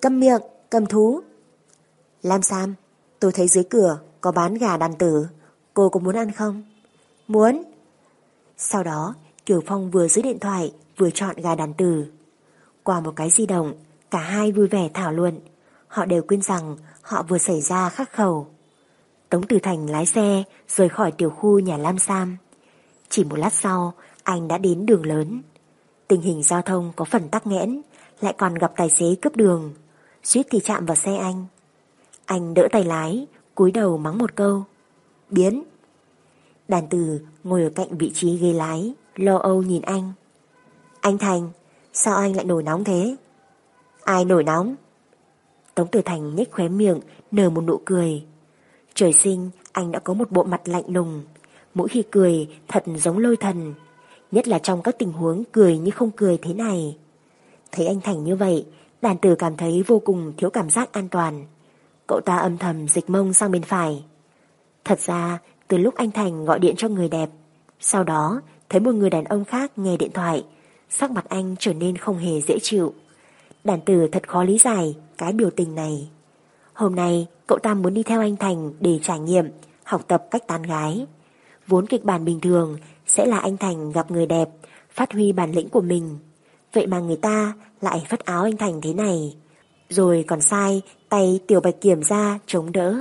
A: cầm miệng, cầm thú. Lam Sam, tôi thấy dưới cửa có bán gà đàn tử. Cô có muốn ăn không? Muốn. Sau đó, Kiều Phong vừa giữ điện thoại vừa chọn gà đàn tử. Qua một cái di động, cả hai vui vẻ thảo luận. Họ đều quên rằng họ vừa xảy ra khắc khẩu. Tống Tử Thành lái xe rời khỏi tiểu khu nhà Lam Sam. Chỉ một lát sau, anh đã đến đường lớn. Tình hình giao thông có phần tắc nghẽn, lại còn gặp tài xế cướp đường. Suýt thì chạm vào xe anh. Anh đỡ tay lái, cúi đầu mắng một câu. Biến. Đàn từ ngồi ở cạnh vị trí ghế lái, lo âu nhìn anh. Anh Thành, sao anh lại nổi nóng thế? Ai nổi nóng? Tống Tử Thành nhếch khóe miệng, nở một nụ cười. Trời sinh, anh đã có một bộ mặt lạnh lùng. Mỗi khi cười, thật giống lôi thần. Nhất là trong các tình huống cười như không cười thế này. Thấy anh Thành như vậy, đàn tử cảm thấy vô cùng thiếu cảm giác an toàn. Cậu ta âm thầm dịch mông sang bên phải. Thật ra, từ lúc anh Thành gọi điện cho người đẹp, sau đó thấy một người đàn ông khác nghe điện thoại, sắc mặt anh trở nên không hề dễ chịu. Đàn tử thật khó lý giải cái biểu tình này. Hôm nay cậu ta muốn đi theo anh Thành để trải nghiệm, học tập cách tán gái. Vốn kịch bản bình thường sẽ là anh Thành gặp người đẹp, phát huy bản lĩnh của mình. Vậy mà người ta lại vắt áo anh Thành thế này. Rồi còn sai tay Tiểu Bạch Kiểm ra chống đỡ.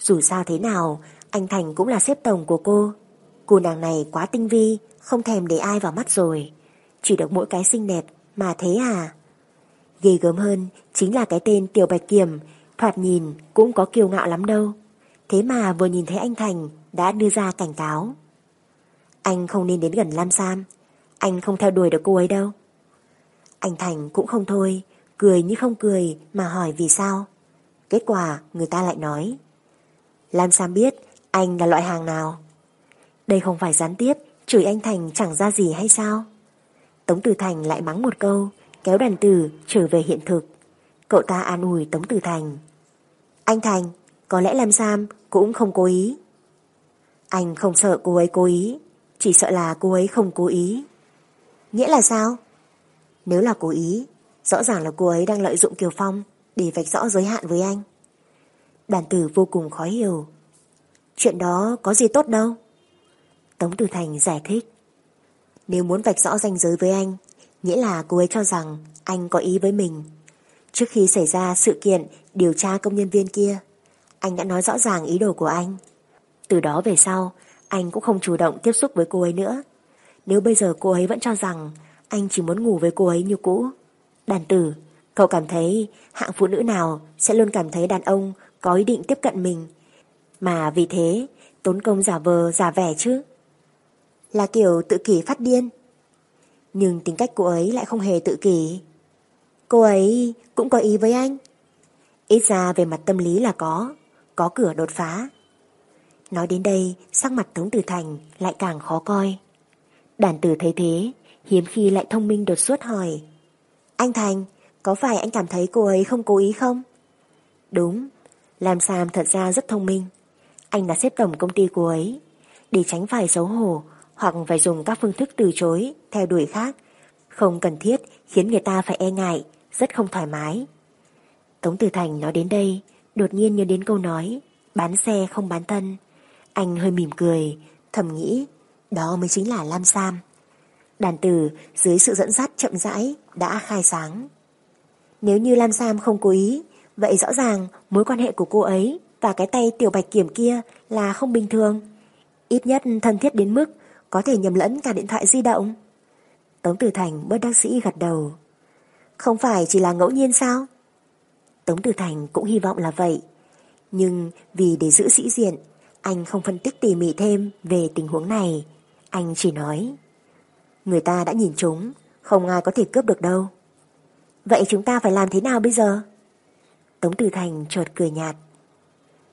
A: Dù sao thế nào, anh Thành cũng là xếp tổng của cô. Cô nàng này quá tinh vi, không thèm để ai vào mắt rồi. Chỉ được mỗi cái xinh đẹp mà thế à? Ghê gớm hơn chính là cái tên Tiểu Bạch Kiểm, thoạt nhìn cũng có kiêu ngạo lắm đâu. Thế mà vừa nhìn thấy anh Thành đã đưa ra cảnh cáo. Anh không nên đến gần Lam Sam, anh không theo đuổi được cô ấy đâu. Anh Thành cũng không thôi, cười như không cười mà hỏi vì sao. Kết quả người ta lại nói. Lam Sam biết anh là loại hàng nào. Đây không phải gián tiếp, chửi anh Thành chẳng ra gì hay sao? Tống Tử Thành lại mắng một câu, kéo đàn tử trở về hiện thực. Cậu ta an ủi Tống Tử Thành. Anh Thành, có lẽ Lam Sam cũng không cố ý. Anh không sợ cô ấy cố ý, chỉ sợ là cô ấy không cố ý. Nghĩa là sao? Nếu là cố ý, rõ ràng là cô ấy đang lợi dụng Kiều Phong để vạch rõ giới hạn với anh. Đàn tử vô cùng khó hiểu. Chuyện đó có gì tốt đâu. Tống Tử Thành giải thích. Nếu muốn vạch rõ ranh giới với anh, nghĩa là cô ấy cho rằng anh có ý với mình. Trước khi xảy ra sự kiện điều tra công nhân viên kia, anh đã nói rõ ràng ý đồ của anh. Từ đó về sau, anh cũng không chủ động tiếp xúc với cô ấy nữa. Nếu bây giờ cô ấy vẫn cho rằng anh chỉ muốn ngủ với cô ấy như cũ. Đàn tử, cậu cảm thấy hạng phụ nữ nào sẽ luôn cảm thấy đàn ông có ý định tiếp cận mình. Mà vì thế, tốn công giả vờ giả vẻ chứ. Là kiểu tự kỷ phát điên. Nhưng tính cách cô ấy lại không hề tự kỷ. Cô ấy cũng có ý với anh. Ít ra về mặt tâm lý là có, có cửa đột phá. Nói đến đây, sắc mặt Tống Tử Thành lại càng khó coi. Đàn tử thấy thế, hiếm khi lại thông minh đột xuất hỏi. Anh Thành, có phải anh cảm thấy cô ấy không cố ý không? Đúng, Lam Sam thật ra rất thông minh. Anh đã xếp tổng công ty cô ấy để tránh phải xấu hổ hoặc phải dùng các phương thức từ chối theo đuổi khác. Không cần thiết khiến người ta phải e ngại, rất không thoải mái. Tống Tử Thành nói đến đây, đột nhiên nhớ đến câu nói bán xe không bán thân. Anh hơi mỉm cười, thầm nghĩ đó mới chính là Lam Sam. Đàn tử dưới sự dẫn dắt chậm rãi đã khai sáng. Nếu như Lam Sam không cố ý, vậy rõ ràng mối quan hệ của cô ấy và cái tay tiểu bạch kiểm kia là không bình thường. Ít nhất thân thiết đến mức có thể nhầm lẫn cả điện thoại di động. Tống Tử Thành bớt đắc sĩ gật đầu. Không phải chỉ là ngẫu nhiên sao? Tống Tử Thành cũng hy vọng là vậy. Nhưng vì để giữ sĩ diện, anh không phân tích tỉ mỉ thêm về tình huống này. Anh chỉ nói, người ta đã nhìn chúng, không ai có thể cướp được đâu. Vậy chúng ta phải làm thế nào bây giờ? Tống Tử Thành chợt cười nhạt.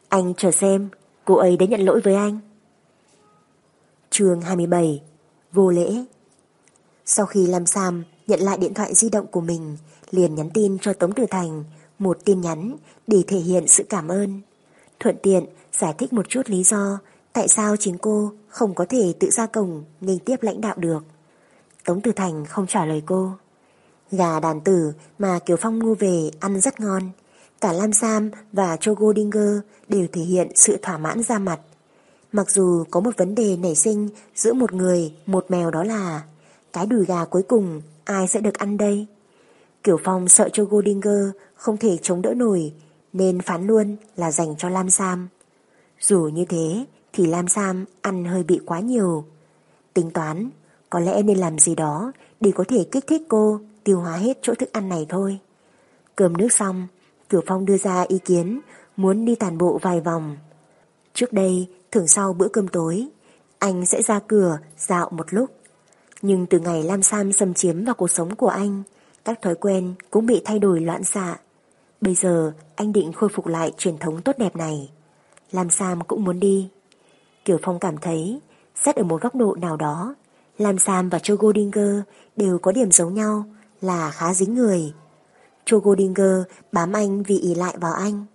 A: Anh chờ xem, cô ấy đã nhận lỗi với anh. chương 27 Vô lễ Sau khi Lam Sam nhận lại điện thoại di động của mình, liền nhắn tin cho Tống Tử Thành một tin nhắn để thể hiện sự cảm ơn. Thuận tiện giải thích một chút lý do tại sao chính cô không có thể tự ra cổng nên tiếp lãnh đạo được. Tống Tử Thành không trả lời cô. Gà đàn tử mà Kiều Phong mua về ăn rất ngon. Cả Lam Sam và Chogo Dinger đều thể hiện sự thỏa mãn ra mặt. Mặc dù có một vấn đề nảy sinh giữa một người, một mèo đó là cái đùi gà cuối cùng ai sẽ được ăn đây? Kiều Phong sợ cho Dinger không thể chống đỡ nổi nên phán luôn là dành cho Lam Sam. Dù như thế thì Lam Sam ăn hơi bị quá nhiều. Tính toán, có lẽ nên làm gì đó để có thể kích thích cô tiêu hóa hết chỗ thức ăn này thôi. Cơm nước xong, Kiều Phong đưa ra ý kiến muốn đi tàn bộ vài vòng. Trước đây, thường sau bữa cơm tối, anh sẽ ra cửa dạo một lúc. Nhưng từ ngày Lam Sam xâm chiếm vào cuộc sống của anh, các thói quen cũng bị thay đổi loạn xạ. Bây giờ anh định khôi phục lại truyền thống tốt đẹp này. Lam Sam cũng muốn đi. Kiều Phong cảm thấy, xét ở một góc độ nào đó, Lam Sam và Cho Godinger đều có điểm giống nhau là khá dính người. Cho Godinger bám anh vì ý lại vào anh,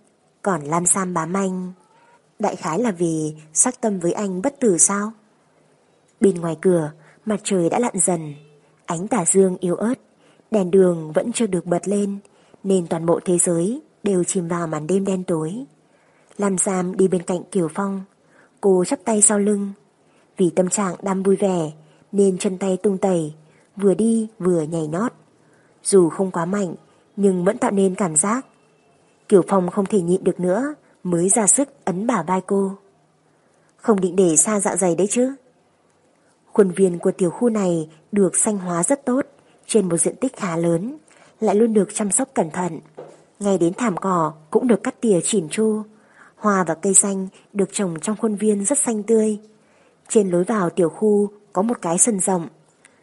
A: còn Lam Sam bám anh. Đại khái là vì sắc tâm với anh bất tử sao? Bên ngoài cửa, mặt trời đã lặn dần, ánh tà dương yếu ớt, đèn đường vẫn chưa được bật lên, nên toàn bộ thế giới đều chìm vào màn đêm đen tối. Lam Sam đi bên cạnh Kiều Phong, cô chắp tay sau lưng. Vì tâm trạng đang vui vẻ, nên chân tay tung tẩy, vừa đi vừa nhảy nót. Dù không quá mạnh, nhưng vẫn tạo nên cảm giác. Kiều Phong không thể nhịn được nữa, mới ra sức ấn bả vai cô. Không định để xa dạ dày đấy chứ. Khuôn viên của tiểu khu này được xanh hóa rất tốt, trên một diện tích khá lớn, lại luôn được chăm sóc cẩn thận. Ngay đến thảm cỏ cũng được cắt tỉa chỉn chu. Hoa và cây xanh được trồng trong khuôn viên rất xanh tươi. Trên lối vào tiểu khu có một cái sân rộng.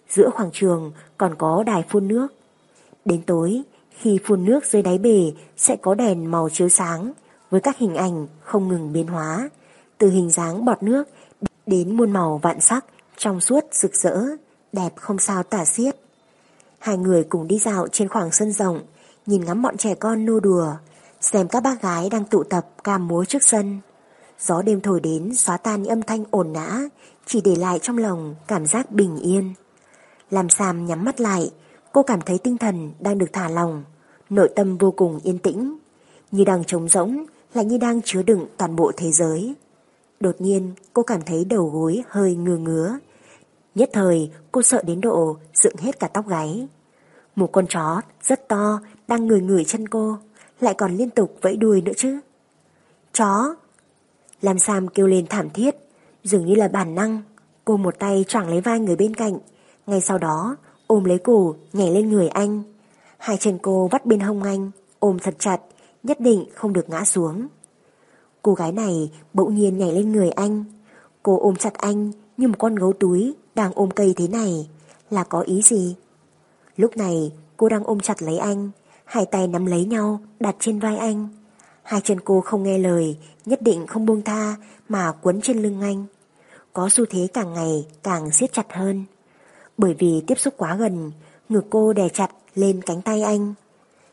A: Giữa khoảng trường còn có đài phun nước. Đến tối, khi phun nước dưới đáy bể sẽ có đèn màu chiếu sáng với các hình ảnh không ngừng biến hóa. Từ hình dáng bọt nước đến muôn màu vạn sắc, trong suốt rực rỡ, đẹp không sao tả xiết. Hai người cùng đi dạo trên khoảng sân rộng, nhìn ngắm bọn trẻ con nô đùa, xem các bác gái đang tụ tập ca múa trước sân. Gió đêm thổi đến xóa tan những âm thanh ồn nã, chỉ để lại trong lòng cảm giác bình yên. Làm Sam nhắm mắt lại, cô cảm thấy tinh thần đang được thả lòng, nội tâm vô cùng yên tĩnh, như đang trống rỗng, lại như đang chứa đựng toàn bộ thế giới. Đột nhiên cô cảm thấy đầu gối hơi ngừa ngứa. Nhất thời cô sợ đến độ dựng hết cả tóc gáy. Một con chó rất to đang ngửi ngửi chân cô, lại còn liên tục vẫy đuôi nữa chứ. Chó! Lam Sam kêu lên thảm thiết, dường như là bản năng. Cô một tay choảng lấy vai người bên cạnh, ngay sau đó ôm lấy cổ nhảy lên người anh. Hai chân cô vắt bên hông anh, ôm thật chặt, nhất định không được ngã xuống. Cô gái này bỗng nhiên nhảy lên người anh. Cô ôm chặt anh như một con gấu túi đang ôm cây thế này. Là có ý gì? Lúc này cô đang ôm chặt lấy anh, hai tay nắm lấy nhau đặt trên vai anh. Hai chân cô không nghe lời, nhất định không buông tha mà quấn trên lưng anh. Có xu thế càng ngày càng siết chặt hơn. Bởi vì tiếp xúc quá gần, ngực cô đè chặt lên cánh tay anh.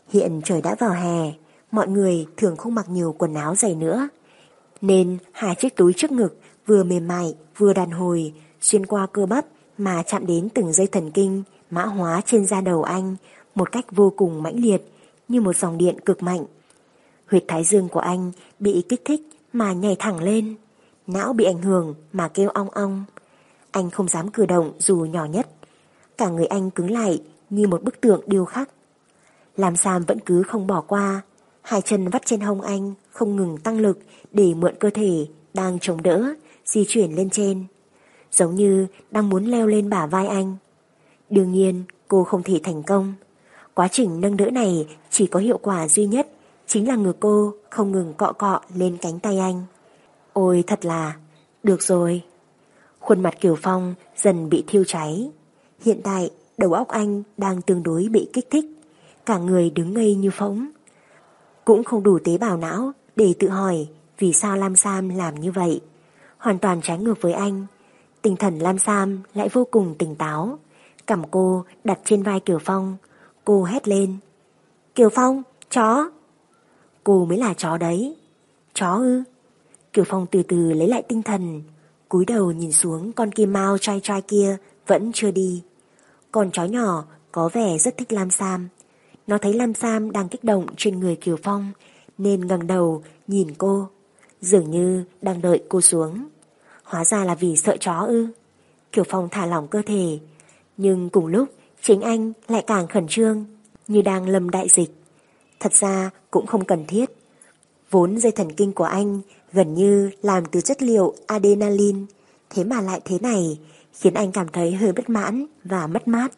A: Hiện trời đã vào hè, mọi người thường không mặc nhiều quần áo dày nữa. Nên hai chiếc túi trước ngực vừa mềm mại vừa đàn hồi xuyên qua cơ bắp mà chạm đến từng dây thần kinh mã hóa trên da đầu anh một cách vô cùng mãnh liệt như một dòng điện cực mạnh. Huyệt thái dương của anh bị kích thích mà nhảy thẳng lên, não bị ảnh hưởng mà kêu ong ong. Anh không dám cử động dù nhỏ nhất. Cả người anh cứng lại như một bức tượng điêu khắc. Làm Sam vẫn cứ không bỏ qua, hai chân vắt trên hông anh không ngừng tăng lực để mượn cơ thể đang chống đỡ, di chuyển lên trên. Giống như đang muốn leo lên bả vai anh. Đương nhiên cô không thể thành công. Quá trình nâng đỡ này chỉ có hiệu quả duy nhất chính là ngực cô không ngừng cọ cọ lên cánh tay anh. Ôi thật là, được rồi. Khuôn mặt Kiều Phong dần bị thiêu cháy. Hiện tại đầu óc anh đang tương đối bị kích thích. Cả người đứng ngây như phóng. Cũng không đủ tế bào não để tự hỏi vì sao Lam Sam làm như vậy. Hoàn toàn trái ngược với anh. Tinh thần Lam Sam lại vô cùng tỉnh táo. Cầm cô đặt trên vai Kiều Phong. Cô hét lên. Kiều Phong, chó! Cô mới là chó đấy. Chó ư? Kiều Phong từ từ lấy lại tinh thần, cúi đầu nhìn xuống con kim mau trai trai kia vẫn chưa đi. Con chó nhỏ có vẻ rất thích Lam Sam. Nó thấy Lam Sam đang kích động trên người Kiều Phong nên ngẩng đầu nhìn cô, dường như đang đợi cô xuống. Hóa ra là vì sợ chó ư. Kiều Phong thả lỏng cơ thể, nhưng cùng lúc chính anh lại càng khẩn trương như đang lầm đại dịch. Thật ra cũng không cần thiết. Vốn dây thần kinh của anh gần như làm từ chất liệu adrenaline, thế mà lại thế này, khiến anh cảm thấy hơi bất mãn và mất mát.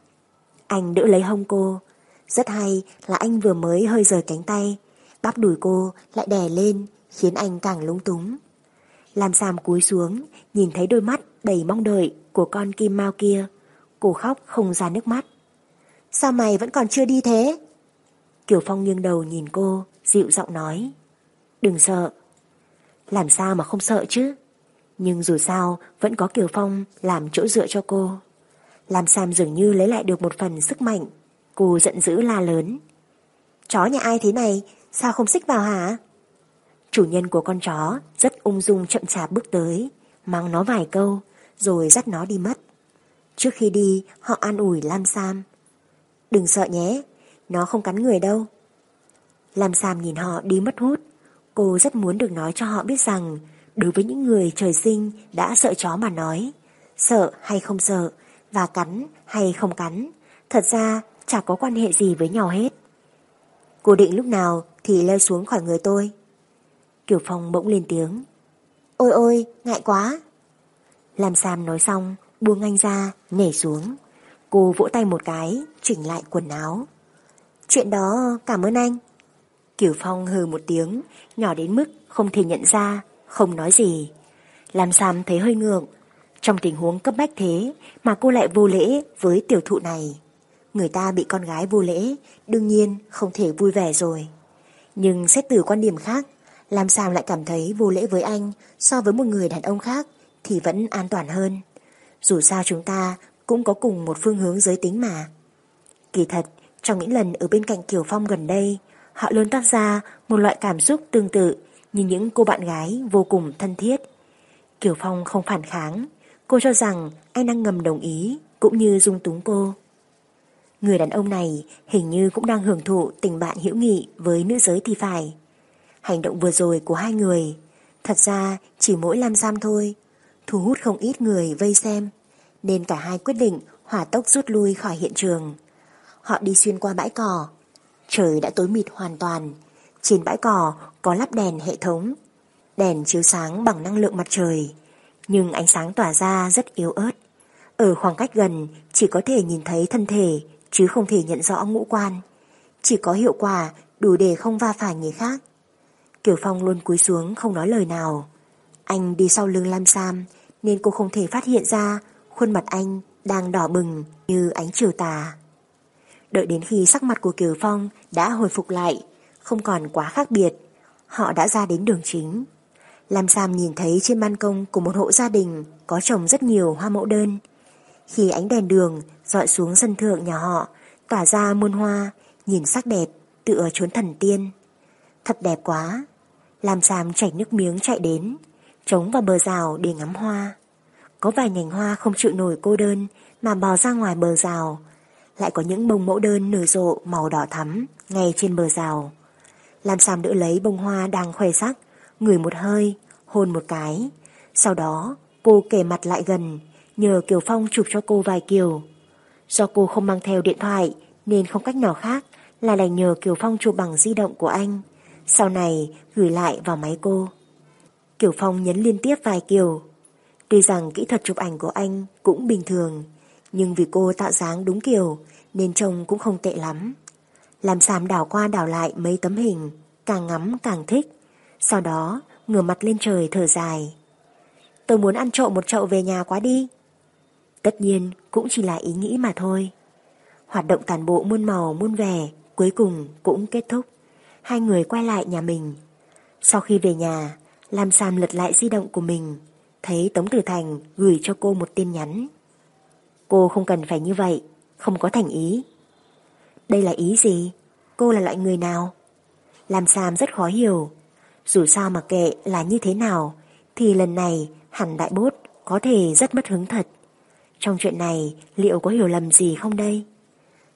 A: Anh đỡ lấy hông cô, rất hay là anh vừa mới hơi rời cánh tay, bắp đùi cô lại đè lên, khiến anh càng lúng túng. Làm Sam cúi xuống, nhìn thấy đôi mắt đầy mong đợi của con kim mau kia. Cô khóc không ra nước mắt. Sao mày vẫn còn chưa đi thế? Kiều Phong nghiêng đầu nhìn cô, dịu giọng nói. Đừng sợ. Làm sao mà không sợ chứ? Nhưng dù sao vẫn có Kiều Phong làm chỗ dựa cho cô. Làm Sam dường như lấy lại được một phần sức mạnh. Cô giận dữ la lớn. Chó nhà ai thế này, sao không xích vào hả? Chủ nhân của con chó rất ung dung chậm chạp bước tới, mang nó vài câu, rồi dắt nó đi mất. Trước khi đi, họ an ủi Lam Sam. Đừng sợ nhé, nó không cắn người đâu. làm Sam nhìn họ đi mất hút, cô rất muốn được nói cho họ biết rằng đối với những người trời sinh đã sợ chó mà nói, sợ hay không sợ, và cắn hay không cắn, thật ra chả có quan hệ gì với nhau hết. Cô định lúc nào thì leo xuống khỏi người tôi. Kiều Phong bỗng lên tiếng. Ôi ôi, ngại quá. làm Sam nói xong, buông anh ra, nhảy xuống. Cô vỗ tay một cái, chỉnh lại quần áo. Chuyện đó cảm ơn anh. Kiều Phong hừ một tiếng, nhỏ đến mức không thể nhận ra, không nói gì. Làm Sam thấy hơi ngượng. Trong tình huống cấp bách thế mà cô lại vô lễ với tiểu thụ này. Người ta bị con gái vô lễ, đương nhiên không thể vui vẻ rồi. Nhưng xét từ quan điểm khác, làm sam lại cảm thấy vô lễ với anh so với một người đàn ông khác thì vẫn an toàn hơn. Dù sao chúng ta cũng có cùng một phương hướng giới tính mà. Kỳ thật, trong những lần ở bên cạnh Kiều Phong gần đây, họ luôn tác ra một loại cảm xúc tương tự như những cô bạn gái vô cùng thân thiết. Kiều Phong không phản kháng, cô cho rằng anh đang ngầm đồng ý cũng như dung túng cô. Người đàn ông này hình như cũng đang hưởng thụ tình bạn hữu nghị với nữ giới thì phải. Hành động vừa rồi của hai người, thật ra chỉ mỗi Lam Sam thôi, thu hút không ít người vây xem, nên cả hai quyết định hỏa tốc rút lui khỏi hiện trường. Họ đi xuyên qua bãi cỏ. Trời đã tối mịt hoàn toàn. Trên bãi cỏ có lắp đèn hệ thống. Đèn chiếu sáng bằng năng lượng mặt trời. Nhưng ánh sáng tỏa ra rất yếu ớt. Ở khoảng cách gần, chỉ có thể nhìn thấy thân thể, chứ không thể nhận rõ ngũ quan. Chỉ có hiệu quả, đủ để không va phải người khác. Kiều Phong luôn cúi xuống không nói lời nào. Anh đi sau lưng Lam Sam, nên cô không thể phát hiện ra khuôn mặt anh đang đỏ bừng như ánh chiều tà. Đợi đến khi sắc mặt của Kiều Phong đã hồi phục lại, không còn quá khác biệt, họ đã ra đến đường chính. Lam Sam nhìn thấy trên ban công của một hộ gia đình có trồng rất nhiều hoa mẫu đơn. Khi ánh đèn đường dọi xuống sân thượng nhà họ, tỏa ra muôn hoa, nhìn sắc đẹp, tựa chốn thần tiên. Thật đẹp quá. Lam Sam chảy nước miếng chạy đến, trống vào bờ rào để ngắm hoa. Có vài nhành hoa không chịu nổi cô đơn mà bò ra ngoài bờ rào. Lại có những bông mẫu đơn nở rộ màu đỏ thắm ngay trên bờ rào. Lam Sam đỡ lấy bông hoa đang khoe sắc, ngửi một hơi, hôn một cái. Sau đó cô kề mặt lại gần, nhờ Kiều Phong chụp cho cô vài kiều. Do cô không mang theo điện thoại nên không cách nào khác là đành nhờ Kiều Phong chụp bằng di động của anh. Sau này gửi lại vào máy cô. Kiều Phong nhấn liên tiếp vài kiều. Tuy rằng kỹ thuật chụp ảnh của anh cũng bình thường, nhưng vì cô tạo dáng đúng kiểu nên trông cũng không tệ lắm. Làm Sam đảo qua đảo lại mấy tấm hình, càng ngắm càng thích. Sau đó ngửa mặt lên trời thở dài. Tôi muốn ăn trộm một chậu về nhà quá đi. Tất nhiên cũng chỉ là ý nghĩ mà thôi. Hoạt động tàn bộ muôn màu muôn vẻ cuối cùng cũng kết thúc. Hai người quay lại nhà mình. Sau khi về nhà, Lam Sam lật lại di động của mình, thấy Tống Tử Thành gửi cho cô một tin nhắn. Cô không cần phải như vậy, không có thành ý. Đây là ý gì? Cô là loại người nào? làm Sam rất khó hiểu. Dù sao mà kệ là như thế nào, thì lần này hẳn đại bốt có thể rất mất hứng thật. Trong chuyện này liệu có hiểu lầm gì không đây?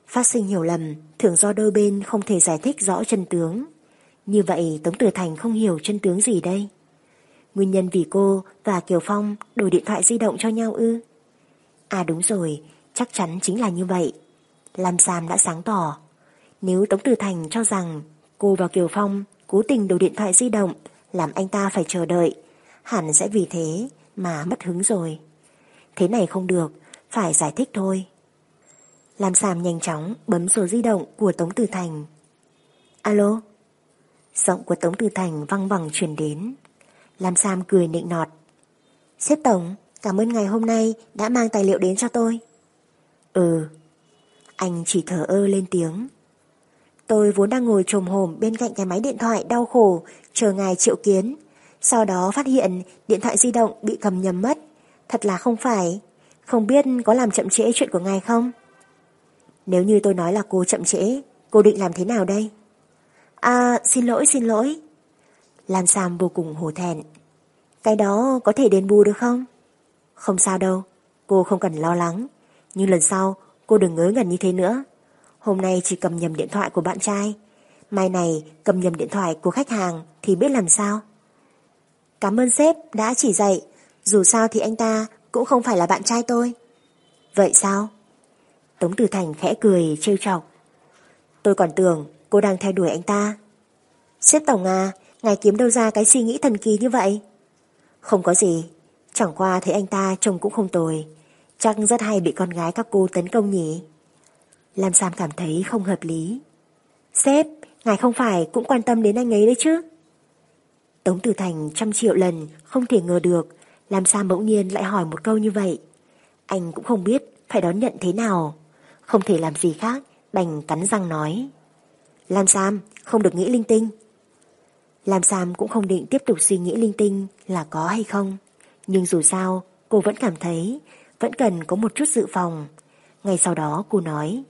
A: Phát sinh hiểu lầm thường do đôi bên không thể giải thích rõ chân tướng. Như vậy Tống Tử Thành không hiểu chân tướng gì đây? Nguyên nhân vì cô và Kiều Phong đổi điện thoại di động cho nhau ư? À đúng rồi, chắc chắn chính là như vậy. Lam Sam đã sáng tỏ. Nếu Tống Tử Thành cho rằng cô và Kiều Phong cố tình đổi điện thoại di động làm anh ta phải chờ đợi, hẳn sẽ vì thế mà mất hứng rồi. Thế này không được, phải giải thích thôi. Lam Sam nhanh chóng bấm số di động của Tống Tử Thành. Alo? Giọng của Tống Tử Thành văng vẳng truyền đến. Lam Sam cười nịnh nọt. Xếp Tổng, cảm ơn ngày hôm nay đã mang tài liệu đến cho tôi. Ừ. Anh chỉ thở ơ lên tiếng. Tôi vốn đang ngồi trồm hổm bên cạnh cái máy điện thoại đau khổ, chờ ngài triệu kiến. Sau đó phát hiện điện thoại di động bị cầm nhầm mất. Thật là không phải. Không biết có làm chậm trễ chuyện của ngài không? Nếu như tôi nói là cô chậm trễ, cô định làm thế nào đây? À, xin lỗi, xin lỗi. Lan Sam vô cùng hổ thẹn. Cái đó có thể đền bù được không? Không sao đâu, cô không cần lo lắng. Nhưng lần sau, cô đừng ngớ ngẩn như thế nữa. Hôm nay chỉ cầm nhầm điện thoại của bạn trai. Mai này cầm nhầm điện thoại của khách hàng thì biết làm sao. Cảm ơn sếp đã chỉ dạy. Dù sao thì anh ta cũng không phải là bạn trai tôi. Vậy sao? Tống Tử Thành khẽ cười trêu chọc. Tôi còn tưởng cô đang theo đuổi anh ta. Sếp Tổng à, ngài kiếm đâu ra cái suy nghĩ thần kỳ như vậy? Không có gì, chẳng qua thấy anh ta trông cũng không tồi. Chắc rất hay bị con gái các cô tấn công nhỉ? Lam Sam cảm thấy không hợp lý. Sếp, ngài không phải cũng quan tâm đến anh ấy đấy chứ? Tống Tử Thành trăm triệu lần không thể ngờ được Lam Sam bỗng nhiên lại hỏi một câu như vậy. Anh cũng không biết phải đón nhận thế nào. Không thể làm gì khác, đành cắn răng nói. Lam Sam, không được nghĩ linh tinh. Lam Sam cũng không định tiếp tục suy nghĩ linh tinh là có hay không. Nhưng dù sao, cô vẫn cảm thấy vẫn cần có một chút dự phòng. Ngày sau đó cô nói.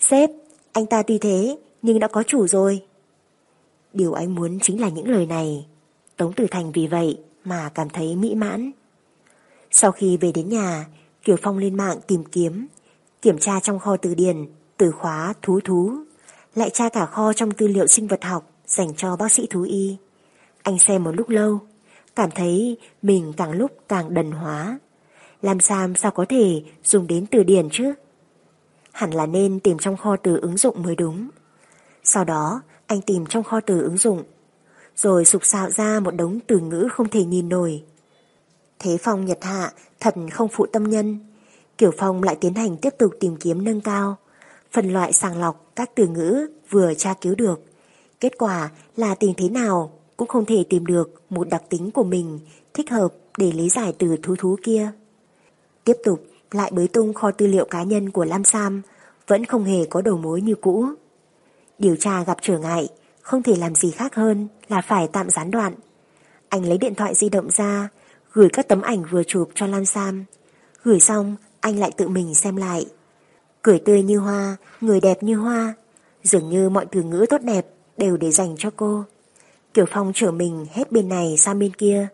A: Sếp, anh ta tuy thế, nhưng đã có chủ rồi. Điều anh muốn chính là những lời này. Tống Tử Thành vì vậy mà cảm thấy mỹ mãn. Sau khi về đến nhà, Kiều Phong lên mạng tìm kiếm, kiểm tra trong kho từ điển, từ khóa thú thú, lại tra cả kho trong tư liệu sinh vật học dành cho bác sĩ thú y. Anh xem một lúc lâu, cảm thấy mình càng lúc càng đần hóa. Làm Sam sao có thể dùng đến từ điển chứ? Hẳn là nên tìm trong kho từ ứng dụng mới đúng. Sau đó, anh tìm trong kho từ ứng dụng, rồi sục sạo ra một đống từ ngữ không thể nhìn nổi. Thế Phong nhật hạ thật không phụ tâm nhân. Kiểu Phong lại tiến hành tiếp tục tìm kiếm nâng cao, phần loại sàng lọc các từ ngữ vừa tra cứu được. Kết quả là tìm thế nào cũng không thể tìm được một đặc tính của mình thích hợp để lý giải từ thú thú kia. Tiếp tục lại bới tung kho tư liệu cá nhân của Lam Sam vẫn không hề có đầu mối như cũ. Điều tra gặp trở ngại, không thể làm gì khác hơn là phải tạm gián đoạn. Anh lấy điện thoại di động ra, gửi các tấm ảnh vừa chụp cho Lam Sam. Gửi xong, anh lại tự mình xem lại. Cười tươi như hoa, người đẹp như hoa. Dường như mọi từ ngữ tốt đẹp đều để dành cho cô. Kiều Phong trở mình hết bên này sang bên kia,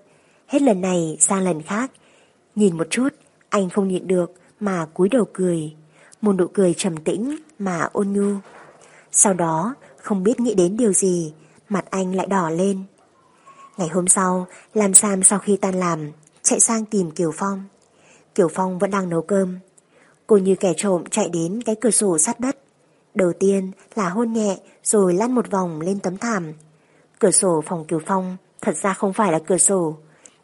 A: hết lần này sang lần khác. Nhìn một chút, anh không nhịn được mà cúi đầu cười, một nụ cười trầm tĩnh mà ôn nhu. Sau đó, không biết nghĩ đến điều gì, mặt anh lại đỏ lên. Ngày hôm sau, Lam Sam sau khi tan làm, chạy sang tìm Kiều Phong. Kiều Phong vẫn đang nấu cơm. Cô như kẻ trộm chạy đến cái cửa sổ sát đất. Đầu tiên là hôn nhẹ rồi lăn một vòng lên tấm thảm. Cửa sổ phòng Kiều Phong thật ra không phải là cửa sổ.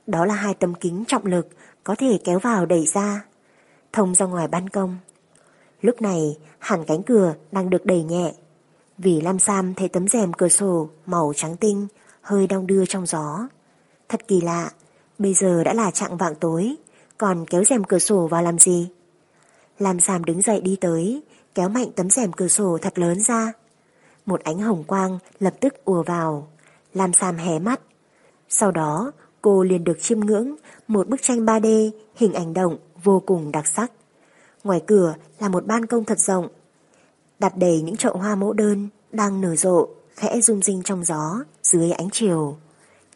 A: Đó là hai tấm kính trọng lực có thể kéo vào đẩy ra. Thông ra ngoài ban công. Lúc này hẳn cánh cửa đang được đẩy nhẹ. Vì Lam Sam thấy tấm rèm cửa sổ màu trắng tinh hơi đong đưa trong gió. Thật kỳ lạ, bây giờ đã là trạng vạng tối, còn kéo rèm cửa sổ vào làm gì? Lam Sam đứng dậy đi tới, kéo mạnh tấm rèm cửa sổ thật lớn ra. Một ánh hồng quang lập tức ùa vào, Lam Sam hé mắt. Sau đó, cô liền được chiêm ngưỡng một bức tranh 3D hình ảnh động vô cùng đặc sắc. Ngoài cửa là một ban công thật rộng, đặt đầy những chậu hoa mẫu đơn đang nở rộ, khẽ rung rinh trong gió dưới ánh chiều.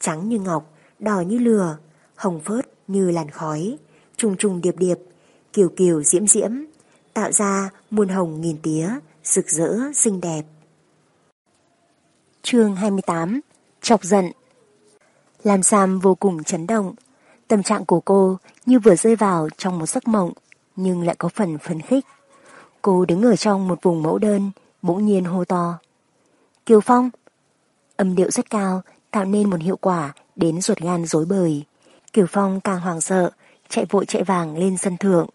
A: Trắng như ngọc, đỏ như lửa, hồng phớt như làn khói, trùng trùng điệp điệp, kiều kiều diễm diễm, tạo ra muôn hồng nghìn tía, rực rỡ xinh đẹp. chương 28 Chọc giận Làm Sam vô cùng chấn động, tâm trạng của cô như vừa rơi vào trong một giấc mộng, nhưng lại có phần phấn khích. Cô đứng ở trong một vùng mẫu đơn, bỗng nhiên hô to. Kiều Phong! Âm điệu rất cao, tạo nên một hiệu quả đến ruột gan rối bời. Kiều Phong càng hoàng sợ, chạy vội chạy vàng lên sân thượng.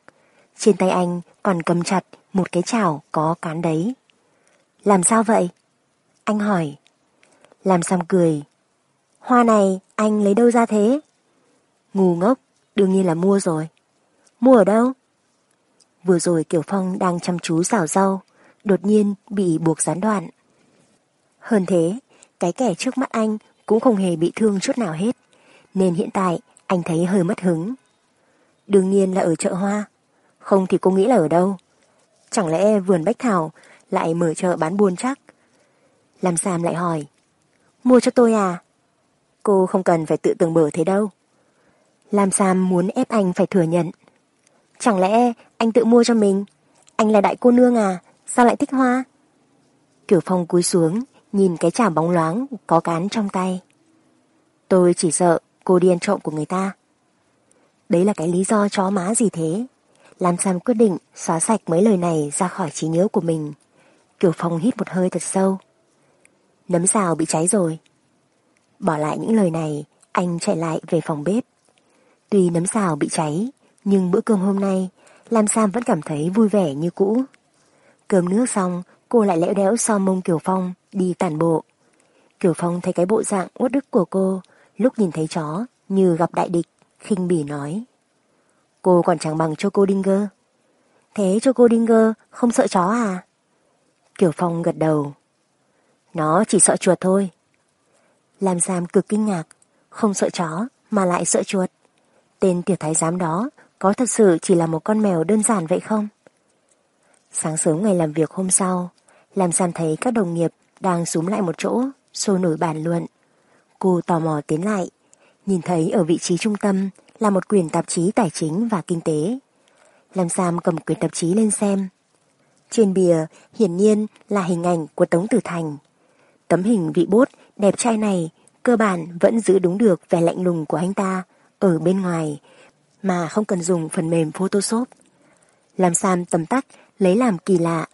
A: Trên tay anh còn cầm chặt một cái chảo có cán đấy. Làm sao vậy? Anh hỏi. Làm Sam cười. Hoa này anh lấy đâu ra thế? Ngu ngốc, đương nhiên là mua rồi. Mua ở đâu? Vừa rồi Kiều Phong đang chăm chú xào rau, đột nhiên bị buộc gián đoạn. Hơn thế, cái kẻ trước mắt anh cũng không hề bị thương chút nào hết, nên hiện tại anh thấy hơi mất hứng. Đương nhiên là ở chợ hoa, không thì cô nghĩ là ở đâu. Chẳng lẽ vườn Bách Thảo lại mở chợ bán buôn chắc? Làm Sam lại hỏi, mua cho tôi à? Cô không cần phải tự tưởng bở thế đâu. Lam Sam muốn ép anh phải thừa nhận. Chẳng lẽ anh tự mua cho mình? Anh là đại cô nương à? Sao lại thích hoa? Kiểu Phong cúi xuống, nhìn cái chảo bóng loáng có cán trong tay. Tôi chỉ sợ cô đi ăn trộm của người ta. Đấy là cái lý do chó má gì thế? Lam Sam quyết định xóa sạch mấy lời này ra khỏi trí nhớ của mình. kiểu Phong hít một hơi thật sâu. Nấm xào bị cháy rồi. Bỏ lại những lời này, anh chạy lại về phòng bếp. Tuy nấm xào bị cháy, nhưng bữa cơm hôm nay, Lam Sam vẫn cảm thấy vui vẻ như cũ. Cơm nước xong, cô lại lẽo đẽo so mông Kiều Phong đi tản bộ. Kiều Phong thấy cái bộ dạng uất đức của cô, lúc nhìn thấy chó, như gặp đại địch, khinh bỉ nói. Cô còn chẳng bằng cho cô Dinger. Thế cho cô Dinger không sợ chó à? Kiều Phong gật đầu. Nó chỉ sợ chuột thôi. làm giam cực kinh ngạc, không sợ chó mà lại sợ chuột. Tên tiểu thái giám đó có thật sự chỉ là một con mèo đơn giản vậy không? Sáng sớm ngày làm việc hôm sau, làm giam thấy các đồng nghiệp đang súm lại một chỗ, sôi nổi bàn luận. Cô tò mò tiến lại, nhìn thấy ở vị trí trung tâm là một quyển tạp chí tài chính và kinh tế. làm giam cầm quyển tạp chí lên xem. Trên bìa hiển nhiên là hình ảnh của Tống Tử Thành. Tấm hình vị bốt đẹp trai này cơ bản vẫn giữ đúng được vẻ lạnh lùng của anh ta ở bên ngoài mà không cần dùng phần mềm Photoshop. làm Sam tầm tắt lấy làm kỳ lạ.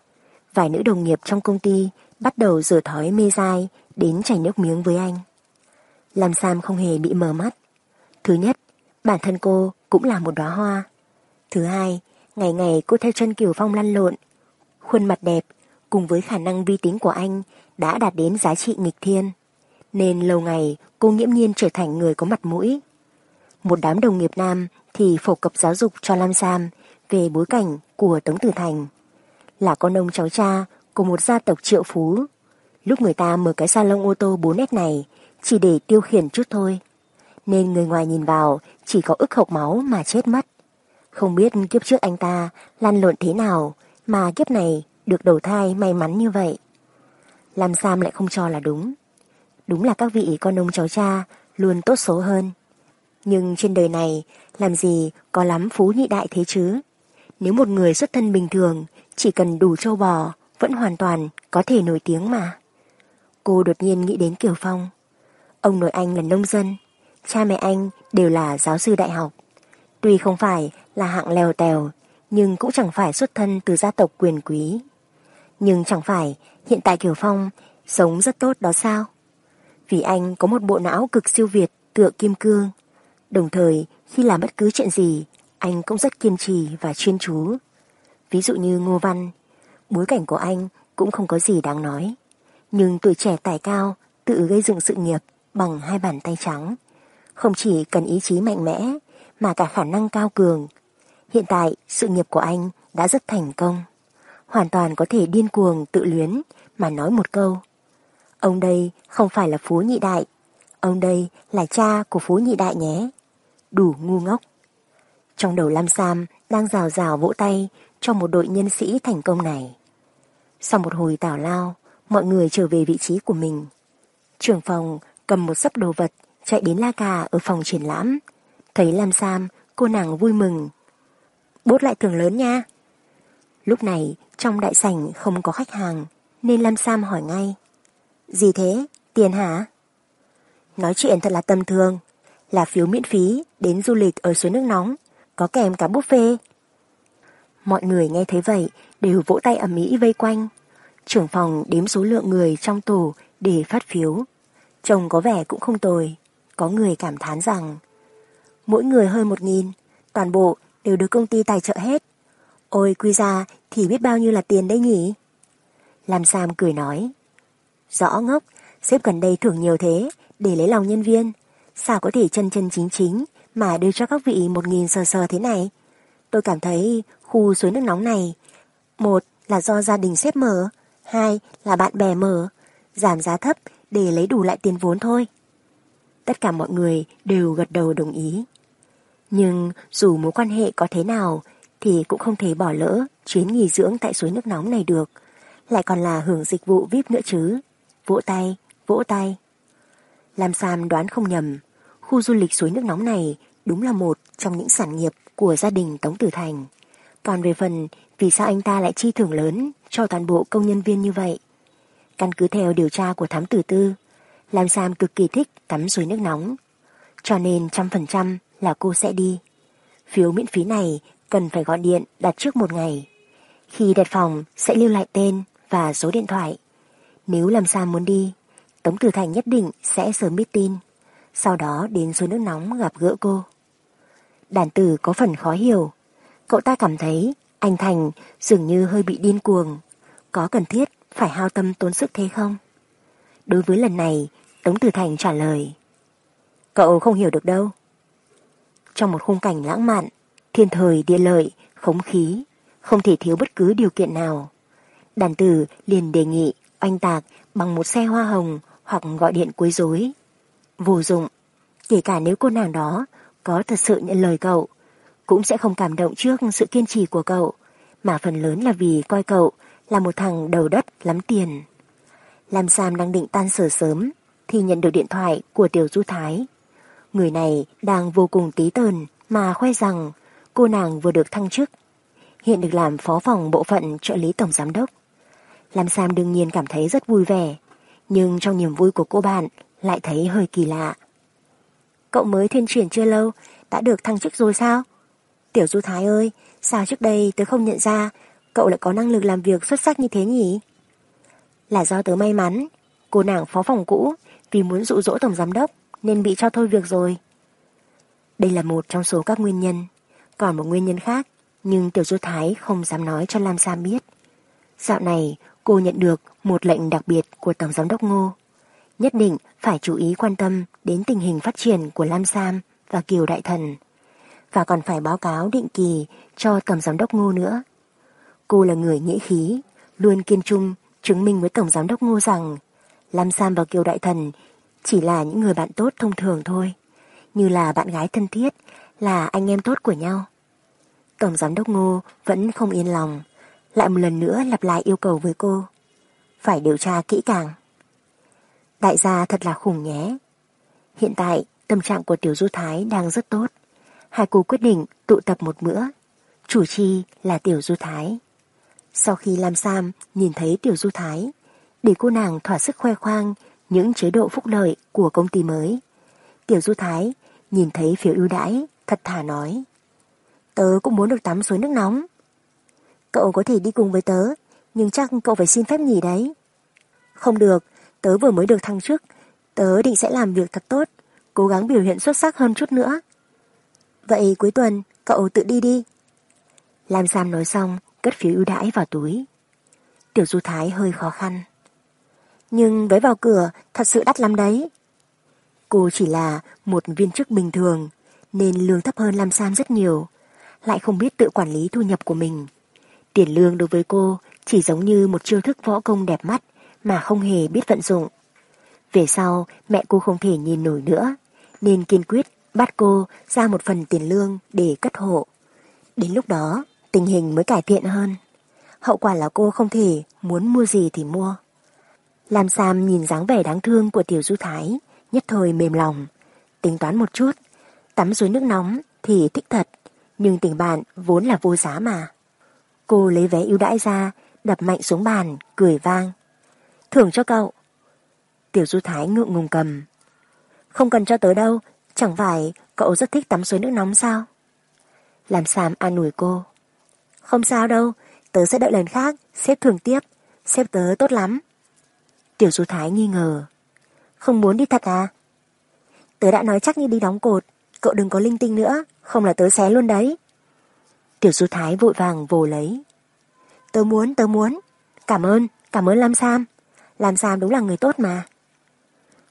A: Vài nữ đồng nghiệp trong công ty bắt đầu rửa thói mê dai đến chảy nước miếng với anh. làm Sam không hề bị mờ mắt. Thứ nhất, bản thân cô cũng là một đóa hoa. Thứ hai, ngày ngày cô theo chân Kiều Phong lăn lộn. Khuôn mặt đẹp cùng với khả năng vi tính của anh đã đạt đến giá trị nghịch thiên. Nên lâu ngày cô nghiễm nhiên trở thành người có mặt mũi. Một đám đồng nghiệp nam thì phổ cập giáo dục cho Lam Sam về bối cảnh của Tống Tử Thành. Là con ông cháu cha của một gia tộc triệu phú. Lúc người ta mở cái salon ô tô 4S này, chỉ để tiêu khiển chút thôi. Nên người ngoài nhìn vào, chỉ có ức hộc máu mà chết mất. Không biết kiếp trước anh ta lăn lộn thế nào mà kiếp này được đầu thai may mắn như vậy. Lam Sam lại không cho là đúng. Đúng là các vị con ông cháu cha luôn tốt số hơn. Nhưng trên đời này làm gì có lắm phú nhị đại thế chứ? Nếu một người xuất thân bình thường chỉ cần đủ châu bò vẫn hoàn toàn có thể nổi tiếng mà. Cô đột nhiên nghĩ đến Kiều Phong. Ông nội anh là nông dân, cha mẹ anh đều là giáo sư đại học. Tuy không phải là hạng lèo tèo, nhưng cũng chẳng phải xuất thân từ gia tộc quyền quý. Nhưng chẳng phải hiện tại Kiều Phong sống rất tốt đó sao? Vì anh có một bộ não cực siêu việt tựa kim cương. Đồng thời khi làm bất cứ chuyện gì, anh cũng rất kiên trì và chuyên chú. Ví dụ như Ngô Văn, bối cảnh của anh cũng không có gì đáng nói. Nhưng tuổi trẻ tài cao tự gây dựng sự nghiệp bằng hai bàn tay trắng. Không chỉ cần ý chí mạnh mẽ mà cả khả năng cao cường. Hiện tại sự nghiệp của anh đã rất thành công. Hoàn toàn có thể điên cuồng tự luyến mà nói một câu. Ông đây không phải là Phú Nhị Đại. Ông đây là cha của Phú Nhị Đại nhé. Đủ ngu ngốc. Trong đầu Lam Sam đang rào rào vỗ tay cho một đội nhân sĩ thành công này. Sau một hồi tảo lao, mọi người trở về vị trí của mình. Trưởng phòng cầm một sấp đồ vật chạy đến la cà ở phòng triển lãm. Thấy Lam Sam, cô nàng vui mừng. Bốt lại thường lớn nha. Lúc này trong đại sảnh không có khách hàng nên Lam Sam hỏi ngay. Gì thế? Tiền hả? Nói chuyện thật là tầm thường. Là phiếu miễn phí đến du lịch ở suối nước nóng. Có kèm cả buffet. Mọi người nghe thấy vậy đều vỗ tay ầm ĩ vây quanh. Trưởng phòng đếm số lượng người trong tù để phát phiếu. Chồng có vẻ cũng không tồi. Có người cảm thán rằng mỗi người hơn một nghìn, toàn bộ đều được công ty tài trợ hết. Ôi quy ra thì biết bao nhiêu là tiền đấy nhỉ? Lam Sam cười nói. Rõ ngốc, sếp gần đây thưởng nhiều thế để lấy lòng nhân viên. Sao có thể chân chân chính chính mà đưa cho các vị một nghìn sờ sờ thế này? Tôi cảm thấy khu suối nước nóng này một là do gia đình sếp mở, hai là bạn bè mở, giảm giá thấp để lấy đủ lại tiền vốn thôi. Tất cả mọi người đều gật đầu đồng ý. Nhưng dù mối quan hệ có thế nào thì cũng không thể bỏ lỡ chuyến nghỉ dưỡng tại suối nước nóng này được. Lại còn là hưởng dịch vụ VIP nữa chứ. Vỗ tay, vỗ tay. Lam Sam đoán không nhầm, khu du lịch suối nước nóng này đúng là một trong những sản nghiệp của gia đình Tống Tử Thành. Còn về phần vì sao anh ta lại chi thưởng lớn cho toàn bộ công nhân viên như vậy? Căn cứ theo điều tra của thám tử tư, Lam Sam cực kỳ thích tắm suối nước nóng. Cho nên trăm phần trăm là cô sẽ đi. Phiếu miễn phí này cần phải gọi điện đặt trước một ngày. Khi đặt phòng sẽ lưu lại tên và số điện thoại. Nếu làm Sam muốn đi, Tống Tử Thành nhất định sẽ sớm biết tin. Sau đó đến suối nước nóng gặp gỡ cô. Đàn tử có phần khó hiểu. Cậu ta cảm thấy anh Thành dường như hơi bị điên cuồng. Có cần thiết phải hao tâm tốn sức thế không? Đối với lần này, Tống Tử Thành trả lời. Cậu không hiểu được đâu. Trong một khung cảnh lãng mạn, thiên thời địa lợi, khống khí, không thể thiếu bất cứ điều kiện nào. Đàn tử liền đề nghị anh tạc bằng một xe hoa hồng hoặc gọi điện quấy rối. Vô dụng, kể cả nếu cô nàng đó có thật sự nhận lời cậu, cũng sẽ không cảm động trước sự kiên trì của cậu, mà phần lớn là vì coi cậu là một thằng đầu đất lắm tiền. Lam Sam đang định tan sở sớm thì nhận được điện thoại của Tiểu Du Thái. Người này đang vô cùng tí tờn mà khoe rằng cô nàng vừa được thăng chức. Hiện được làm phó phòng bộ phận trợ lý tổng giám đốc. Lam Sam đương nhiên cảm thấy rất vui vẻ, nhưng trong niềm vui của cô bạn lại thấy hơi kỳ lạ. Cậu mới thuyên chuyển chưa lâu, đã được thăng chức rồi sao? Tiểu Du Thái ơi, sao trước đây tớ không nhận ra cậu lại có năng lực làm việc xuất sắc như thế nhỉ? Là do tớ may mắn, cô nàng phó phòng cũ vì muốn dụ dỗ tổng giám đốc nên bị cho thôi việc rồi. Đây là một trong số các nguyên nhân. Còn một nguyên nhân khác, nhưng Tiểu Du Thái không dám nói cho Lam Sam biết. Dạo này, cô nhận được một lệnh đặc biệt của Tổng Giám đốc Ngô. Nhất định phải chú ý quan tâm đến tình hình phát triển của Lam Sam và Kiều Đại Thần. Và còn phải báo cáo định kỳ cho Tổng Giám đốc Ngô nữa. Cô là người nghĩa khí, luôn kiên trung chứng minh với Tổng Giám đốc Ngô rằng Lam Sam và Kiều Đại Thần chỉ là những người bạn tốt thông thường thôi, như là bạn gái thân thiết, là anh em tốt của nhau. Tổng Giám đốc Ngô vẫn không yên lòng, lại một lần nữa lặp lại yêu cầu với cô. phải điều tra kỹ càng. Đại gia thật là khủng nhé. Hiện tại, tâm trạng của Tiểu Du Thái đang rất tốt. Hai cô quyết định tụ tập một bữa. Chủ chi là Tiểu Du Thái. Sau khi Lam Sam nhìn thấy Tiểu Du Thái, để cô nàng thỏa sức khoe khoang những chế độ phúc lợi của công ty mới. Tiểu Du Thái nhìn thấy phiếu ưu đãi, thật thà nói. Tớ cũng muốn được tắm suối nước nóng. Cậu có thể đi cùng với tớ, nhưng chắc cậu phải xin phép nghỉ đấy. Không được, tớ vừa mới được thăng chức, tớ định sẽ làm việc thật tốt, cố gắng biểu hiện xuất sắc hơn chút nữa. Vậy cuối tuần, cậu tự đi đi. Lam Sam nói xong, cất phiếu ưu đãi vào túi. Tiểu Du Thái hơi khó khăn. Nhưng vé vào cửa thật sự đắt lắm đấy. Cô chỉ là một viên chức bình thường, nên lương thấp hơn Lam Sam rất nhiều, lại không biết tự quản lý thu nhập của mình. Tiền lương đối với cô chỉ giống như một chiêu thức võ công đẹp mắt mà không hề biết vận dụng. Về sau, mẹ cô không thể nhìn nổi nữa, nên kiên quyết bắt cô ra một phần tiền lương để cất hộ. Đến lúc đó, tình hình mới cải thiện hơn. Hậu quả là cô không thể muốn mua gì thì mua. Lam Sam nhìn dáng vẻ đáng thương của Tiểu Du Thái, nhất thời mềm lòng. Tính toán một chút, tắm dưới nước nóng thì thích thật, nhưng tình bạn vốn là vô giá mà. Cô lấy vé ưu đãi ra, đập mạnh xuống bàn, cười vang. Thưởng cho cậu. Tiểu Du Thái ngượng ngùng cầm. Không cần cho tớ đâu, chẳng phải cậu rất thích tắm suối nước nóng sao? Làm Sam an ủi cô. Không sao đâu, tớ sẽ đợi lần khác, xếp thưởng tiếp, xếp tớ tốt lắm. Tiểu Du Thái nghi ngờ. Không muốn đi thật à? Tớ đã nói chắc như đi đóng cột, cậu đừng có linh tinh nữa, không là tớ xé luôn đấy. Tiểu Du Thái vội vàng vồ lấy. Tớ muốn, tớ muốn. Cảm ơn, cảm ơn Lam Sam. Lam Sam đúng là người tốt mà.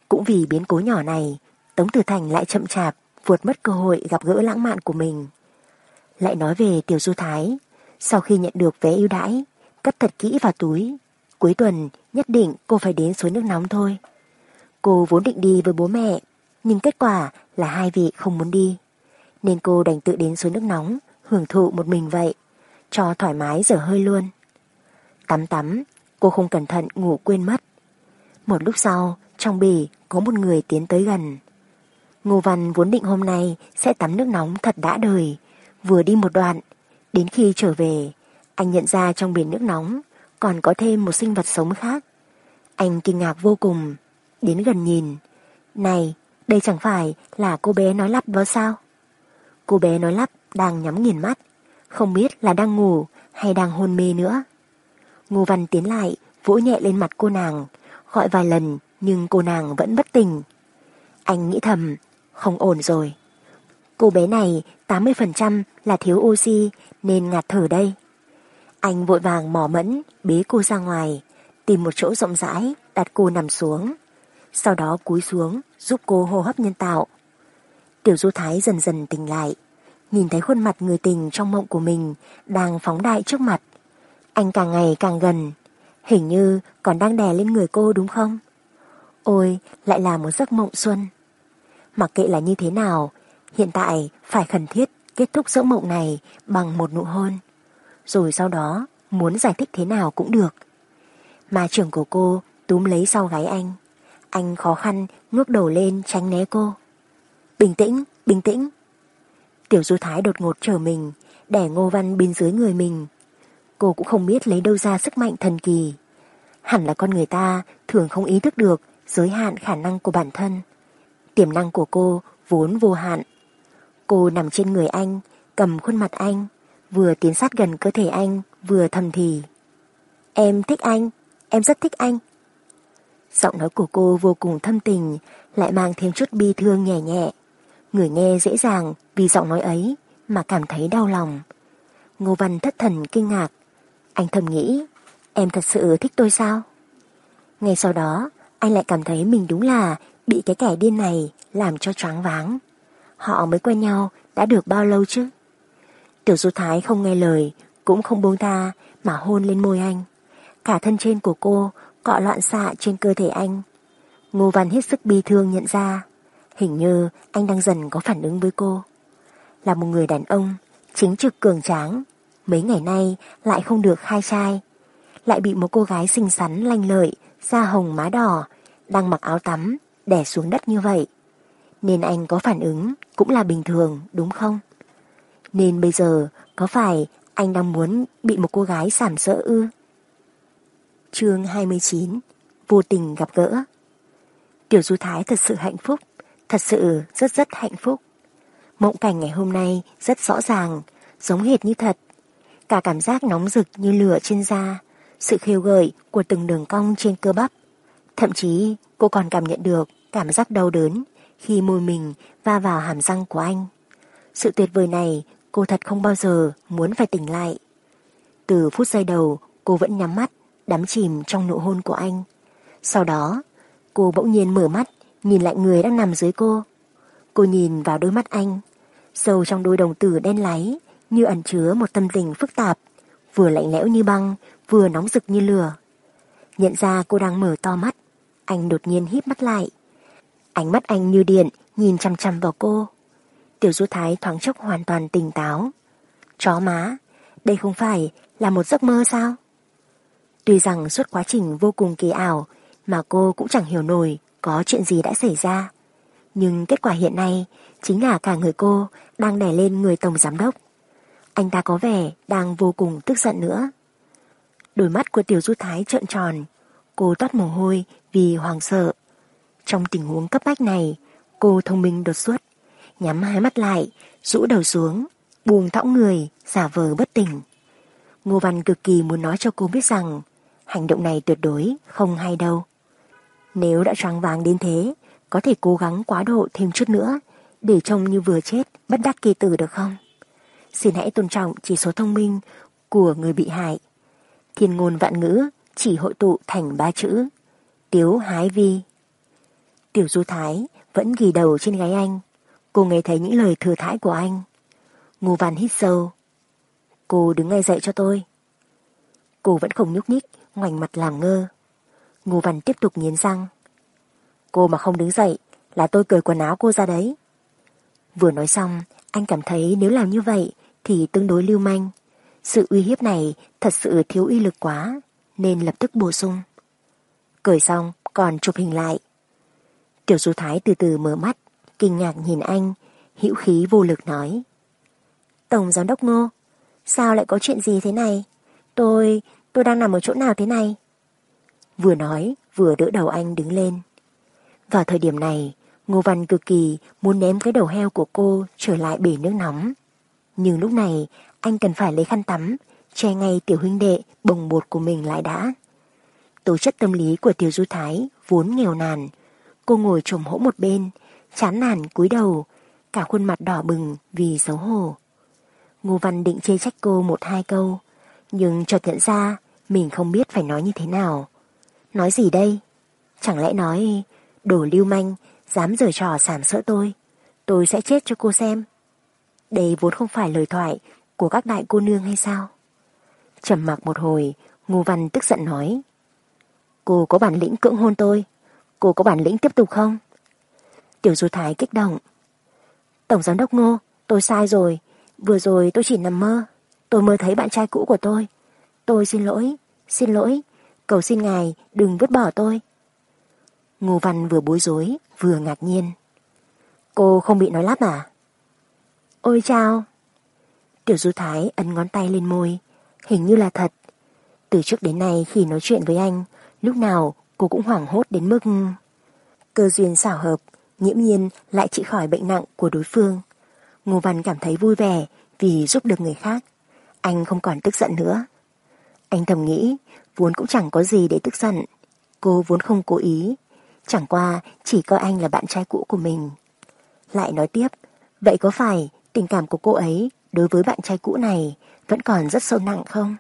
A: Cũng vì biến cố nhỏ này, Tống Tử Thành lại chậm chạp, vượt mất cơ hội gặp gỡ lãng mạn của mình. Lại nói về Tiểu Du Thái, sau khi nhận được vé ưu đãi, cất thật kỹ vào túi. Cuối tuần, nhất định cô phải đến suối nước nóng thôi. Cô vốn định đi với bố mẹ, nhưng kết quả là hai vị không muốn đi. Nên cô đành tự đến suối nước nóng, hưởng thụ một mình vậy, cho thoải mái dở hơi luôn. Tắm tắm, cô không cẩn thận ngủ quên mất. Một lúc sau, trong bể có một người tiến tới gần. Ngô Văn vốn định hôm nay sẽ tắm nước nóng thật đã đời, vừa đi một đoạn, đến khi trở về, anh nhận ra trong biển nước nóng còn có thêm một sinh vật sống khác. Anh kinh ngạc vô cùng, đến gần nhìn. Này, đây chẳng phải là cô bé nói lắp đó sao? Cô bé nói lắp đang nhắm nghiền mắt, không biết là đang ngủ hay đang hôn mê nữa. Ngô Văn tiến lại, vỗ nhẹ lên mặt cô nàng, gọi vài lần nhưng cô nàng vẫn bất tỉnh. Anh nghĩ thầm, không ổn rồi. Cô bé này 80% là thiếu oxy nên ngạt thở đây. Anh vội vàng mò mẫn, bế cô ra ngoài, tìm một chỗ rộng rãi, đặt cô nằm xuống. Sau đó cúi xuống, giúp cô hô hấp nhân tạo. Tiểu Du Thái dần dần tỉnh lại, nhìn thấy khuôn mặt người tình trong mộng của mình đang phóng đại trước mặt. Anh càng ngày càng gần, hình như còn đang đè lên người cô đúng không? Ôi, lại là một giấc mộng xuân. Mặc kệ là như thế nào, hiện tại phải khẩn thiết kết thúc giấc mộng này bằng một nụ hôn. Rồi sau đó, muốn giải thích thế nào cũng được. Mà trưởng của cô túm lấy sau gái anh. Anh khó khăn ngước đầu lên tránh né cô. Bình tĩnh, bình tĩnh. Tiểu Du Thái đột ngột trở mình, đẻ Ngô Văn bên dưới người mình. Cô cũng không biết lấy đâu ra sức mạnh thần kỳ. Hẳn là con người ta thường không ý thức được giới hạn khả năng của bản thân. Tiềm năng của cô vốn vô hạn. Cô nằm trên người anh, cầm khuôn mặt anh, vừa tiến sát gần cơ thể anh, vừa thầm thì. Em thích anh, em rất thích anh. Giọng nói của cô vô cùng thâm tình, lại mang thêm chút bi thương nhẹ nhẹ. Người nghe dễ dàng vì giọng nói ấy mà cảm thấy đau lòng. Ngô Văn thất thần kinh ngạc. Anh thầm nghĩ, em thật sự thích tôi sao? Ngay sau đó, anh lại cảm thấy mình đúng là bị cái kẻ điên này làm cho choáng váng. Họ mới quen nhau đã được bao lâu chứ? Tiểu Du Thái không nghe lời, cũng không buông tha mà hôn lên môi anh. Cả thân trên của cô cọ loạn xạ trên cơ thể anh. Ngô Văn hết sức bi thương nhận ra, hình như anh đang dần có phản ứng với cô. Là một người đàn ông, chính trực cường tráng, mấy ngày nay lại không được khai trai. lại bị một cô gái xinh xắn lanh lợi, da hồng má đỏ, đang mặc áo tắm, đè xuống đất như vậy. Nên anh có phản ứng cũng là bình thường, đúng không? Nên bây giờ có phải anh đang muốn bị một cô gái sảm sỡ ư? chương 29 Vô tình gặp gỡ Tiểu Du Thái thật sự hạnh phúc, thật sự rất rất hạnh phúc. Mộng cảnh ngày hôm nay rất rõ ràng, giống hệt như thật. Cả cảm giác nóng rực như lửa trên da, sự khêu gợi của từng đường cong trên cơ bắp. Thậm chí cô còn cảm nhận được cảm giác đau đớn khi môi mình va vào hàm răng của anh. Sự tuyệt vời này cô thật không bao giờ muốn phải tỉnh lại. Từ phút giây đầu cô vẫn nhắm mắt, đắm chìm trong nụ hôn của anh. Sau đó cô bỗng nhiên mở mắt nhìn lại người đang nằm dưới cô. Cô nhìn vào đôi mắt anh, sâu trong đôi đồng tử đen láy như ẩn chứa một tâm tình phức tạp, vừa lạnh lẽo như băng, vừa nóng rực như lửa. Nhận ra cô đang mở to mắt, anh đột nhiên híp mắt lại. Ánh mắt anh như điện, nhìn chăm chăm vào cô. Tiểu Du Thái thoáng chốc hoàn toàn tỉnh táo. Chó má, đây không phải là một giấc mơ sao? Tuy rằng suốt quá trình vô cùng kỳ ảo mà cô cũng chẳng hiểu nổi có chuyện gì đã xảy ra. Nhưng kết quả hiện nay chính là cả người cô đang đè lên người tổng giám đốc. Anh ta có vẻ đang vô cùng tức giận nữa. Đôi mắt của Tiểu Du Thái trợn tròn, cô toát mồ hôi vì hoàng sợ. Trong tình huống cấp bách này, cô thông minh đột xuất, nhắm hai mắt lại, rũ đầu xuống, buông thõng người, giả vờ bất tỉnh. Ngô Văn cực kỳ muốn nói cho cô biết rằng hành động này tuyệt đối không hay đâu. Nếu đã choáng váng đến thế, có thể cố gắng quá độ thêm chút nữa để trông như vừa chết bất đắc kỳ tử được không? Xin hãy tôn trọng chỉ số thông minh của người bị hại. Thiên ngôn vạn ngữ chỉ hội tụ thành ba chữ. Tiếu hái vi. Tiểu Du Thái vẫn ghi đầu trên gáy anh. Cô nghe thấy những lời thừa thãi của anh. Ngô Văn hít sâu. Cô đứng ngay dậy cho tôi. Cô vẫn không nhúc nhích, ngoảnh mặt làm ngơ. Ngô Văn tiếp tục nghiến răng. Cô mà không đứng dậy là tôi cởi quần áo cô ra đấy. Vừa nói xong, anh cảm thấy nếu làm như vậy thì tương đối lưu manh. Sự uy hiếp này thật sự thiếu uy lực quá, nên lập tức bổ sung. Cởi xong, còn chụp hình lại. Tiểu Du Thái từ từ mở mắt, kinh ngạc nhìn anh, hữu khí vô lực nói. Tổng giám đốc Ngô, sao lại có chuyện gì thế này? Tôi, tôi đang nằm ở chỗ nào thế này? Vừa nói, vừa đỡ đầu anh đứng lên. Vào thời điểm này, Ngô Văn cực kỳ muốn ném cái đầu heo của cô trở lại bể nước nóng. Nhưng lúc này, anh cần phải lấy khăn tắm, che ngay tiểu huynh đệ bồng bột của mình lại đã. Tố chất tâm lý của tiểu du thái vốn nghèo nàn. Cô ngồi trồm hỗ một bên, chán nản cúi đầu, cả khuôn mặt đỏ bừng vì xấu hổ. Ngô Văn định chê trách cô một hai câu, nhưng chợt nhận ra mình không biết phải nói như thế nào. Nói gì đây? Chẳng lẽ nói đồ lưu manh dám giở trò sảm sỡ tôi, tôi sẽ chết cho cô xem. Đây vốn không phải lời thoại của các đại cô nương hay sao? Trầm mặc một hồi, Ngô Văn tức giận nói. Cô có bản lĩnh cưỡng hôn tôi, cô có bản lĩnh tiếp tục không? Tiểu Du Thái kích động. Tổng giám đốc Ngô, tôi sai rồi, vừa rồi tôi chỉ nằm mơ, tôi mơ thấy bạn trai cũ của tôi. Tôi xin lỗi, xin lỗi, cầu xin ngài đừng vứt bỏ tôi. Ngô Văn vừa bối rối, vừa ngạc nhiên. Cô không bị nói lắp à? Ôi chào! Tiểu Du Thái ấn ngón tay lên môi, hình như là thật. Từ trước đến nay khi nói chuyện với anh, lúc nào cô cũng hoảng hốt đến mức... Cơ duyên xảo hợp, nhiễm nhiên lại trị khỏi bệnh nặng của đối phương. Ngô Văn cảm thấy vui vẻ vì giúp được người khác. Anh không còn tức giận nữa. Anh thầm nghĩ, vốn cũng chẳng có gì để tức giận. Cô vốn không cố ý, Chẳng qua chỉ coi anh là bạn trai cũ của mình. Lại nói tiếp, vậy có phải tình cảm của cô ấy đối với bạn trai cũ này vẫn còn rất sâu nặng không?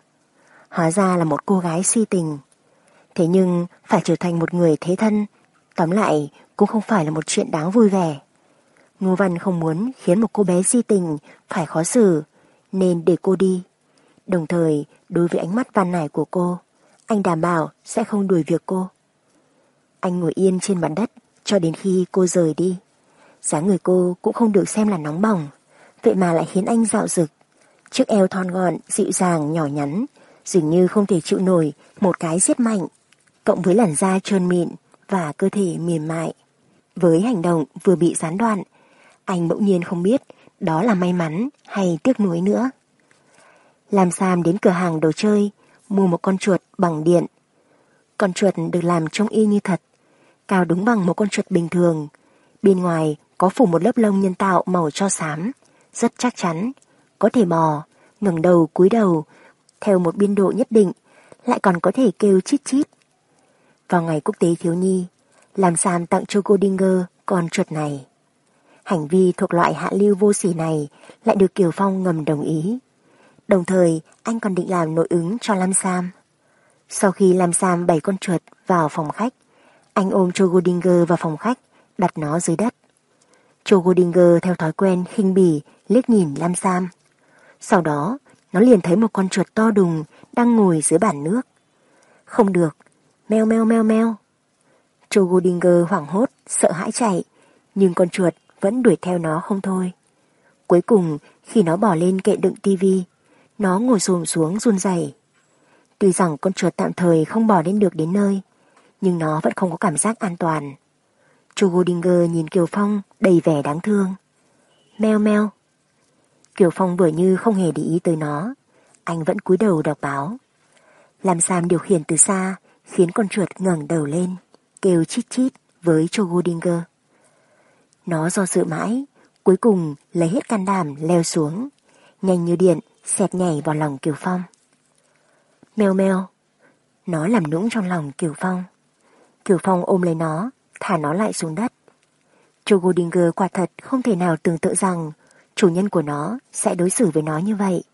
A: Hóa ra là một cô gái si tình. Thế nhưng phải trở thành một người thế thân, tóm lại cũng không phải là một chuyện đáng vui vẻ. Ngô Văn không muốn khiến một cô bé si tình phải khó xử, nên để cô đi. Đồng thời, đối với ánh mắt van nải của cô, anh đảm bảo sẽ không đuổi việc cô. Anh ngồi yên trên mặt đất cho đến khi cô rời đi. dáng người cô cũng không được xem là nóng bỏng, vậy mà lại khiến anh dạo rực. Chiếc eo thon gọn, dịu dàng, nhỏ nhắn, dường như không thể chịu nổi một cái giết mạnh, cộng với làn da trơn mịn và cơ thể mềm mại. Với hành động vừa bị gián đoạn, anh bỗng nhiên không biết đó là may mắn hay tiếc nuối nữa. Làm Sam đến cửa hàng đồ chơi, mua một con chuột bằng điện. Con chuột được làm trông y như thật, cao đúng bằng một con chuột bình thường. Bên ngoài có phủ một lớp lông nhân tạo màu cho xám, rất chắc chắn, có thể bò, ngẩng đầu cúi đầu, theo một biên độ nhất định, lại còn có thể kêu chít chít. Vào ngày quốc tế thiếu nhi, làm Sam tặng cho Goldinger con chuột này. Hành vi thuộc loại hạ lưu vô sỉ này lại được Kiều Phong ngầm đồng ý. Đồng thời, anh còn định làm nội ứng cho Lam Sam. Sau khi Lam Sam bày con chuột vào phòng khách, anh ôm Chogodinger vào phòng khách, đặt nó dưới đất. Chogodinger theo thói quen khinh bỉ liếc nhìn Lam Sam. Sau đó, nó liền thấy một con chuột to đùng đang ngồi dưới bản nước. Không được, meo meo meo meo. Chogodinger hoảng hốt, sợ hãi chạy, nhưng con chuột vẫn đuổi theo nó không thôi. Cuối cùng, khi nó bỏ lên kệ đựng tivi, nó ngồi xồm xuống run rẩy. Tuy rằng con chuột tạm thời không bỏ lên được đến nơi, nhưng nó vẫn không có cảm giác an toàn. Chu Godinger nhìn Kiều Phong đầy vẻ đáng thương. Meo meo. Kiều Phong vừa như không hề để ý tới nó, anh vẫn cúi đầu đọc báo. Làm Sam điều khiển từ xa, khiến con chuột ngẩng đầu lên, kêu chít chít với Chu Godinger. Nó do dự mãi, cuối cùng lấy hết can đảm leo xuống, nhanh như điện, xẹt nhảy vào lòng Kiều Phong. Mèo mèo, nó làm nũng trong lòng Kiều Phong. Kiều Phong ôm lấy nó, thả nó lại xuống đất. Joe Goldinger quả thật không thể nào tưởng tượng rằng chủ nhân của nó sẽ đối xử với nó như vậy.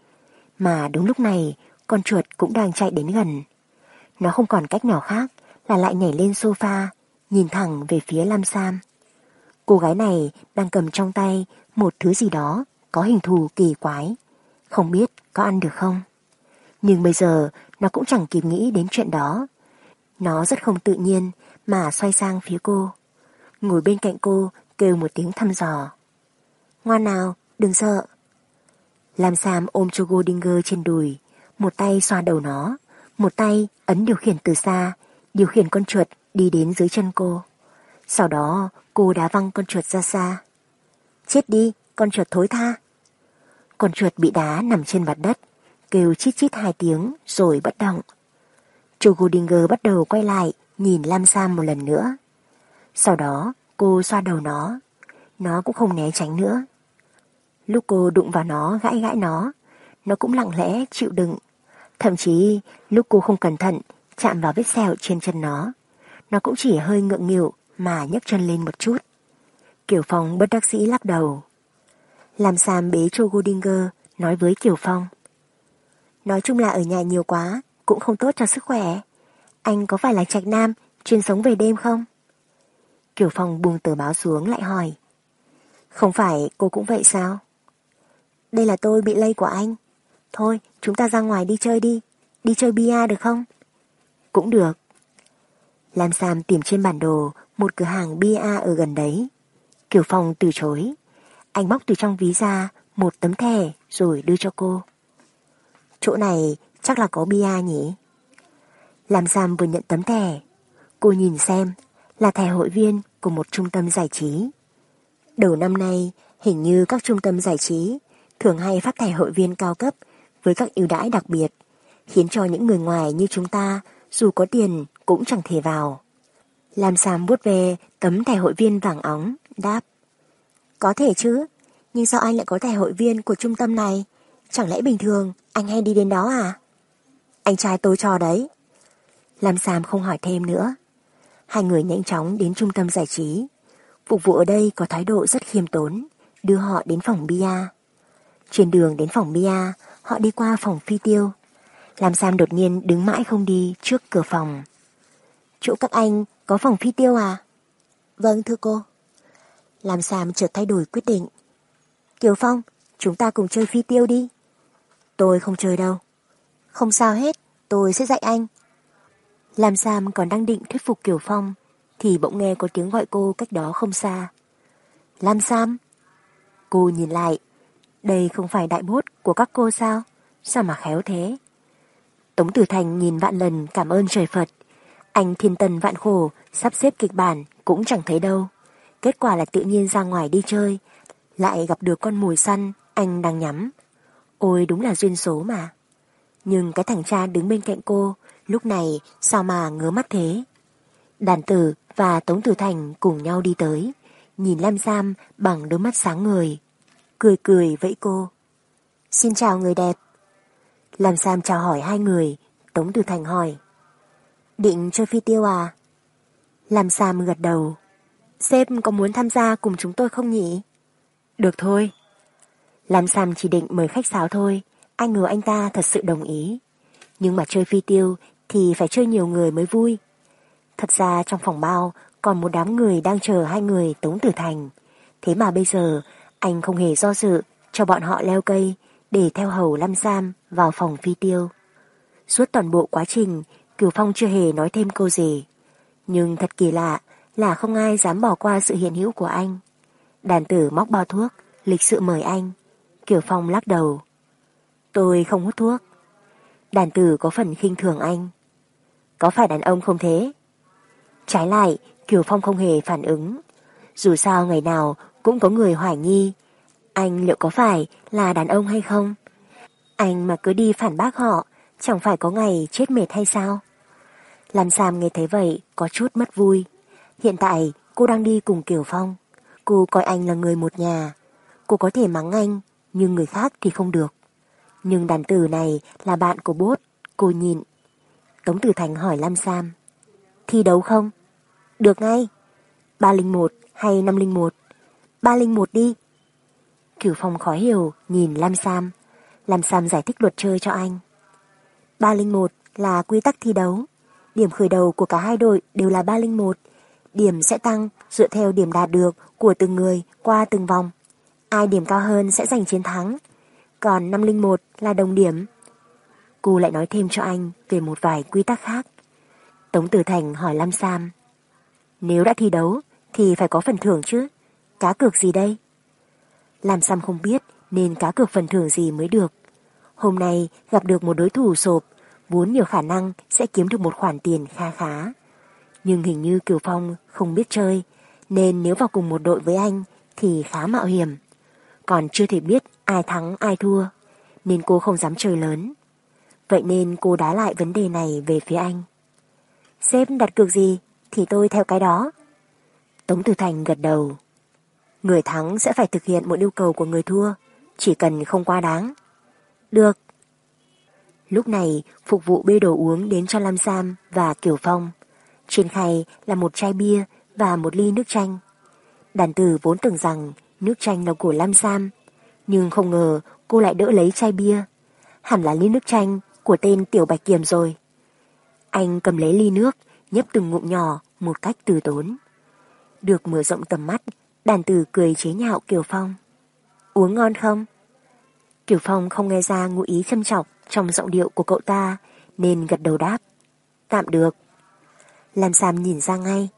A: Mà đúng lúc này, con chuột cũng đang chạy đến gần. Nó không còn cách nào khác là lại nhảy lên sofa, nhìn thẳng về phía Lam Sam. Cô gái này đang cầm trong tay một thứ gì đó có hình thù kỳ quái. Không biết có ăn được không? Nhưng bây giờ nó cũng chẳng kịp nghĩ đến chuyện đó. Nó rất không tự nhiên mà xoay sang phía cô. Ngồi bên cạnh cô kêu một tiếng thăm dò. Ngoan nào, đừng sợ. Lam Sam ôm cho Goldinger trên đùi, một tay xoa đầu nó, một tay ấn điều khiển từ xa, điều khiển con chuột đi đến dưới chân cô. Sau đó cô đá văng con chuột ra xa. Chết đi, con chuột thối tha. Con chuột bị đá nằm trên mặt đất, kêu chít chít hai tiếng rồi bất động. Chu Goldinger bắt đầu quay lại nhìn Lam Sam một lần nữa. Sau đó cô xoa đầu nó, nó cũng không né tránh nữa. Lúc cô đụng vào nó gãi gãi nó, nó cũng lặng lẽ chịu đựng. Thậm chí lúc cô không cẩn thận chạm vào vết sẹo trên chân nó, nó cũng chỉ hơi ngượng nghịu mà nhấc chân lên một chút. Kiều Phong bất đắc sĩ lắc đầu. Làm Sam bế cho Goldinger nói với Kiều Phong. Nói chung là ở nhà nhiều quá, cũng không tốt cho sức khỏe. Anh có phải là trạch nam, chuyên sống về đêm không? Kiều Phong buông tờ báo xuống lại hỏi. Không phải cô cũng vậy sao? Đây là tôi bị lây của anh. Thôi, chúng ta ra ngoài đi chơi đi. Đi chơi bia được không? Cũng được. Lam Sam tìm trên bản đồ một cửa hàng bia ở gần đấy. Kiều Phong từ chối. Anh móc từ trong ví ra một tấm thẻ rồi đưa cho cô. Chỗ này chắc là có bia nhỉ? Làm giam vừa nhận tấm thẻ. Cô nhìn xem là thẻ hội viên của một trung tâm giải trí. Đầu năm nay, hình như các trung tâm giải trí thường hay phát thẻ hội viên cao cấp với các ưu đãi đặc biệt, khiến cho những người ngoài như chúng ta dù có tiền cũng chẳng thể vào. Lam Sam vuốt về tấm thẻ hội viên vàng óng, đáp. Có thể chứ, nhưng sao anh lại có thẻ hội viên của trung tâm này? Chẳng lẽ bình thường anh hay đi đến đó à? Anh trai tôi cho đấy. Lam Sam không hỏi thêm nữa. Hai người nhanh chóng đến trung tâm giải trí. Phục vụ ở đây có thái độ rất khiêm tốn, đưa họ đến phòng bia. Trên đường đến phòng bia, họ đi qua phòng phi tiêu. Lam Sam đột nhiên đứng mãi không đi trước cửa phòng. Chỗ các anh có phòng phi tiêu à? Vâng thưa cô. Lam Sam chợt thay đổi quyết định. Kiều Phong, chúng ta cùng chơi phi tiêu đi. Tôi không chơi đâu. Không sao hết, tôi sẽ dạy anh. Lam Sam còn đang định thuyết phục Kiều Phong thì bỗng nghe có tiếng gọi cô cách đó không xa. Lam Sam. Cô nhìn lại. Đây không phải đại bốt của các cô sao? Sao mà khéo thế? Tống Tử Thành nhìn vạn lần cảm ơn trời Phật. Anh thiên tần vạn khổ, sắp xếp kịch bản cũng chẳng thấy đâu. Kết quả là tự nhiên ra ngoài đi chơi, lại gặp được con mồi săn anh đang nhắm. Ôi đúng là duyên số mà. Nhưng cái thằng cha đứng bên cạnh cô, lúc này sao mà ngứa mắt thế? Đàn tử và Tống Tử Thành cùng nhau đi tới, nhìn Lam Sam bằng đôi mắt sáng người. Cười cười vẫy cô. Xin chào người đẹp. Lam Sam chào hỏi hai người, Tống Tử Thành hỏi. Định chơi phi tiêu à? Lam Sam gật đầu. Sếp có muốn tham gia cùng chúng tôi không nhỉ? Được thôi. Lam Sam chỉ định mời khách sáo thôi, anh ngờ anh ta thật sự đồng ý. Nhưng mà chơi phi tiêu thì phải chơi nhiều người mới vui. Thật ra trong phòng bao còn một đám người đang chờ hai người Tống Tử Thành. Thế mà bây giờ anh không hề do dự cho bọn họ leo cây để theo hầu Lam Sam vào phòng phi tiêu. Suốt toàn bộ quá trình, Kiều Phong chưa hề nói thêm câu gì. Nhưng thật kỳ lạ là không ai dám bỏ qua sự hiện hữu của anh. Đàn tử móc bao thuốc, lịch sự mời anh. Kiều Phong lắc đầu. Tôi không hút thuốc. Đàn tử có phần khinh thường anh. Có phải đàn ông không thế? Trái lại, Kiều Phong không hề phản ứng. Dù sao ngày nào cũng có người hoài nghi. Anh liệu có phải là đàn ông hay không? Anh mà cứ đi phản bác họ, chẳng phải có ngày chết mệt hay sao? Làm Sam nghe thấy vậy có chút mất vui. Hiện tại cô đang đi cùng Kiều Phong. Cô coi anh là người một nhà. Cô có thể mắng anh, nhưng người khác thì không được. Nhưng đàn tử này là bạn của bốt, cô nhịn. Tống Tử Thành hỏi Lam Sam. Thi đấu không? Được ngay. 301 hay 501? 301 đi. Cửu Phong khó hiểu, nhìn Lam Sam. Lam Sam giải thích luật chơi cho anh. 301 là quy tắc thi đấu. Điểm khởi đầu của cả hai đội đều là 301. Điểm sẽ tăng dựa theo điểm đạt được của từng người qua từng vòng. Ai điểm cao hơn sẽ giành chiến thắng. Còn 501 là đồng điểm. Cô lại nói thêm cho anh về một vài quy tắc khác. Tống Tử Thành hỏi Lam Sam. Nếu đã thi đấu thì phải có phần thưởng chứ. Cá cược gì đây? Lam Sam không biết nên cá cược phần thưởng gì mới được. Hôm nay gặp được một đối thủ sộp, vốn nhiều khả năng sẽ kiếm được một khoản tiền kha khá. Nhưng hình như Kiều Phong không biết chơi, nên nếu vào cùng một đội với anh thì khá mạo hiểm. Còn chưa thể biết ai thắng ai thua, nên cô không dám chơi lớn. Vậy nên cô đá lại vấn đề này về phía anh. Sếp đặt cược gì thì tôi theo cái đó. Tống Tử Thành gật đầu. Người thắng sẽ phải thực hiện một yêu cầu của người thua, chỉ cần không quá đáng. Được. Lúc này, phục vụ bê đồ uống đến cho Lam Sam và Kiều Phong. Trên khay là một chai bia và một ly nước chanh. Đàn tử vốn tưởng rằng nước chanh là của Lam Sam, nhưng không ngờ cô lại đỡ lấy chai bia. Hẳn là ly nước chanh của tên Tiểu Bạch Kiềm rồi. Anh cầm lấy ly nước, nhấp từng ngụm nhỏ một cách từ tốn. Được mở rộng tầm mắt, đàn tử cười chế nhạo Kiều Phong. Uống ngon không? Kiều Phong không nghe ra ngụ ý châm chọc trong giọng điệu của cậu ta, nên gật đầu đáp. Tạm được. Lam Sam nhìn ra ngay.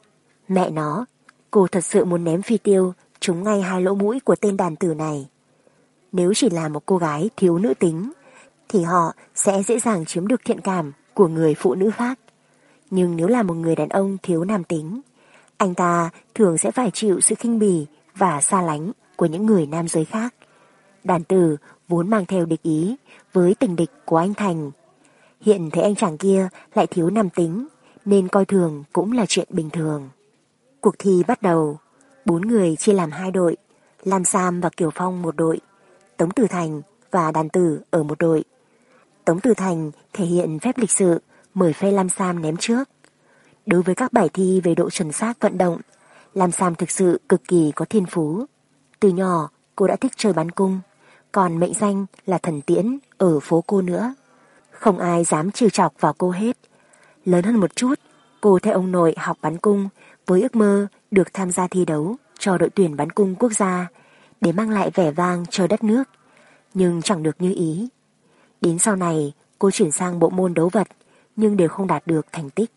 A: Mẹ nó, cô thật sự muốn ném phi tiêu trúng ngay hai lỗ mũi của tên đàn tử này. Nếu chỉ là một cô gái thiếu nữ tính, thì họ sẽ dễ dàng chiếm được thiện cảm của người phụ nữ khác. Nhưng nếu là một người đàn ông thiếu nam tính, anh ta thường sẽ phải chịu sự khinh bỉ và xa lánh của những người nam giới khác. Đàn tử vốn mang theo địch ý với tình địch của anh Thành. Hiện thấy anh chàng kia lại thiếu nam tính, nên coi thường cũng là chuyện bình thường. Cuộc thi bắt đầu, bốn người chia làm hai đội, Lam Sam và Kiều Phong một đội, Tống Tử Thành và Đàn Tử ở một đội. Tống Tử Thành thể hiện phép lịch sự mời phê Lam Sam ném trước. Đối với các bài thi về độ chuẩn xác vận động, Lam Sam thực sự cực kỳ có thiên phú. Từ nhỏ, cô đã thích chơi bắn cung, còn mệnh danh là thần tiễn ở phố cô nữa. Không ai dám trêu chọc vào cô hết. Lớn hơn một chút, cô theo ông nội học bắn cung với ước mơ được tham gia thi đấu cho đội tuyển bắn cung quốc gia để mang lại vẻ vang cho đất nước, nhưng chẳng được như ý. Đến sau này, cô chuyển sang bộ môn đấu vật, nhưng đều không đạt được thành tích.